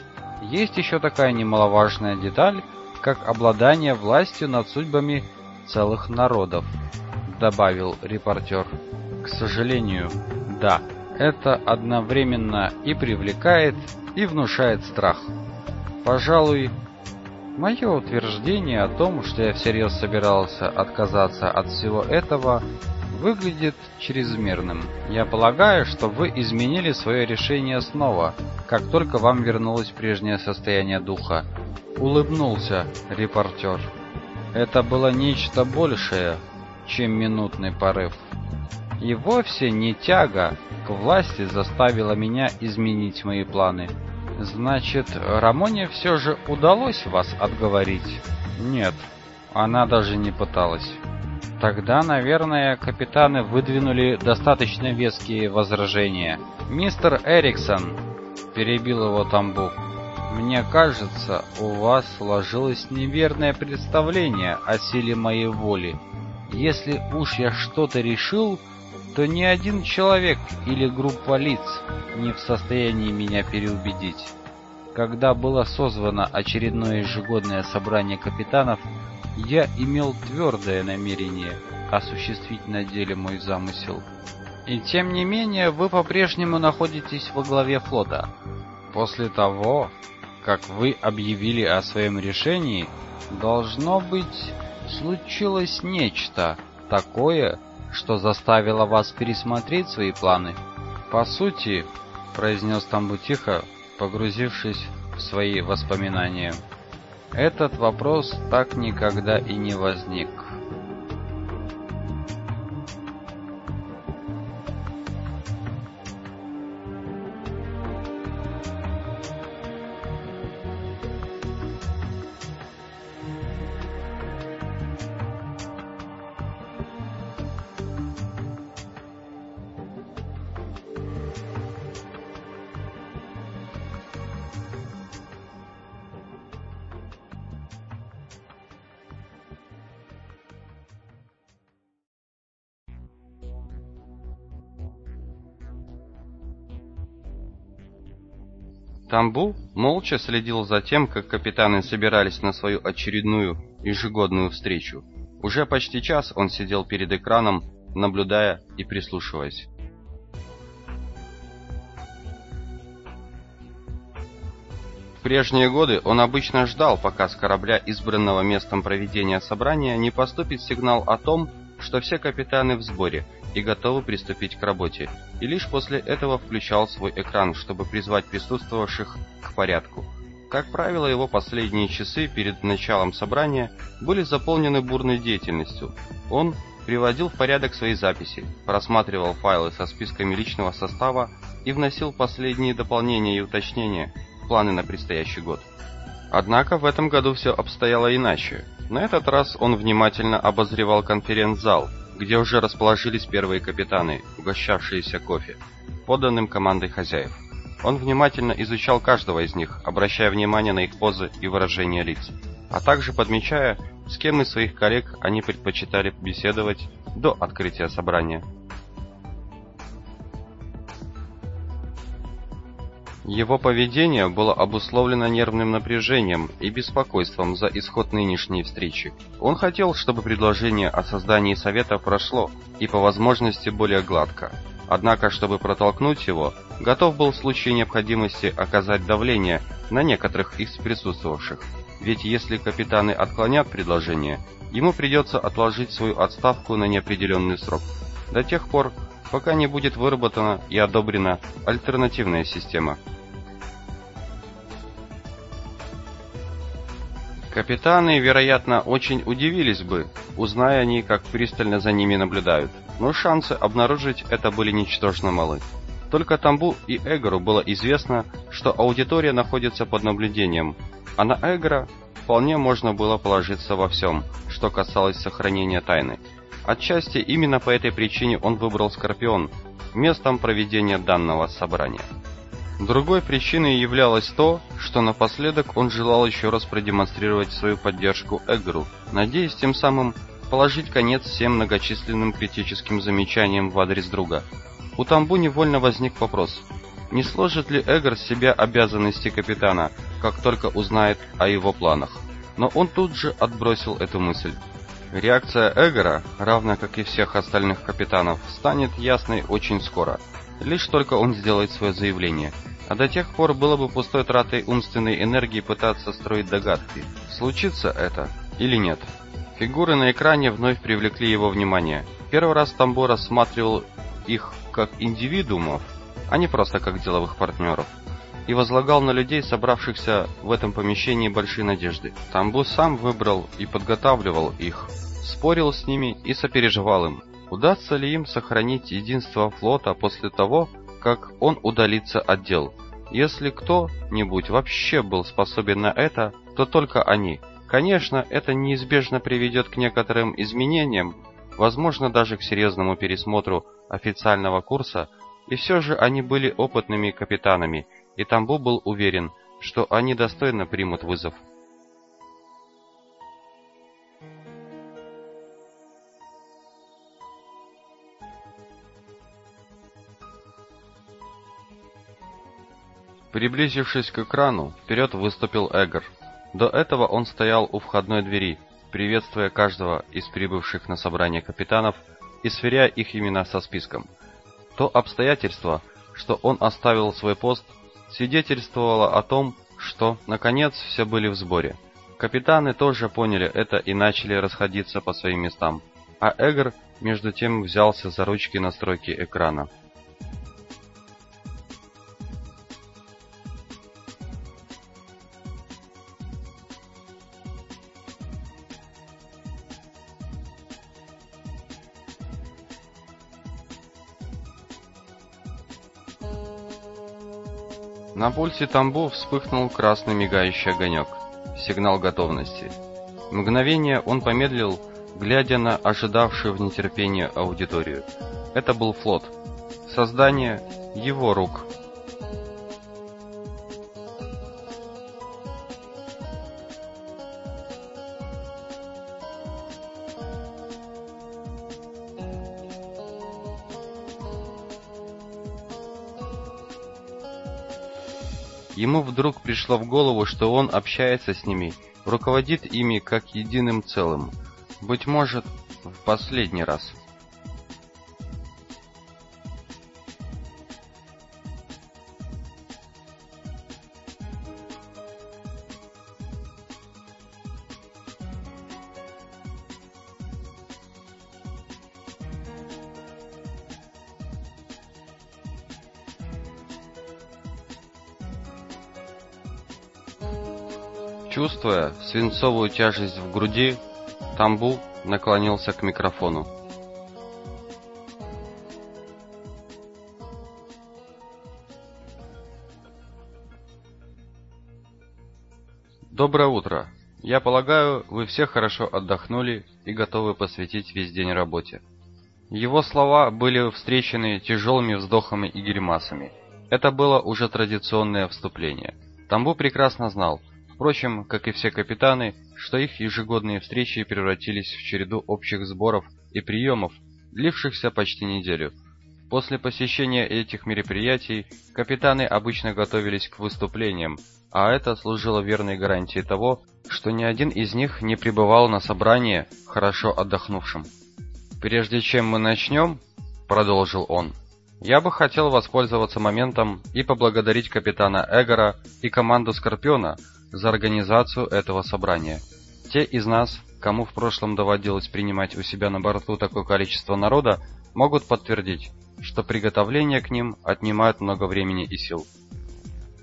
есть еще такая немаловажная деталь, как обладание властью над судьбами целых народов, добавил репортер. К сожалению, да, это одновременно и привлекает, и внушает страх. Пожалуй, мое утверждение о том, что я всерьез собирался отказаться от всего этого, выглядит чрезмерным. Я полагаю, что вы изменили свое решение снова, как только вам вернулось прежнее состояние духа. Улыбнулся репортер. Это было нечто большее, чем минутный порыв. И вовсе не тяга к власти заставила меня изменить мои планы. Значит, Рамоне все же удалось вас отговорить? Нет, она даже не пыталась. Тогда, наверное, капитаны выдвинули достаточно веские возражения. Мистер Эриксон, перебил его Тамбук. Мне кажется, у вас сложилось неверное представление о силе моей воли. Если уж я что-то решил, то ни один человек или группа лиц не в состоянии меня переубедить. Когда было созвано очередное ежегодное собрание капитанов, я имел твердое намерение осуществить на деле мой замысел. И тем не менее, вы по-прежнему находитесь во главе флота. После того, как вы объявили о своем решении, должно быть, случилось нечто такое, что заставило вас пересмотреть свои планы. По сути, произнес Тамбу тихо, погрузившись в свои воспоминания. Этот вопрос так никогда и не возник. Тамбу молча следил за тем, как капитаны собирались на свою очередную ежегодную встречу. Уже почти час он сидел перед экраном, наблюдая и прислушиваясь. В прежние годы он обычно ждал, пока с корабля, избранного местом проведения собрания, не поступит сигнал о том, что все капитаны в сборе и готовы приступить к работе, и лишь после этого включал свой экран, чтобы призвать присутствовавших к порядку. Как правило, его последние часы перед началом собрания были заполнены бурной деятельностью. Он приводил в порядок свои записи, просматривал файлы со списками личного состава и вносил последние дополнения и уточнения планы на предстоящий год. Однако в этом году все обстояло иначе. На этот раз он внимательно обозревал конференц-зал, где уже расположились первые капитаны, угощавшиеся кофе, поданным командой хозяев. Он внимательно изучал каждого из них, обращая внимание на их позы и выражения лиц, а также подмечая, с кем из своих коллег они предпочитали беседовать до открытия собрания. Его поведение было обусловлено нервным напряжением и беспокойством за исход нынешней встречи. Он хотел, чтобы предложение о создании совета прошло и по возможности более гладко. Однако, чтобы протолкнуть его, готов был в случае необходимости оказать давление на некоторых из присутствовавших. Ведь если капитаны отклонят предложение, ему придется отложить свою отставку на неопределенный срок. До тех пор, пока не будет выработана и одобрена альтернативная система. Капитаны, вероятно, очень удивились бы, узная они, как пристально за ними наблюдают, но шансы обнаружить это были ничтожно малы. Только Тамбу и Эгору было известно, что аудитория находится под наблюдением, а на Эгора вполне можно было положиться во всем, что касалось сохранения тайны. Отчасти именно по этой причине он выбрал Скорпион местом проведения данного собрания. Другой причиной являлось то, что напоследок он желал еще раз продемонстрировать свою поддержку Эгру, надеясь тем самым положить конец всем многочисленным критическим замечаниям в адрес друга. У Тамбу невольно возник вопрос, не сложит ли Эгр с себя обязанности капитана, как только узнает о его планах. Но он тут же отбросил эту мысль. Реакция Эгора, равно как и всех остальных капитанов, станет ясной очень скоро. Лишь только он сделает свое заявление. А до тех пор было бы пустой тратой умственной энергии пытаться строить догадки, случится это или нет. Фигуры на экране вновь привлекли его внимание. Первый раз Тамбо рассматривал их как индивидуумов, а не просто как деловых партнеров и возлагал на людей, собравшихся в этом помещении, большие надежды. Тамбу сам выбрал и подготавливал их, спорил с ними и сопереживал им. Удастся ли им сохранить единство флота после того, как он удалится от дел? Если кто-нибудь вообще был способен на это, то только они. Конечно, это неизбежно приведет к некоторым изменениям, возможно даже к серьезному пересмотру официального курса, и все же они были опытными капитанами и Тамбу был уверен, что они достойно примут вызов. Приблизившись к экрану, вперед выступил Эгор. До этого он стоял у входной двери, приветствуя каждого из прибывших на собрание капитанов и сверяя их имена со списком. То обстоятельство, что он оставил свой пост, свидетельствовало о том, что, наконец, все были в сборе. Капитаны тоже поняли это и начали расходиться по своим местам, а Эгр, между тем, взялся за ручки настройки экрана. На пульсе Тамбу вспыхнул красный мигающий огонек. Сигнал готовности. Мгновение он помедлил, глядя на ожидавшую в нетерпении аудиторию. Это был флот. Создание его рук. Ему вдруг пришло в голову, что он общается с ними, руководит ими как единым целым. Быть может, в последний раз. Свинцовую тяжесть в груди, Тамбу наклонился к микрофону. Доброе утро. Я полагаю, вы все хорошо отдохнули и готовы посвятить весь день работе. Его слова были встречены тяжелыми вздохами и гримасами. Это было уже традиционное вступление. Тамбу прекрасно знал – Впрочем, как и все капитаны, что их ежегодные встречи превратились в череду общих сборов и приемов, длившихся почти неделю. После посещения этих мероприятий капитаны обычно готовились к выступлениям, а это служило верной гарантией того, что ни один из них не пребывал на собрании хорошо отдохнувшим. «Прежде чем мы начнем», — продолжил он, — «я бы хотел воспользоваться моментом и поблагодарить капитана Эгора и команду Скорпиона за организацию этого собрания. Те из нас, кому в прошлом доводилось принимать у себя на борту такое количество народа, могут подтвердить, что приготовления к ним отнимают много времени и сил.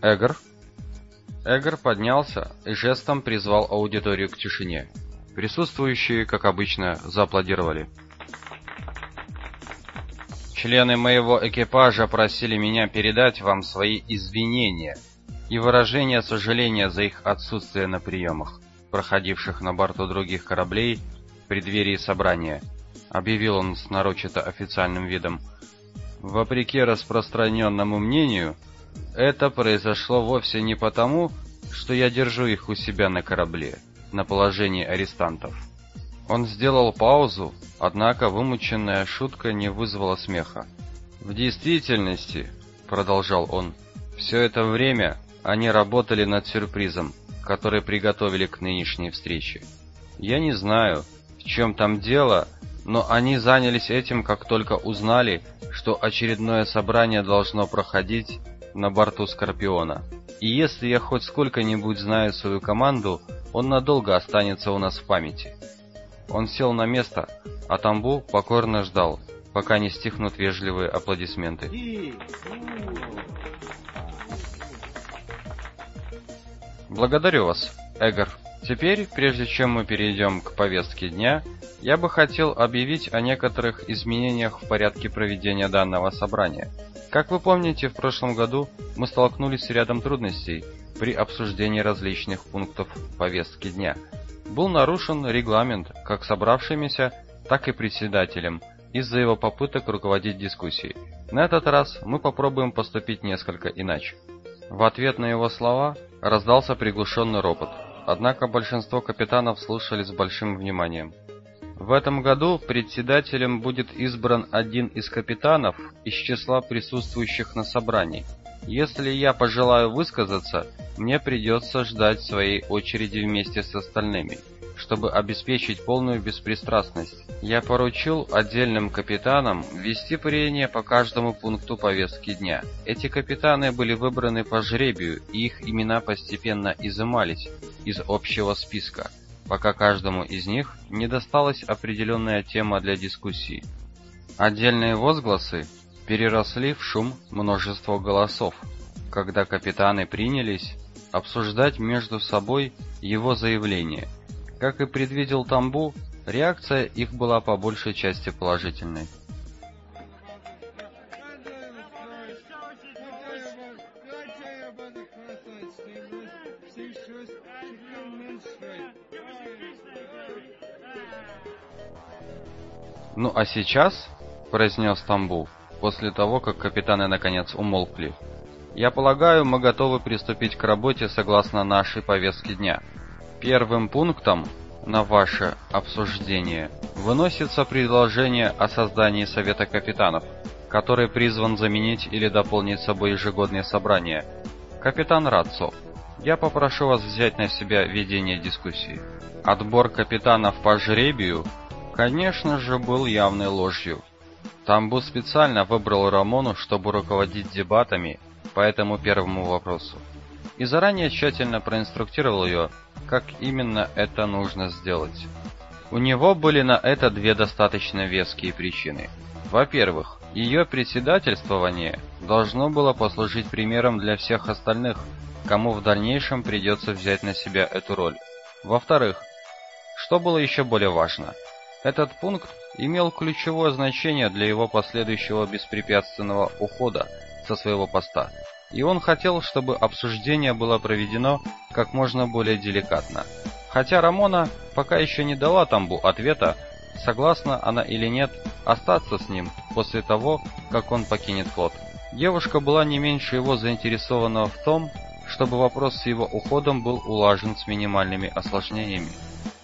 Эгор? Эгор поднялся и жестом призвал аудиторию к тишине. Присутствующие, как обычно, зааплодировали. Члены моего экипажа просили меня передать вам свои извинения – и выражение сожаления за их отсутствие на приемах, проходивших на борту других кораблей в преддверии собрания, объявил он с нарочито официальным видом. Вопреки распространенному мнению, это произошло вовсе не потому, что я держу их у себя на корабле, на положении арестантов. Он сделал паузу, однако вымученная шутка не вызвала смеха. В действительности, продолжал он, все это время они работали над сюрпризом, который приготовили к нынешней встрече. Я не знаю, в чем там дело, но они занялись этим, как только узнали, что очередное собрание должно проходить на борту Скорпиона. И если я хоть сколько-нибудь знаю свою команду, он надолго останется у нас в памяти. Он сел на место, а Тамбу покорно ждал, пока не стихнут вежливые аплодисменты. Благодарю вас, Эгор. Теперь, прежде чем мы перейдем к повестке дня, я бы хотел объявить о некоторых изменениях в порядке проведения данного собрания. Как вы помните, в прошлом году мы столкнулись с рядом трудностей при обсуждении различных пунктов повестки дня. Был нарушен регламент как собравшимися, так и председателем из-за его попыток руководить дискуссией. На этот раз мы попробуем поступить несколько иначе. В ответ на его слова раздался приглушенный ропот. Однако большинство капитанов слушали с большим вниманием. В этом году председателем будет избран один из капитанов из числа присутствующих на собрании. Если я пожелаю высказаться, мне придется ждать своей очереди вместе с остальными чтобы обеспечить полную беспристрастность. Я поручил отдельным капитанам вести прения по каждому пункту повестки дня. Эти капитаны были выбраны по жребию, и их имена постепенно изымались из общего списка, пока каждому из них не досталась определенная тема для дискуссии. Отдельные возгласы переросли в шум множества голосов, когда капитаны принялись обсуждать между собой его заявление – как и предвидел Тамбу, реакция их была по большей части положительной. «Ну а сейчас», — произнес Тамбу, после того, как капитаны наконец умолкли, «я полагаю, мы готовы приступить к работе согласно нашей повестке дня». Первым пунктом на ваше обсуждение выносится предложение о создании Совета Капитанов, который призван заменить или дополнить собой ежегодные собрания. Капитан Радцов, я попрошу вас взять на себя ведение дискуссии. Отбор капитанов по жребию, конечно же, был явной ложью. Тамбу специально выбрал Рамону, чтобы руководить дебатами по этому первому вопросу. И заранее тщательно проинструктировал ее, как именно это нужно сделать. У него были на это две достаточно веские причины. Во-первых, ее председательствование должно было послужить примером для всех остальных, кому в дальнейшем придется взять на себя эту роль. Во-вторых, что было еще более важно, этот пункт имел ключевое значение для его последующего беспрепятственного ухода со своего поста, и он хотел, чтобы обсуждение было проведено как можно более деликатно. Хотя Рамона пока еще не дала Тамбу ответа, согласна она или нет остаться с ним после того, как он покинет флот. Девушка была не меньше его заинтересована в том, чтобы вопрос с его уходом был улажен с минимальными осложнениями.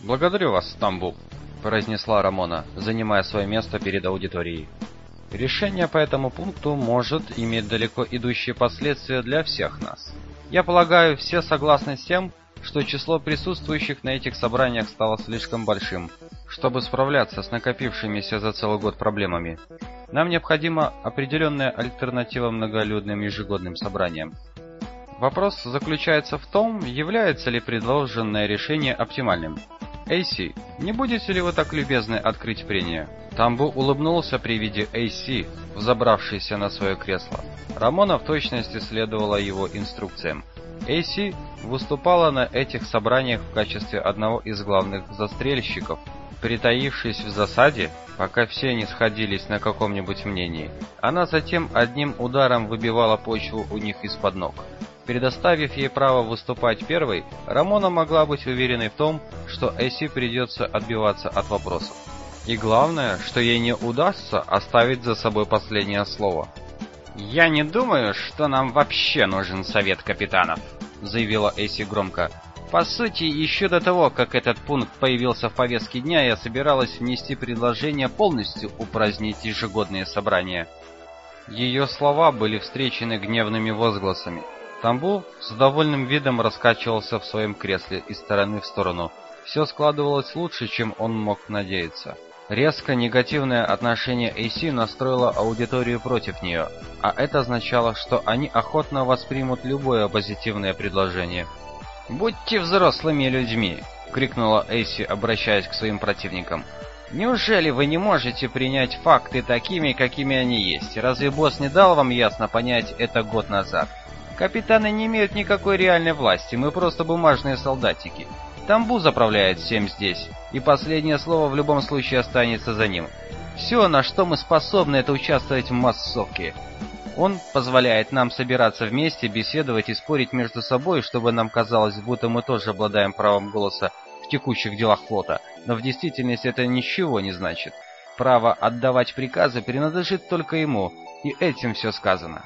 «Благодарю вас, Стамбул», – произнесла Рамона, занимая свое место перед аудиторией. «Решение по этому пункту может иметь далеко идущие последствия для всех нас. Я полагаю, все согласны с тем, что число присутствующих на этих собраниях стало слишком большим, чтобы справляться с накопившимися за целый год проблемами. Нам необходима определенная альтернатива многолюдным ежегодным собраниям. Вопрос заключается в том, является ли предложенное решение оптимальным. Эйси, не будете ли вы так любезны открыть прение? Тамбу улыбнулся при виде Эйси, взобравшейся на свое кресло. Рамона в точности следовала его инструкциям. Эйси выступала на этих собраниях в качестве одного из главных застрельщиков. Притаившись в засаде, пока все не сходились на каком-нибудь мнении, она затем одним ударом выбивала почву у них из-под ног. Предоставив ей право выступать первой, Рамона могла быть уверенной в том, что Эсси придется отбиваться от вопросов. И главное, что ей не удастся оставить за собой последнее слово. «Я не думаю, что нам вообще нужен совет капитанов», — заявила Эсси громко. «По сути, еще до того, как этот пункт появился в повестке дня, я собиралась внести предложение полностью упразднить ежегодные собрания». Ее слова были встречены гневными возгласами. Тамбу с довольным видом раскачивался в своем кресле из стороны в сторону. Все складывалось лучше, чем он мог надеяться. Резко негативное отношение AC настроило аудиторию против нее, а это означало, что они охотно воспримут любое позитивное предложение. «Будьте взрослыми людьми!» — крикнула Эйси, обращаясь к своим противникам. «Неужели вы не можете принять факты такими, какими они есть? Разве босс не дал вам ясно понять это год назад?» Капитаны не имеют никакой реальной власти, мы просто бумажные солдатики. Тамбу заправляет всем здесь, и последнее слово в любом случае останется за ним. Все, на что мы способны, это участвовать в массовке. Он позволяет нам собираться вместе, беседовать и спорить между собой, чтобы нам казалось, будто мы тоже обладаем правом голоса в текущих делах флота, но в действительности это ничего не значит. Право отдавать приказы принадлежит только ему, и этим все сказано.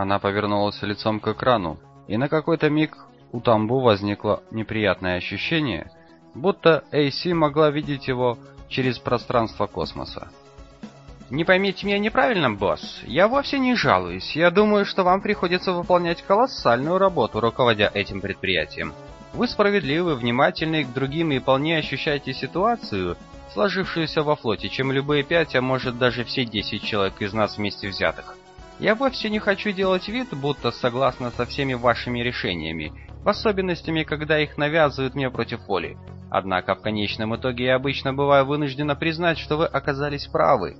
Она повернулась лицом к экрану, и на какой-то миг у Тамбу возникло неприятное ощущение, будто AC могла видеть его через пространство космоса. Не поймите меня неправильно, босс. Я вовсе не жалуюсь. Я думаю, что вам приходится выполнять колоссальную работу, руководя этим предприятием. Вы справедливы, внимательны к другим и вполне ощущаете ситуацию, сложившуюся во флоте, чем любые пять, а может даже все десять человек из нас вместе взятых. Я вовсе не хочу делать вид, будто согласна со всеми вашими решениями, в особенности, когда их навязывают мне против воли. Однако в конечном итоге я обычно бываю вынуждена признать, что вы оказались правы.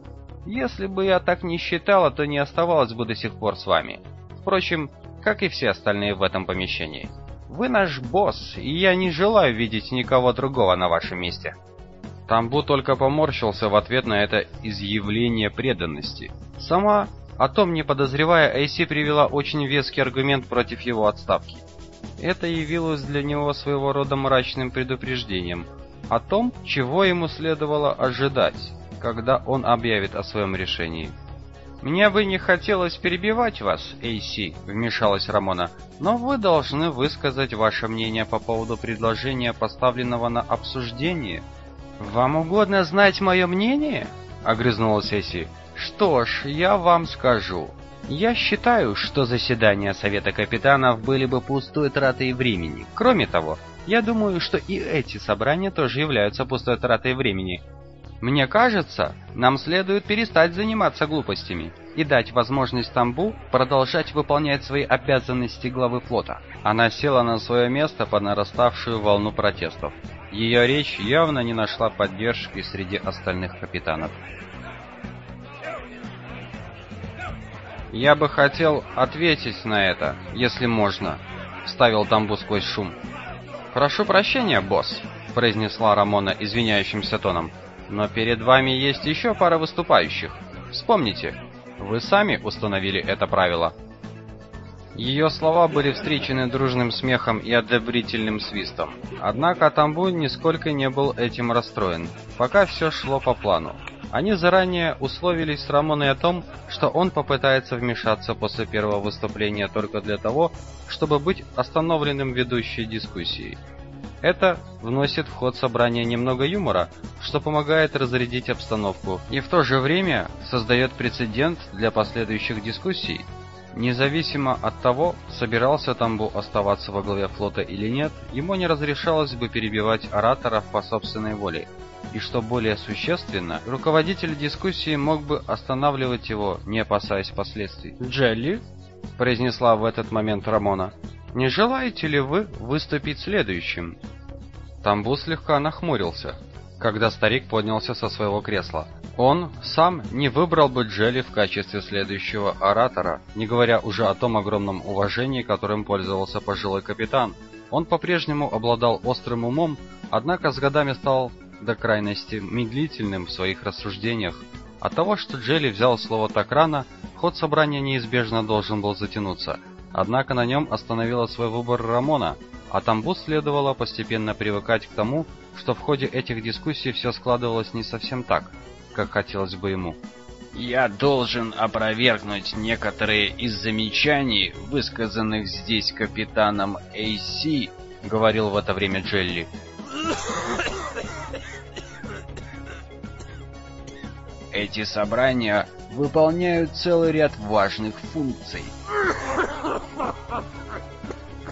Если бы я так не считала, то не оставалась бы до сих пор с вами. Впрочем, как и все остальные в этом помещении. Вы наш босс, и я не желаю видеть никого другого на вашем месте. Тамбу только поморщился в ответ на это изъявление преданности. Сама о том не подозревая, Айси привела очень веский аргумент против его отставки. Это явилось для него своего рода мрачным предупреждением о том, чего ему следовало ожидать, когда он объявит о своем решении. «Мне бы не хотелось перебивать вас, Эйси», — вмешалась Рамона, «но вы должны высказать ваше мнение по поводу предложения, поставленного на обсуждение». «Вам угодно знать мое мнение?» — огрызнулась Эйси. Что ж, я вам скажу. Я считаю, что заседания Совета Капитанов были бы пустой тратой времени. Кроме того, я думаю, что и эти собрания тоже являются пустой тратой времени. Мне кажется, нам следует перестать заниматься глупостями и дать возможность Тамбу продолжать выполнять свои обязанности главы флота. Она села на свое место под нараставшую волну протестов. Ее речь явно не нашла поддержки среди остальных капитанов. «Я бы хотел ответить на это, если можно», — вставил Тамбу сквозь шум. «Прошу прощения, босс», — произнесла Рамона извиняющимся тоном. «Но перед вами есть еще пара выступающих. Вспомните, вы сами установили это правило». Ее слова были встречены дружным смехом и одобрительным свистом. Однако Тамбу нисколько не был этим расстроен, пока все шло по плану. Они заранее условились с Рамоной о том, что он попытается вмешаться после первого выступления только для того, чтобы быть остановленным ведущей дискуссией. Это вносит в ход собрания немного юмора, что помогает разрядить обстановку и в то же время создает прецедент для последующих дискуссий. Независимо от того, собирался Тамбу оставаться во главе флота или нет, ему не разрешалось бы перебивать ораторов по собственной воле. И что более существенно, руководитель дискуссии мог бы останавливать его, не опасаясь последствий. «Джелли?» – произнесла в этот момент Рамона. «Не желаете ли вы выступить следующим?» Тамбу слегка нахмурился, когда старик поднялся со своего кресла. Он сам не выбрал бы Джелли в качестве следующего оратора, не говоря уже о том огромном уважении, которым пользовался пожилой капитан. Он по-прежнему обладал острым умом, однако с годами стал до крайности медлительным в своих рассуждениях. От того, что Джелли взял слово так рано, ход собрания неизбежно должен был затянуться. Однако на нем остановила свой выбор Рамона, а Тамбу следовало постепенно привыкать к тому, что в ходе этих дискуссий все складывалось не совсем так, как хотелось бы ему. Я должен опровергнуть некоторые из замечаний, высказанных здесь капитаном AC, говорил в это время Джелли. Эти собрания выполняют целый ряд важных функций.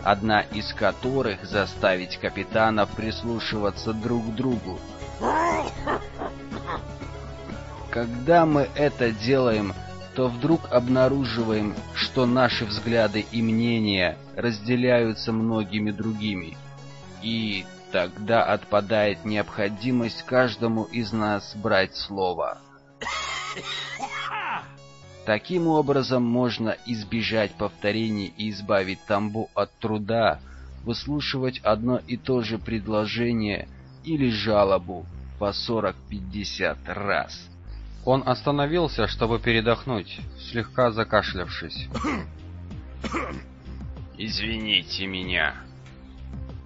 Одна из которых заставить капитанов прислушиваться друг к другу. Когда мы это делаем, то вдруг обнаруживаем, что наши взгляды и мнения разделяются многими другими. И тогда отпадает необходимость каждому из нас брать слово. Таким образом можно избежать повторений и избавить Тамбу от труда выслушивать одно и то же предложение или жалобу по 40-50 раз. Он остановился, чтобы передохнуть, слегка закашлявшись. Извините меня.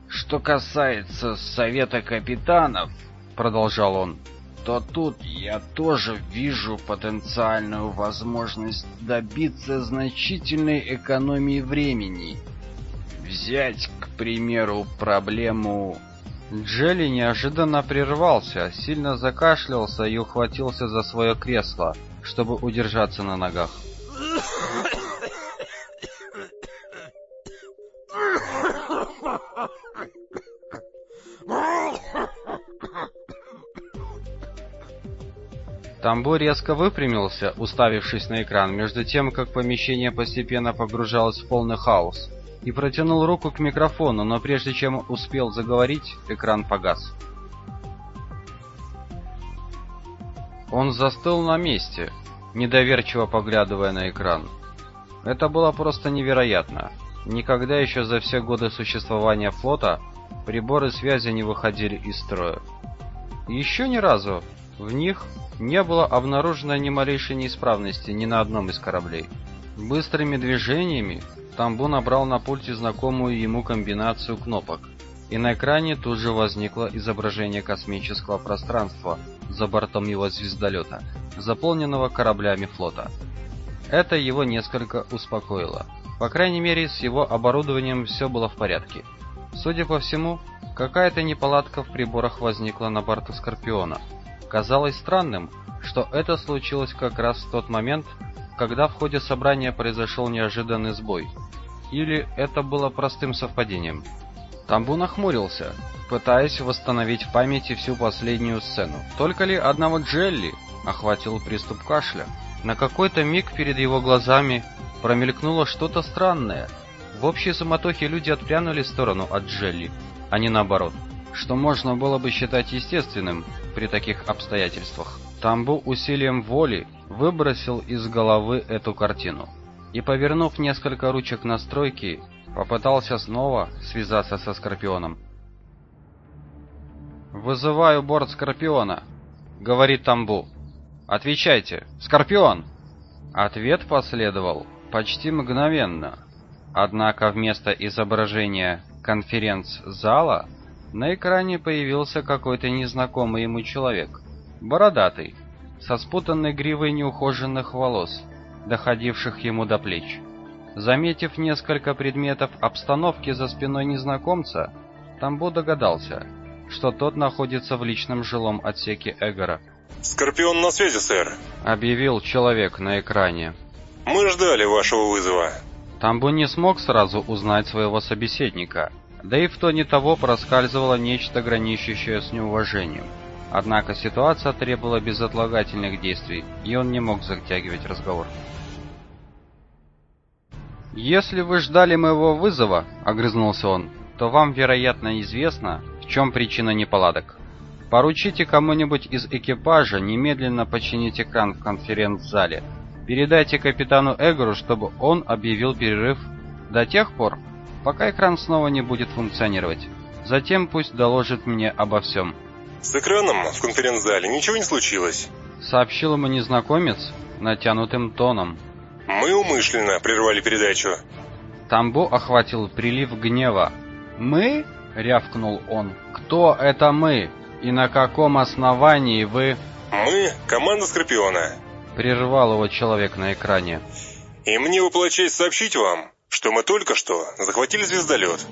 Что касается совета капитанов, продолжал он, то тут я тоже вижу потенциальную возможность добиться значительной экономии времени. Взять, к примеру, проблему... Джелли неожиданно прервался, сильно закашлялся и ухватился за свое кресло, чтобы удержаться на ногах. Тамбо резко выпрямился, уставившись на экран, между тем, как помещение постепенно погружалось в полный хаос, и протянул руку к микрофону, но прежде чем успел заговорить, экран погас. Он застыл на месте, недоверчиво поглядывая на экран. Это было просто невероятно. Никогда еще за все годы существования флота приборы связи не выходили из строя. Еще ни разу в них не было обнаружено ни малейшей неисправности ни на одном из кораблей. Быстрыми движениями Тамбу набрал на пульте знакомую ему комбинацию кнопок, и на экране тут же возникло изображение космического пространства за бортом его звездолета, заполненного кораблями флота. Это его несколько успокоило. По крайней мере, с его оборудованием все было в порядке. Судя по всему, какая-то неполадка в приборах возникла на борту Скорпиона – Казалось странным, что это случилось как раз в тот момент, когда в ходе собрания произошел неожиданный сбой. Или это было простым совпадением? Тамбу нахмурился, пытаясь восстановить в памяти всю последнюю сцену. Только ли одного Джелли охватил приступ кашля? На какой-то миг перед его глазами промелькнуло что-то странное. В общей суматохе люди отпрянули в сторону от Джелли, а не наоборот, что можно было бы считать естественным при таких обстоятельствах. Тамбу усилием воли выбросил из головы эту картину и, повернув несколько ручек настройки, попытался снова связаться со Скорпионом. «Вызываю борт Скорпиона», — говорит Тамбу. «Отвечайте, Скорпион!» Ответ последовал почти мгновенно. Однако вместо изображения конференц-зала на экране появился какой-то незнакомый ему человек, бородатый, со спутанной гривой неухоженных волос, доходивших ему до плеч. Заметив несколько предметов обстановки за спиной незнакомца, Тамбо догадался, что тот находится в личном жилом отсеке Эгора. «Скорпион на связи, сэр», — объявил человек на экране. «Мы ждали вашего вызова». Тамбо не смог сразу узнать своего собеседника, да и в тоне того проскальзывало нечто граничащее с неуважением. Однако ситуация требовала безотлагательных действий, и он не мог затягивать разговор. «Если вы ждали моего вызова», — огрызнулся он, — «то вам, вероятно, известно, в чем причина неполадок. Поручите кому-нибудь из экипажа немедленно починить экран в конференц-зале. Передайте капитану Эгору, чтобы он объявил перерыв до тех пор, пока экран снова не будет функционировать. Затем пусть доложит мне обо всем». «С экраном в конференц-зале ничего не случилось», — сообщил ему незнакомец натянутым тоном. Мы умышленно прервали передачу. Тамбо охватил прилив гнева. «Мы?» — рявкнул он. «Кто это мы? И на каком основании вы...» «Мы — команда Скорпиона», — прервал его человек на экране. «И мне честь сообщить вам, что мы только что захватили звездолет.